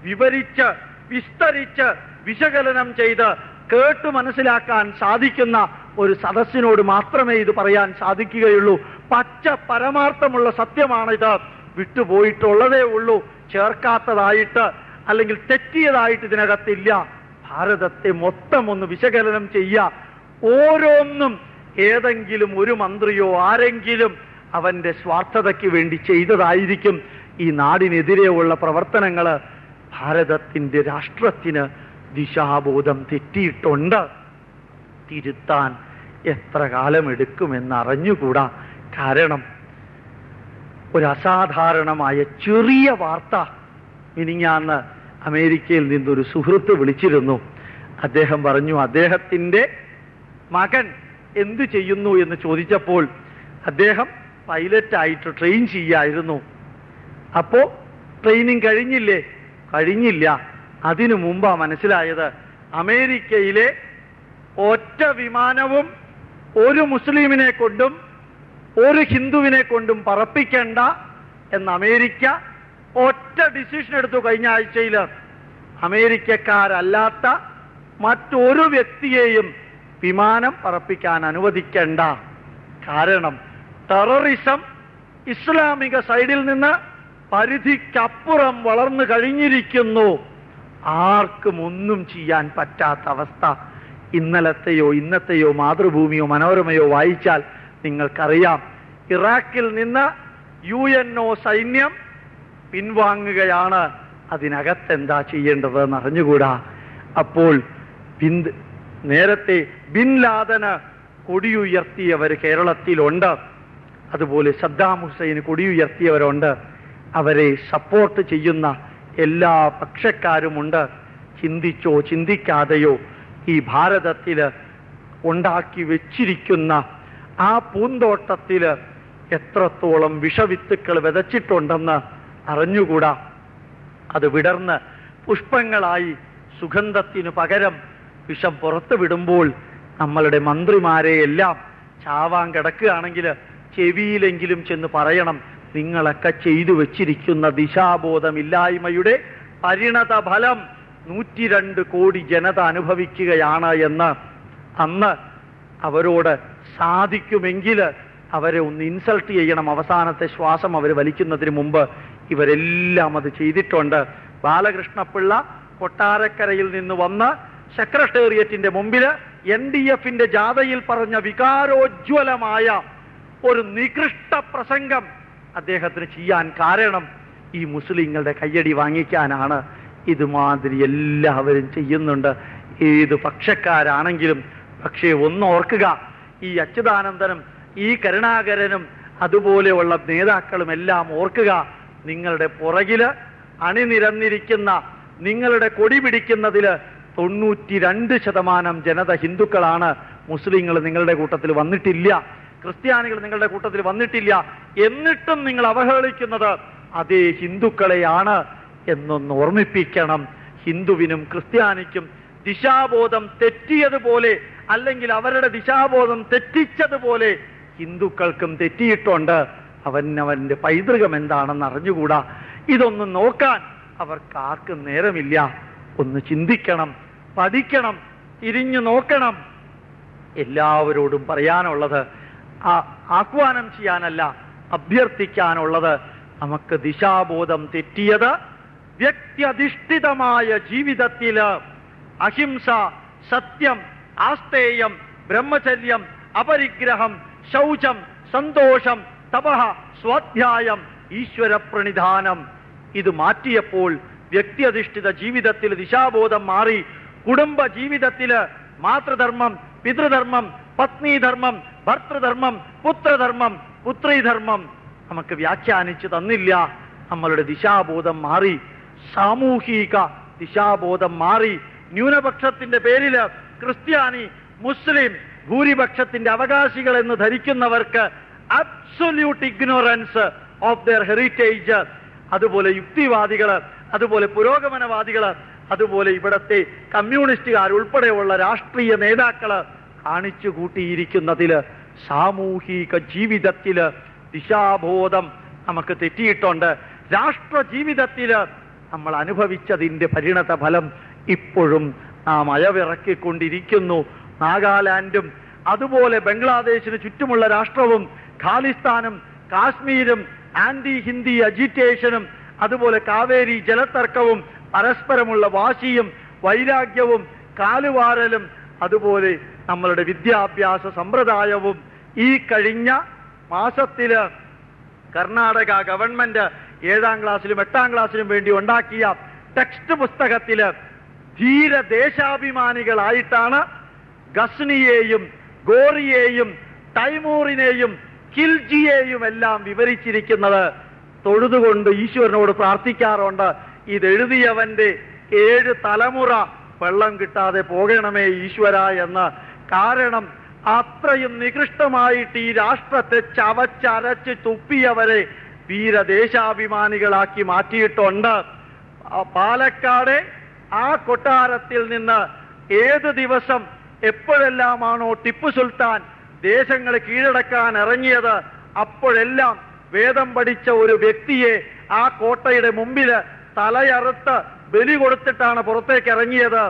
വിവരിച്ച് വിസ്തരിച്ച് വിശകലനം ചെയ്ത് കേട്ട് മനസ്സിലാക്കാൻ സാധിക്കുന്ന ഒരു സദസ്സിനോട് മാത്രമേ ഇത് പറയാൻ സാധിക്കുകയുള്ളൂ. പച്ച പരമാർത്ഥമുള്ള സത്യമാണിത്. വിട്ടുപോയിട്ടുള്ളതേ ഉള്ളൂ. ചേർക്കാത്തതായിട്ട് അല്ലെങ്കിൽ തെറ്റിയതായിട്ട് ഇതിനകത്തില്ല. ഭാരതത്തെ മൊത്തം ഒന്ന് വിശകലനം ചെയ്യുക ഓരോന്നും ഏതെങ്കിലും ഒരു മന്ത്രിയോ ആരെങ്കിലും അവന്റെ സ്വാർത്ഥതയ്ക്ക് വേണ്ടി ചെയ്തതായിരിക്കും ഈ നാടിനെതിരെയുള്ള പ്രവർത്തനങ്ങൾ ഭാരതത്തിന്റെ രാഷ്ട്രത്തിന് ദിശാബോധം തെറ്റിയിട്ടുണ്ട്. തിരുത്താൻ എത്ര കാലം എടുക്കുമെന്ന് അറിഞ്ഞുകൂടാ കാരണം ഒരു അസാധാരണമായ ചെറിയ വാർത്ത മിനിങ്ങാന്ന് അമേരിക്കയിൽ നിന്നൊരു സുഹൃത്ത് വിളിച്ചിരുന്നു. അദ്ദേഹം പറഞ്ഞു അദ്ദേഹത്തിന്റെ മകൻ എന്തു ചെയ്യുന്നു? എന്ന് ചോദിച്ചപ്പോൾ അദ്ദേഹം പൈലറ്റായിട്ട് ട്രെയിൻ ചെയ്യായിരുന്നു. അപ്പോ ട്രെയിനിങ് കഴിഞ്ഞില്ലേ? കഴിഞ്ഞില്ല. അതിനു മുമ്പാ മനസ്സിലായത് അമേരിക്കയിലെ ഒറ്റ വിമാനവും ഒരു മുസ്ലിമിനെ കൊണ്ടും ഒരു ഹിന്ദുവിനെ കൊണ്ടും പറപ്പിക്കേണ്ട എന്ന് അമേരിക്ക ഒറ്റ ഡിസിഷൻ എടുത്തു കഴിഞ്ഞ ആഴ്ചയിൽ അമേരിക്കക്കാരല്ലാത്ത മറ്റൊരു വ്യക്തിയെയും വിമാനം പറപ്പിക്കാൻ അനുവദിക്കേണ്ട. കാരണം ടെററിസം ഇസ്ലാമിക സൈഡിൽ നിന്ന് പരിധിക്കപ്പുറം വളർന്നു കഴിഞ്ഞിരിക്കുന്നു. ആർക്കും ഒന്നും ചെയ്യാൻ പറ്റാത്ത അവസ്ഥ. ഇന്നലത്തെയോ ഇന്നത്തെയോ മാതൃഭൂമിയോ മനോരമയോ വായിച്ചാൽ നിങ്ങൾക്കറിയാം ഇറാഖിൽ നിന്ന് യു എൻ ഒ സൈന്യം പിൻവാങ്ങുകയാണ്. അതിനകത്തെന്താ ചെയ്യേണ്ടതെന്ന് അറിഞ്ഞുകൂടാ? അപ്പോൾ ബിന്ദ് നേരത്തെ ബിൻ ലാദന് കൊടിയുയർത്തിയവർ കേരളത്തിലുണ്ട്. അതുപോലെ സദ്ദാം ഹുസൈന് കൊടിയുയർത്തിയവരുണ്ട്. അവരെ സപ്പോർട്ട് ചെയ്യുന്ന എല്ലാ പക്ഷക്കാരുമുണ്ട്. ചിന്തിച്ചോ ചിന്തിക്കാതെയോ ഈ ഭാരതത്തിൽ ഉണ്ടാക്കി വെച്ചിരിക്കുന്ന ആ പൂന്തോട്ടത്തിൽ എത്രത്തോളം വിഷവിത്തുക്കൾ വിതച്ചിട്ടുണ്ടെന്ന് അറിഞ്ഞുകൂടാ? അത് വിടർന്ന് പുഷ്പങ്ങളായി സുഗന്ധത്തിനു പകരം വിഷം പുറത്തു വിടുമ്പോൾ നമ്മളുടെ മന്ത്രിമാരെ എല്ലാം ചാവാൻ കിടക്കുകയാണെങ്കിൽ ചെവിയിലെങ്കിലും ചെന്ന് പറയണം നിങ്ങളൊക്കെ ചെയ്തു വച്ചിരിക്കുന്ന ദിശാബോധമില്ലായ്മയുടെ പരിണത ഫലം നൂറ്റിരണ്ട് കോടി ജനത അനുഭവിക്കുകയാണ് എന്ന് അന്ന് അവരോട് സാധിക്കുമെങ്കിൽ അവരെ ഒന്ന് ഇൻസൾട്ട് ചെയ്യണം. അവസാനത്തെ ശ്വാസം അവർ വലിക്കുന്നതിന് മുമ്പ് ഇവരെല്ലാം അത് ചെയ്തിട്ടുണ്ട്. ബാലകൃഷ്ണപിള്ള കൊട്ടാരക്കരയിൽ നിന്ന് വന്ന് സെക്രട്ടേറിയറ്റിന്റെ മുമ്പിൽ എൻ ഡി എഫിന്റെ ജാഥയിൽ പറഞ്ഞ വികാരോജ്വലമായ ഒരു നികൃഷ്ട പ്രസംഗം അദ്ദേഹത്തിന് ചെയ്യാൻ കാരണം ഈ മുസ്ലിങ്ങളുടെ കയ്യടി വാങ്ങിക്കാനാണ്. ഇതുമാതിരി എല്ലാവരും ചെയ്യുന്നുണ്ട്. ഏത് പക്ഷക്കാരാണെങ്കിലും പക്ഷേ ഒന്ന് ഓർക്കുക ഈ അച്യുതാനന്ദനും ഈ കരുണാകരനും അതുപോലെയുള്ള നേതാക്കളും എല്ലാം ഓർക്കുക നിങ്ങളുടെ പുറകിൽ അണിനിരന്നിരിക്കുന്ന നിങ്ങളുടെ കൊടി പിടിക്കുന്നതിൽ തൊണ്ണൂറ്റി രണ്ട് ശതമാനം ജനത ഹിന്ദുക്കളാണ്. മുസ്ലിങ്ങൾ നിങ്ങളുടെ കൂട്ടത്തിൽ വന്നിട്ടില്ല. ക്രിസ്ത്യാനികൾ നിങ്ങളുടെ കൂട്ടത്തിൽ വന്നിട്ടില്ല. എന്നിട്ടും നിങ്ങൾ അവഹേളിക്കുന്നത് അതേ ഹിന്ദുക്കളെയാണ്. എന്നൊന്ന് ഓർമ്മിപ്പിക്കണം. ഹിന്ദുവിനും ക്രിസ്ത്യാനിക്കും ദിശാബോധം തെറ്റിയതുപോലെ അല്ലെങ്കിൽ അവരുടെ ദിശാബോധം തെറ്റിച്ചതുപോലെ ഹിന്ദുക്കൾക്കും തെറ്റിയിട്ടുണ്ട്. അവൻ അവന്റെ പൈതൃകം എന്താണെന്ന് അറിഞ്ഞുകൂടാ. ഇതൊന്നും നോക്കാൻ അവർക്ക് ആർക്കും നേരമില്ല. ഒന്ന് ചിന്തിക്കണം പഠിക്കണം തിരിഞ്ഞു നോക്കണം. എല്ലാവരോടും പറയാനുള്ളത് ആ ആഹ്വാനം ചെയ്യാനല്ല അഭ്യർത്ഥിക്കാനുള്ളത് നമുക്ക് ദിശാബോധം തെറ്റിയത് വ്യക്തിയധിഷ്ഠിതമായ ജീവിതത്തിൽ അഹിംസ സത്യം ആസ്തേയം ബ്രഹ്മചര്യം അപരിഗ്രഹം ശൗചം സന്തോഷം തപഹ സ്വാധ്യായം ഈശ്വര പ്രണിധാനം ഇത് മാറ്റിയപ്പോൾ വ്യക്തിയധിഷ്ഠിത ജീവിതത്തിൽ ദിശാബോധം മാറി കുടുംബ ജീവിതത്തിൽ മാതൃധർമ്മം പിതൃധർമ്മം പത്നിധർമ്മം ഭർത്തൃധർമ്മം പുത്രധർമ്മം പുത്രീധർമ്മം. നമുക്ക് വ്യാഖ്യാനിച്ചു തന്നില്ല. നമ്മളുടെ ദിശാബോധം മാറി സാമൂഹിക ദിശാബോധം മാറി ന്യൂനപക്ഷത്തിന്റെ പേരിൽ ക്രിസ്ത്യാനി മുസ്ലിം ഭൂരിപക്ഷത്തിന്റെ അവകാശികൾ എന്ന് ധരിക്കുന്നവർക്ക് absolute ignorance of their heritage അതുപോലെ യുക്തിവാദികൾ അതുപോലെ പുരോഗമനവാദികൾ അതുപോലെ ഇവിടത്തെ കമ്മ്യൂണിസ്റ്റുകാർ ഉൾപ്പെടെയുള്ള രാഷ്ട്രീയ നേതാക്കൾ കാണിച്ചു കൂട്ടിയിരിക്കുന്നതിൽ സാമൂഹിക ജീവിതത്തിൽ ദിശാബോധം നമുക്ക് തെറ്റിയിട്ടുണ്ട്. രാഷ്ട്ര ജീവിതത്തിൽ നമ്മൾ അനുഭവിച്ചതിന്റെ പരിണത ഫലം ഇപ്പോഴും നാം അയവിറക്കിക്കൊണ്ടിരിക്കുന്നു. നാഗാലാൻഡും അതുപോലെ ബംഗ്ലാദേശിന് ചുറ്റുമുള്ള രാഷ്ട്രവും ഖാലിസ്ഥാനും കാശ്മീരും ആന്റി ഹിന്ദി അജിറ്റേഷനും അതുപോലെ കാവേരി ജലതർക്കവും പരസ്പരമുള്ള വാശിയും വൈരാഗ്യവും കാലുവാരലും അതുപോലെ നമ്മളുടെ വിദ്യാഭ്യാസ സമ്പ്രദായവും ഈ കഴിഞ്ഞ മാസത്തിൽ കർണാടക ഗവൺമെന്റ് ഏഴാം ക്ലാസ്സിലും എട്ടാം ക്ലാസ്സിലും വേണ്ടി ഉണ്ടാക്കിയ ടെക്സ്റ്റ് പുസ്തകത്തിൽ ധീര ദേശാഭിമാനികളായിട്ടാണ് ഗസ്നിയെയും ഗോറിയെയും തൈമൂറിനെയും കിൽജിയെയും എല്ലാം വിവരിച്ചിരിക്കുന്നത്. തൊഴുതുകൊണ്ട് ഈശ്വരനോട് പ്രാർത്ഥിക്കാറുണ്ട് ഇതെഴുതിയവന്റെ ഏഴ് തലമുറ വെള്ളം കിട്ടാതെ പോകണമേ ഈശ്വര എന്ന്. കാരണം അത്രയും നികൃഷ്ടമായിട്ട് ഈ രാഷ്ട്രത്തെ ചവച്ചരച്ച് തുപ്പിയവരെ വീരദേശാഭിമാനികളാക്കി മാറ്റിയിട്ടുണ്ട്. പാലക്കാട് ആ കൊട്ടാരത്തിൽ നിന്ന് ഏത് ദിവസം എപ്പോഴെല്ലാമാണോ ടിപ്പു സുൽത്താൻ ദേശങ്ങൾ കീഴടക്കാൻ ഇറങ്ങിയത് അപ്പോഴെല്ലാം വേദം പഠിച്ച ഒരു വ്യക്തിയെ ആ കോട്ടയുടെ മുമ്പിൽ തലയറുത്ത് ബലി കൊടുത്തിട്ടാണ് പുറത്തേക്ക് ഇറങ്ങിയത്.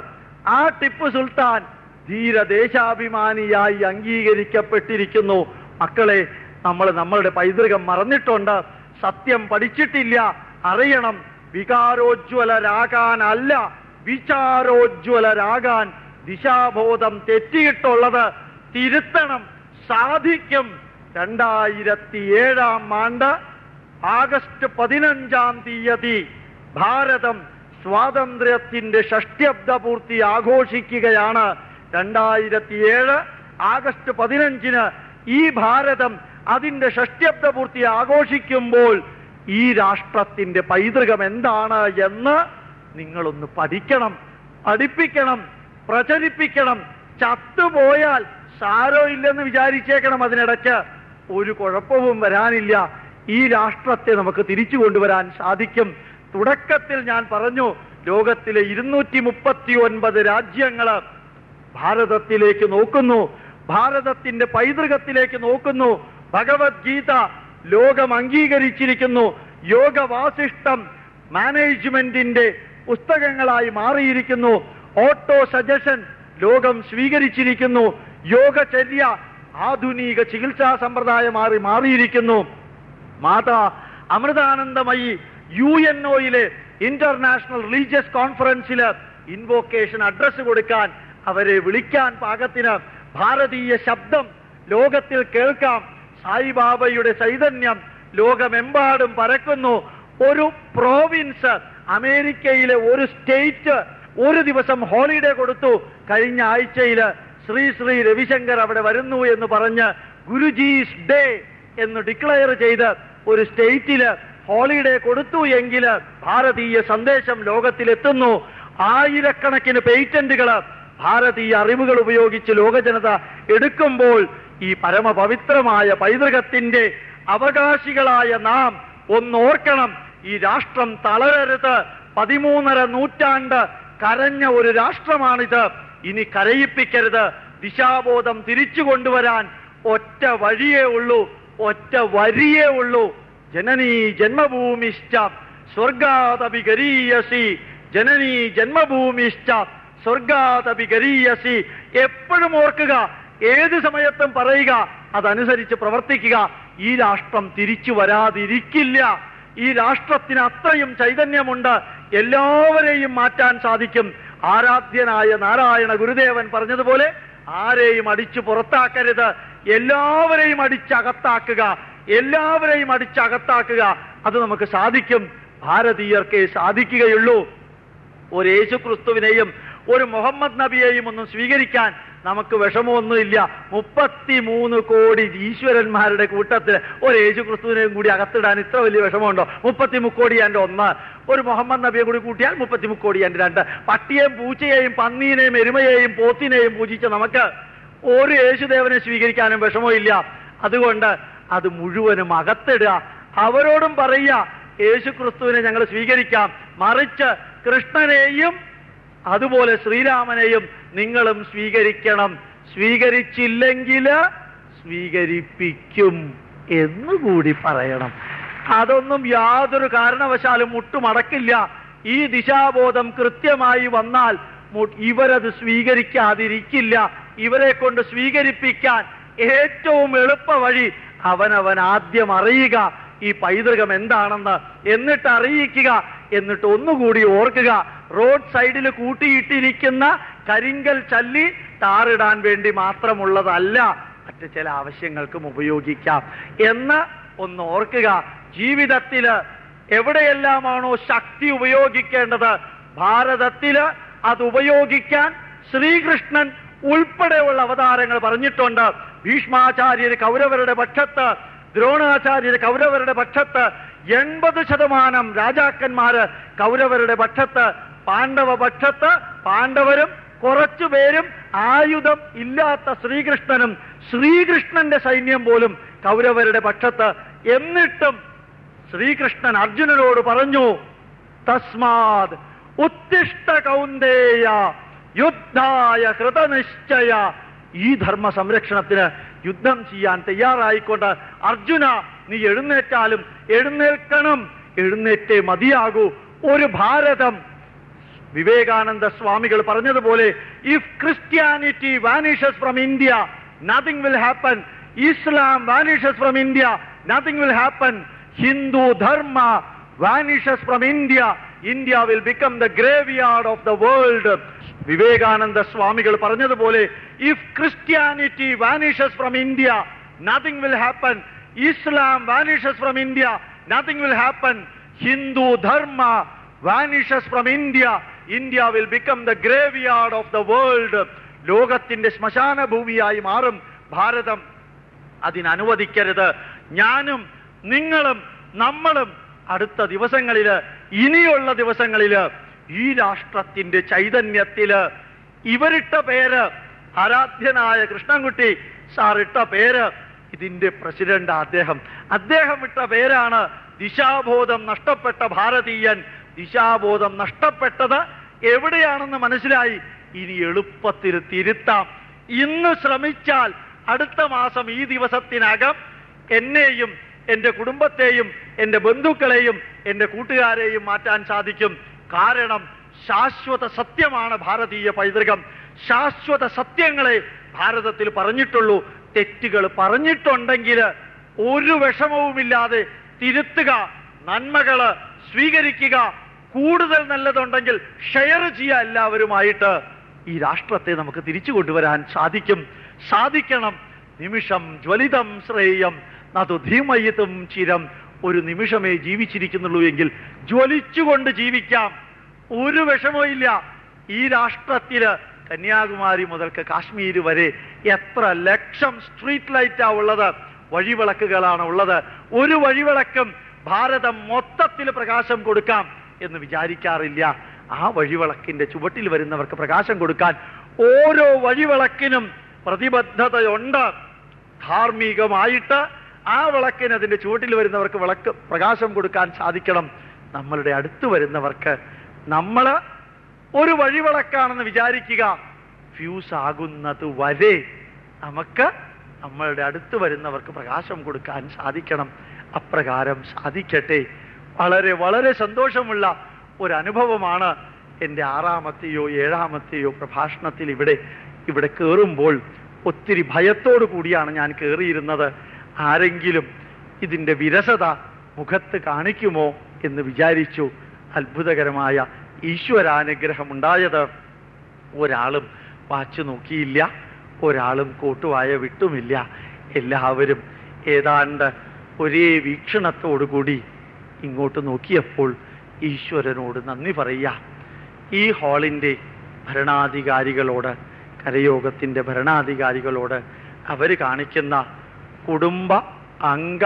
ആ ടിപ്പു സുൽത്താൻ ധീരദേശാഭിമാനിയായി അംഗീകരിക്കപ്പെട്ടിരിക്കുന്നു. മക്കളെ നമ്മൾ നമ്മളുടെ പൈതൃകം മറന്നിട്ടുണ്ട്. സത്യം പഠിച്ചിട്ടില്ല. അറിയണം വികാരോജ്വലരാകാനല്ല വിചാരോജ്വലരാകാൻ ദിശാബോധം തെറ്റിയിട്ടുള്ളത് തിരുത്തണം സാധിക്കും. രണ്ടായിരത്തി ഏഴാം ആണ്ട് ആഗസ്റ്റ് പതിനഞ്ചാം തീയതി ഭാരതം സ്വാതന്ത്ര്യത്തിന്റെ ഷഷ്ട്യബ്ദ പൂർത്തി ആഘോഷിക്കുകയാണ്. രണ്ടായിരത്തി ഏഴ് ആഗസ്റ്റ് പതിനഞ്ചിന് ഈ ഭാരതം അതിന്റെ ഷഷ്ട്യബ്ദ പൂർത്തി ആഘോഷിക്കുമ്പോൾ ഈ രാഷ്ട്രത്തിന്റെ പൈതൃകം എന്താണ് എന്ന് നിങ്ങളൊന്ന് പഠിക്കണം പഠിപ്പിക്കണം പ്രചരിപ്പിക്കണം. ചത്തുപോയാൽ സാരോ ഇല്ലെന്ന് വിചാരിച്ചേക്കണം അതിനിടയ്ക്ക്. ഒരു കുഴപ്പവും വരാനില്ല. ഈ രാഷ്ട്രത്തെ നമുക്ക് തിരിച്ചു കൊണ്ടുവരാൻ സാധിക്കും. തുടക്കത്തിൽ ഞാൻ പറഞ്ഞു ലോകത്തിലെ ഇരുന്നൂറ്റി മുപ്പത്തി ഒൻപത് രാജ്യങ്ങൾ ഭാരതത്തിലേക്ക് നോക്കുന്നു ഭാരതത്തിന്റെ പൈതൃകത്തിലേക്ക് നോക്കുന്നു. ഭഗവത്ഗീത ലോകം അംഗീകരിച്ചിരിക്കുന്നു. യോഗവാസിഷ്ടം മാനേജ്മെന്റിന്റെ പുസ്തകങ്ങളായി മാറിയിരിക്കുന്നു. ഓട്ടോ സജഷൻ ലോകം സ്വീകരിച്ചിരിക്കുന്നു. യോഗചര്യ ആധുനിക ചികിത്സാ സമ്പ്രദായമായി മാറിയിരിക്കുന്നു. മാതാ അമൃതാനന്ദമയി യു എൻ ഒയിലെ ഇന്റർനാഷണൽ റിലീജിയസ് കോൺഫറൻസിൽ ഇൻവോക്കേഷൻ അഡ്രസ് കൊടുക്കാൻ അവരെ വിളിക്കാൻ പാകത്തിന് ഭാരതീയ ശബ്ദം ലോകത്തിൽ കേൾക്കാം. സായിബാബയുടെ ചൈതന്യം ലോകമെമ്പാടും പരക്കുന്നു. ഒരു പ്രോവിൻസ് അമേരിക്കയിലെ ഒരു സ്റ്റേറ്റ് ഒരു ദിവസം ഹോളിഡേ കൊടുത്തു. കഴിഞ്ഞ ആഴ്ചയിൽ ശ്രീ ശ്രീ രവിശങ്കർ അവിടെ വരുന്നു എന്ന് പറഞ്ഞ് ഗുരുജീസ് ഡേ എന്ന് ഡിക്ലെയർ ചെയ്ത് ഒരു സ്റ്റേറ്റിൽ ഹോളിഡേ കൊടുത്തു എങ്കിൽ ഭാരതീയ സന്ദേശം ലോകത്തിലെത്തുന്നു. ആയിരക്കണക്കിന് പേറ്റന്റുകൾ ഭാരതീയ അറിവുകൾ ഉപയോഗിച്ച് ലോകജനത എടുക്കുമ്പോൾ ഈ പരമപവിത്രമായ പൈതൃകത്തിന്റെ അവകാശികളായ നാം ഒന്നോർക്കണം. ഈ രാഷ്ട്രം തളരരുത്. പതിമൂന്നര നൂറ്റാണ്ട് കരഞ്ഞ ഒരു രാഷ്ട്രമാണിത്. ഇനി കരയിപ്പിക്കരുത്. ദിശാബോധം തിരിച്ചു കൊണ്ടുവരാൻ ഒറ്റ വഴിയേ ഉള്ളൂ. ഒറ്റ വരിയേ ഉള്ളൂ. ജനനീ ജന്മഭൂമിശ്ച സ്വർഗാതപി ഗരീയസി ജനനീ ജന്മഭൂമിശ്ച സ്വർഗാതപി ഗരീയസി എപ്പോഴും ഓർക്കുക ഏത് സമയത്തും പറയുക അതനുസരിച്ച് പ്രവർത്തിക്കുക. ഈ രാഷ്ട്രം തിരിച്ചു വരാതിരിക്കില്ല. ഈ രാഷ്ട്രത്തിന് അത്രയും ചൈതന്യമുണ്ട്. എല്ലാവരെയും മാറ്റാൻ സാധിക്കും. ആരാധ്യനായ നാരായണ ഗുരുദേവൻ പറഞ്ഞതുപോലെ ആരെയും അടിച്ചു പുറത്താക്കരുത്. എല്ലാവരെയും അടിച്ചകത്താക്കുക. എല്ലാവരെയും അടിച്ചകത്താക്കുക. അത് നമുക്ക് സാധിക്കും. ഭാരതീയർക്കേ സാധിക്കുകയുള്ളൂ. ഒരു യേശു ക്രിസ്തുവിനെയും ഒരു മുഹമ്മദ് നബിയെയും ഒന്നും സ്വീകരിക്കാൻ നമുക്ക് വിഷമമൊന്നുമില്ല. മുപ്പത്തിമൂന്ന് കോടി ഈശ്വരന്മാരുടെ കൂട്ടത്തിൽ ഒരു യേശു ക്രിസ്തുവിനെയും കൂടി അകത്തിടാൻ ഇത്ര വലിയ വിഷമമുണ്ടോ? മുപ്പത്തി മുക്കോടി എന്റെ ഒന്ന്. ഒരു മുഹമ്മദ് നബിയെ കൂടി കൂട്ടിയാൽ മുപ്പത്തി മുക്കോടി എന്റെ രണ്ട്. പട്ടിയെയും പൂച്ചയെയും പന്നീനെയും എരുമയെയും പോത്തിനെയും പൂജിച്ച നമുക്ക് ഒരു യേശുദേവനെ സ്വീകരിക്കാനും വിഷമമില്ല. അതുകൊണ്ട് അത് മുഴുവനും അകത്തിടുക. അവരോടും പറയുക യേശു ക്രിസ്തുവിനെ ഞങ്ങൾ സ്വീകരിക്കാം. മറിച്ച് കൃഷ്ണനെയും അതുപോലെ ശ്രീരാമനെയും നിങ്ങളും സ്വീകരിക്കണം. സ്വീകരിച്ചില്ലെങ്കിൽ സ്വീകരിപ്പിക്കും എന്നുകൂടി പറയണം. അതൊന്നും യാതൊരു കാരണവശാലും മുട്ടുമടക്കില്ല. ഈ ദിശാബോധം കൃത്യമായി വന്നാൽ ഇവരത് സ്വീകരിക്കാതിരിക്കില്ല. ഇവരെ കൊണ്ട് സ്വീകരിപ്പിക്കാൻ ഏറ്റവും എളുപ്പ വഴി അവനവൻ ആദ്യം അറിയുക. ഈ പൈതൃകം എന്താണെന്ന് എന്നിട്ട് അറിയിക്കുക എന്നിട്ട് ഒന്നുകൂടി ഓർക്കുക. റോഡ് സൈഡിൽ കൂട്ടിയിട്ടിരിക്കുന്ന കരിങ്കൽ ചല്ലി താറിടാൻ വേണ്ടി മാത്രമുള്ളതല്ല മറ്റ് ചില ആവശ്യങ്ങൾക്കും ഉപയോഗിക്കാം. എന്ന് ഒന്ന് ഓർക്കുക ജീവിതത്തിൽ എവിടെയെല്ലാമാണോ ശക്തി ഉപയോഗിക്കേണ്ടത് ഭാരതത്തിൽ അത് ഉപയോഗിക്കാൻ ശ്രീകൃഷ്ണൻ ഉൾപ്പെടെയുള്ള അവതാരങ്ങൾ പറഞ്ഞിട്ടുണ്ട്. ഭീഷ്മാചാര്യര് കൗരവരുടെ പക്ഷത്ത് ദ്രോണാചാര്യര് കൗരവരുടെ പക്ഷത്ത് എൺപത് ശതമാനം രാജാക്കന്മാര് കൗരവരുടെ പക്ഷത്ത് പാണ്ഡവ പക്ഷത്ത് പാണ്ഡവരും കുറച്ചുപേരും ആയുധം ഇല്ലാത്ത ശ്രീകൃഷ്ണനും ശ്രീകൃഷ്ണന്റെ സൈന്യം പോലും കൗരവരുടെ പക്ഷത്ത് എന്നിട്ടും ശ്രീകൃഷ്ണൻ അർജുനനോട് പറഞ്ഞു തസ്മാത് ഉത്തിഷ്ട കൗന്ദേയ യുദ്ധായ കൃതനിശ്ചയ ഈ ധർമ്മ സംരക്ഷണത്തിന് യുദ്ധം ചെയ്യാൻ തയ്യാറായിക്കൊണ്ട് അർജുന നീ എഴുന്നേറ്റാലും എഴുന്നേൽക്കണം. എഴുന്നേറ്റേ മതിയാകൂ. ഒരു ഭാരതം വിവേകാനന്ദ സ്വാമികൾ പറഞ്ഞതുപോലെ if Christianity vanishes from India nothing will happen Islam vanishes from India nothing will happen Hindu dharma vanishes from India India will become the graveyard of the world Vivekananda സ്വാമികൾ പറഞ്ഞതുപോലെ if Christianity vanishes from India nothing will happen Islam vanishes from India nothing will happen Hindu dharma vanishes from India India will become the graveyard of the world ലോകത്തിന്റെ ശ്മശാന ഭൂമിയായി മാറും. ഭാരതം അതിനനുവദിക്കരുത് ഞാനും നിങ്ങളും നമ്മളും അടുത്ത ദിവസങ്ങളിൽ ഇനിയുള്ള ദിവസങ്ങളിൽ ഈ രാഷ്ട്രത്തിന്റെ ചൈതന്യത്തിൽ ഇവരിട്ട പേര് ആരാധ്യനായ കൃഷ്ണൻകുട്ടി സാർ ഇട്ട പേര് ഇതിന്റെ പ്രസിഡന്റ് അദ്ദേഹം. അദ്ദേഹം ഇട്ട പേരാണ് ദിശാബോധം നഷ്ടപ്പെട്ട ഭാരതീയൻ ദിശാബോധം നഷ്ടപ്പെട്ടത് എവിടെയാണെന്ന് മനസ്സിലായി. ഇനി എളുപ്പത്തിൽ തിരുത്താം. ഇന്ന് ശ്രമിച്ചാൽ അടുത്ത മാസം ഈ ദിവസത്തിനകം എന്നെയും എന്റെ കുടുംബത്തെയും എന്റെ ബന്ധുക്കളെയും എന്റെ കൂട്ടുകാരെയും മാറ്റാൻ സാധിക്കും. കാരണം ശാശ്വത സത്യമാണ് ഭാരതീയ പൈതൃകം. ശാശ്വത സത്യങ്ങളെ ഭാരതത്തിൽ പറഞ്ഞിട്ടുള്ളൂ. തെറ്റുകൾ പറഞ്ഞിട്ടുണ്ടെങ്കിൽ ഒരു വിഷമവുമില്ലാതെ തിരുത്തുക നന്മകൾ സ്വീകരിക്കുക കൂടുതൽ നല്ലതുണ്ടെങ്കിൽ ഷെയർ ചെയ്യുക എല്ലാവരുമായിട്ട് ഈ രാഷ്ട്രത്തെ നമുക്ക് തിരിച്ചു കൊണ്ടുവരാൻ സാധിക്കും. സാധിക്കണം. നിമിഷം ജ്വലിതം ശ്രേയം. നതു ധീമയിത്തും ചിരം. ഒരു നിമിഷമേ ജീവിച്ചിരിക്കുന്നുള്ളൂ എങ്കിൽ ജ്വലിച്ചുകൊണ്ട് ജീവിക്കാം. ഒരു വിഷമവും ഇല്ല. ഈ രാഷ്ട്രത്തിൽ കന്യാകുമാരി മുതൽക്ക് കാശ്മീർ വരെ എത്ര ലക്ഷം സ്ട്രീറ്റ് ലൈറ്റാ ഉള്ളത്. വഴിവിളക്കുകളാണ് ഉള്ളത്. ഒരു വഴിവിളക്കും ഭാരതം മൊത്തത്തിൽ പ്രകാശം കൊടുക്കാം. എന്ന് വിചാരിക്കാറില്ല. ആ വഴിവിളക്കിന്റെ ചുവട്ടിൽ വരുന്നവർക്ക് പ്രകാശം കൊടുക്കാൻ ഓരോ വഴിവിളക്കിനും പ്രതിബദ്ധതയുണ്ട്. ധാർമ്മികമായിട്ട് ആ വിളക്കിന് അതിന്റെ ചുവട്ടിൽ വരുന്നവർക്ക് വിളക്ക് പ്രകാശം കൊടുക്കാൻ സാധിക്കണം. നമ്മളുടെ അടുത്ത് വരുന്നവർക്ക് നമ്മൾ ഒരു വഴിവിളക്കാണെന്ന് വിചാരിക്കുക. ഫ്യൂസ് ആകുന്നത് വരെ നമുക്ക് നമ്മളുടെ അടുത്ത് വരുന്നവർക്ക് പ്രകാശം കൊടുക്കാൻ സാധിക്കണം. അപ്രകാരം സാധിക്കട്ടെ. വളരെ വളരെ സന്തോഷമുള്ള ഒരു അനുഭവമാണ് എന്റെ ആറാമത്തെയോ ഏഴാമത്തെയോ പ്രഭാഷണത്തിൽ ഇവിടെ ഇവിടെ കയറുമ്പോൾ ഒത്തിരി ഭയത്തോടു കൂടിയാണ് ഞാൻ കയറിയിരുന്നത് ആരെങ്കിലും ഇതിന്റെ വിരസത മുഖത്ത് കാണിക്കുമോ എന്ന് വിചാരിച്ചു അത്ഭുതകരമായ ഈശ്വരാനുഗ്രഹം ഉണ്ടായത് ഒരാളും വാച്ച് നോക്കിയില്ല ഒരാളും കോട്ടുവായ വിട്ടുമില്ല. എല്ലാവരും ഏതാണ്ട് ഒരേ വീക്ഷണത്തോടുകൂടി ഇങ്ങോട്ട് നോക്കിയപ്പോൾ ഈശ്വരനോട് നന്ദി പറയുക. ഈ ഹാളിന്റെ ഭരണാധികാരികളോട് കരയോഗത്തിന്റെ ഭരണാധികാരികളോട് അവർ കാണിക്കുന്ന കുടുംബ അംഗ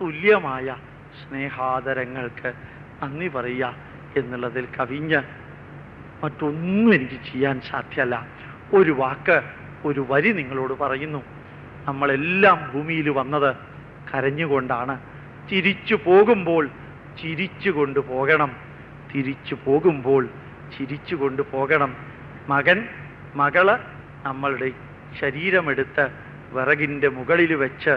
തുല്യമായ സ്നേഹാദരങ്ങൾക്ക് നന്ദി പറയുക എന്നുള്ളതിൽ കവിഞ്ഞ് മറ്റൊന്നും എനിക്ക് ചെയ്യാൻ സാധ്യമല്ല. ഒരു വാക്ക് ഒരു വരി നിങ്ങളോട് പറയുന്നു. നമ്മളെല്ലാം ഭൂമിയിൽ വന്നത് കരഞ്ഞുകൊണ്ടാണ്. തിരിച്ചു പോകുമ്പോൾ ചിരിച്ചു കൊണ്ടുപോകണം തിരിച്ചു പോകുമ്പോൾ ചിരിച്ചു കൊണ്ടുപോകണം മകൻ മകൾ നമ്മളുടെ ശരീരമെടുത്ത് വിറകിന്റെ മുകളിൽ വെച്ച്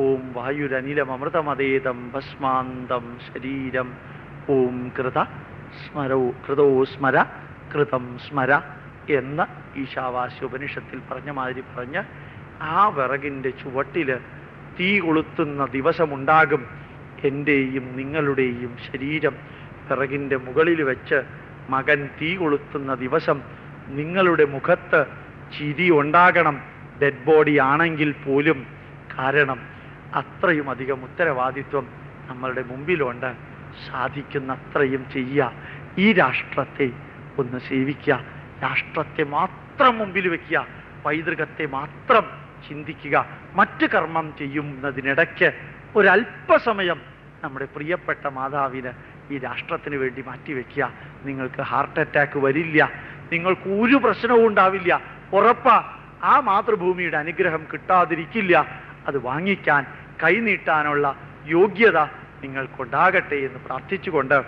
ഓം വായുരനിലം അമൃതമതേതം ഭസ്മാന്തം ശരീരം. ഓം കൃത സ്മരോ കൃതോ സ്മര കൃതം സ്മര എന്ന് ഈശാവാസി ഉപനിഷത്തിൽ പറഞ്ഞ മാതിരി പറഞ്ഞ് ആ വിറകിന്റെ ചുവട്ടിൽ തീ കൊളുത്തുന്ന ദിവസമുണ്ടാകും. എന്റെയും നിങ്ങളുടെയും ശരീരം പിറകിന്റെ മുകളിൽ വെച്ച് മകൻ തീ കൊളുത്തുന്ന ദിവസം നിങ്ങളുടെ മുഖത്ത് ചിരി ഉണ്ടാകണം. ഡെഡ് ബോഡി ആണെങ്കിൽ പോലും. കാരണം അത്രയും അധികം ഉത്തരവാദിത്വം നമ്മളുടെ മുമ്പിലുണ്ട്. സാധിക്കുന്ന അത്രയും ചെയ്യുക. ഈ രാഷ്ട്രത്തെ ഒന്ന് സേവിക്കുക. രാഷ്ട്രത്തെ മാത്രം മുമ്പിൽ വയ്ക്കുക പൈതൃകത്തെ മാത്രം ചിന്തിക്കുക. മറ്റ് കർമ്മം ചെയ്യുന്നതിനിടയ്ക്ക് ഒരല്പസമയം നമ്മുടെ പ്രിയപ്പെട്ട മാതാവിന് ഈ രാഷ്ട്രത്തിന് വേണ്ടി മാറ്റിവെക്കുക. നിങ്ങൾക്ക് ഹാർട്ട് അറ്റാക്ക് വരില്ല. നിങ്ങൾക്ക് ഒരു പ്രശ്നവും ഉണ്ടാവില്ല. ഉറപ്പാ ആ മാതൃഭൂമിയുടെ അനുഗ്രഹം കിട്ടാതിരിക്കില്ല. അത് വാങ്ങിക്കാൻ കൈനീട്ടാനുള്ള യോഗ്യത നിങ്ങൾക്കുണ്ടാകട്ടെ എന്ന് പ്രാർത്ഥിച്ചുകൊണ്ട്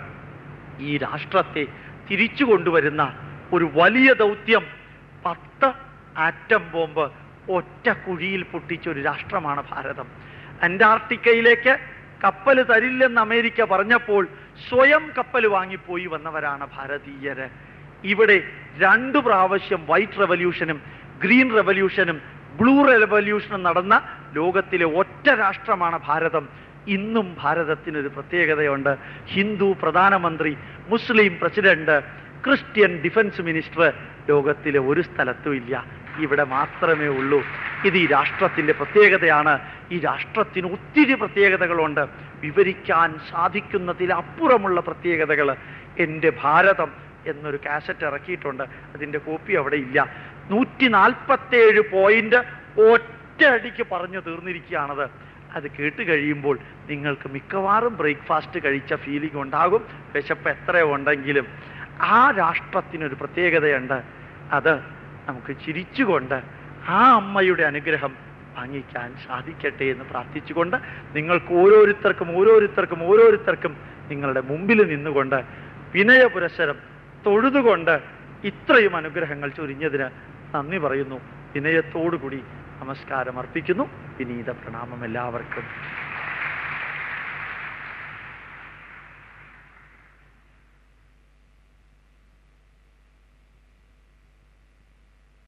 ഈ രാഷ്ട്രത്തെ തിരിച്ചു കൊണ്ടുവരുന്ന ഒരു വലിയ ദൗത്യം പത്ത് ആറ്റം ബോംബ് ഒറ്റ കുഴിയിൽ പൊട്ടിച്ച ഒരു രാഷ്ട്രമാണ് ഭാരതം. അന്റാർട്ടിക്കയിലേക്ക് കപ്പൽ തരില്ലെന്ന് അമേരിക്ക പറഞ്ഞപ്പോൾ സ്വയം കപ്പൽ വാങ്ങിപ്പോയി വന്നവരാണ് ഭാരതീയര്. ഇവിടെ രണ്ടു പ്രാവശ്യം വൈറ്റ് റെവല്യൂഷനും ഗ്രീൻ റെവല്യൂഷനും ബ്ലൂ റെവല്യൂഷനും നടന്ന ലോകത്തിലെ ഒറ്റ രാഷ്ട്രമാണ് ഭാരതം. ഇന്നും ഭാരതത്തിനൊരു പ്രത്യേകതയുണ്ട്. ഹിന്ദു പ്രധാനമന്ത്രി Muslim president Christian defence minister ലോകത്തിലെ ഒരു സ്ഥലത്തും ഇല്ല. ഇവിടെ മാത്രമേ ഉള്ളൂ. ഇത് ഈ രാഷ്ട്രത്തിന്റെ പ്രത്യേകതയാണ്. ഈ രാഷ്ട്രത്തിന് ഒത്തിരി പ്രത്യേകതകളുണ്ട്. വിവരിക്കാൻ സാധിക്കുന്നതിലപ്പുറമുള്ള പ്രത്യേകതകൾ. എന്റെ ഭാരതം എന്നൊരു കാസറ്റ് ഇറക്കിയിട്ടുണ്ട്. അതിന്റെ കോപ്പി അവിടെ ഇല്ല. നൂറ്റി നാൽപ്പത്തേഴ് പോയിന്റ് ഒറ്റയടിക്ക് പറഞ്ഞു തീർന്നിരിക്കുകയാണത്. അത് കേട്ട് കഴിയുമ്പോൾ നിങ്ങൾക്ക് മിക്കവാറും ബ്രേക്ക്ഫാസ്റ്റ് കഴിച്ച ഫീലിംഗ് ഉണ്ടാകും. വിശപ്പ് എത്ര ഉണ്ടെങ്കിലും ആ രാഷ്ട്രത്തിനൊരു പ്രത്യേകതയുണ്ട്. അത് നമുക്ക് ചിരിച്ചുകൊണ്ട് ആ അമ്മയുടെ അനുഗ്രഹം വാങ്ങിക്കാൻ സാധിക്കട്ടെ എന്ന് പ്രാർത്ഥിച്ചുകൊണ്ട് നിങ്ങൾക്ക് ഓരോരുത്തർക്കും ഓരോരുത്തർക്കും ഓരോരുത്തർക്കും നിങ്ങളുടെ മുമ്പിൽ നിന്നുകൊണ്ട് വിനയ പുരസരം തൊഴുതുകൊണ്ട് ഇത്രയും അനുഗ്രഹങ്ങൾ ചൊരിഞ്ഞതിന് നന്ദി പറയുന്നു. വിനയത്തോടുകൂടി നമസ്കാരം അർപ്പിക്കുന്നു. വിനീത പ്രണാമം എല്ലാവർക്കും.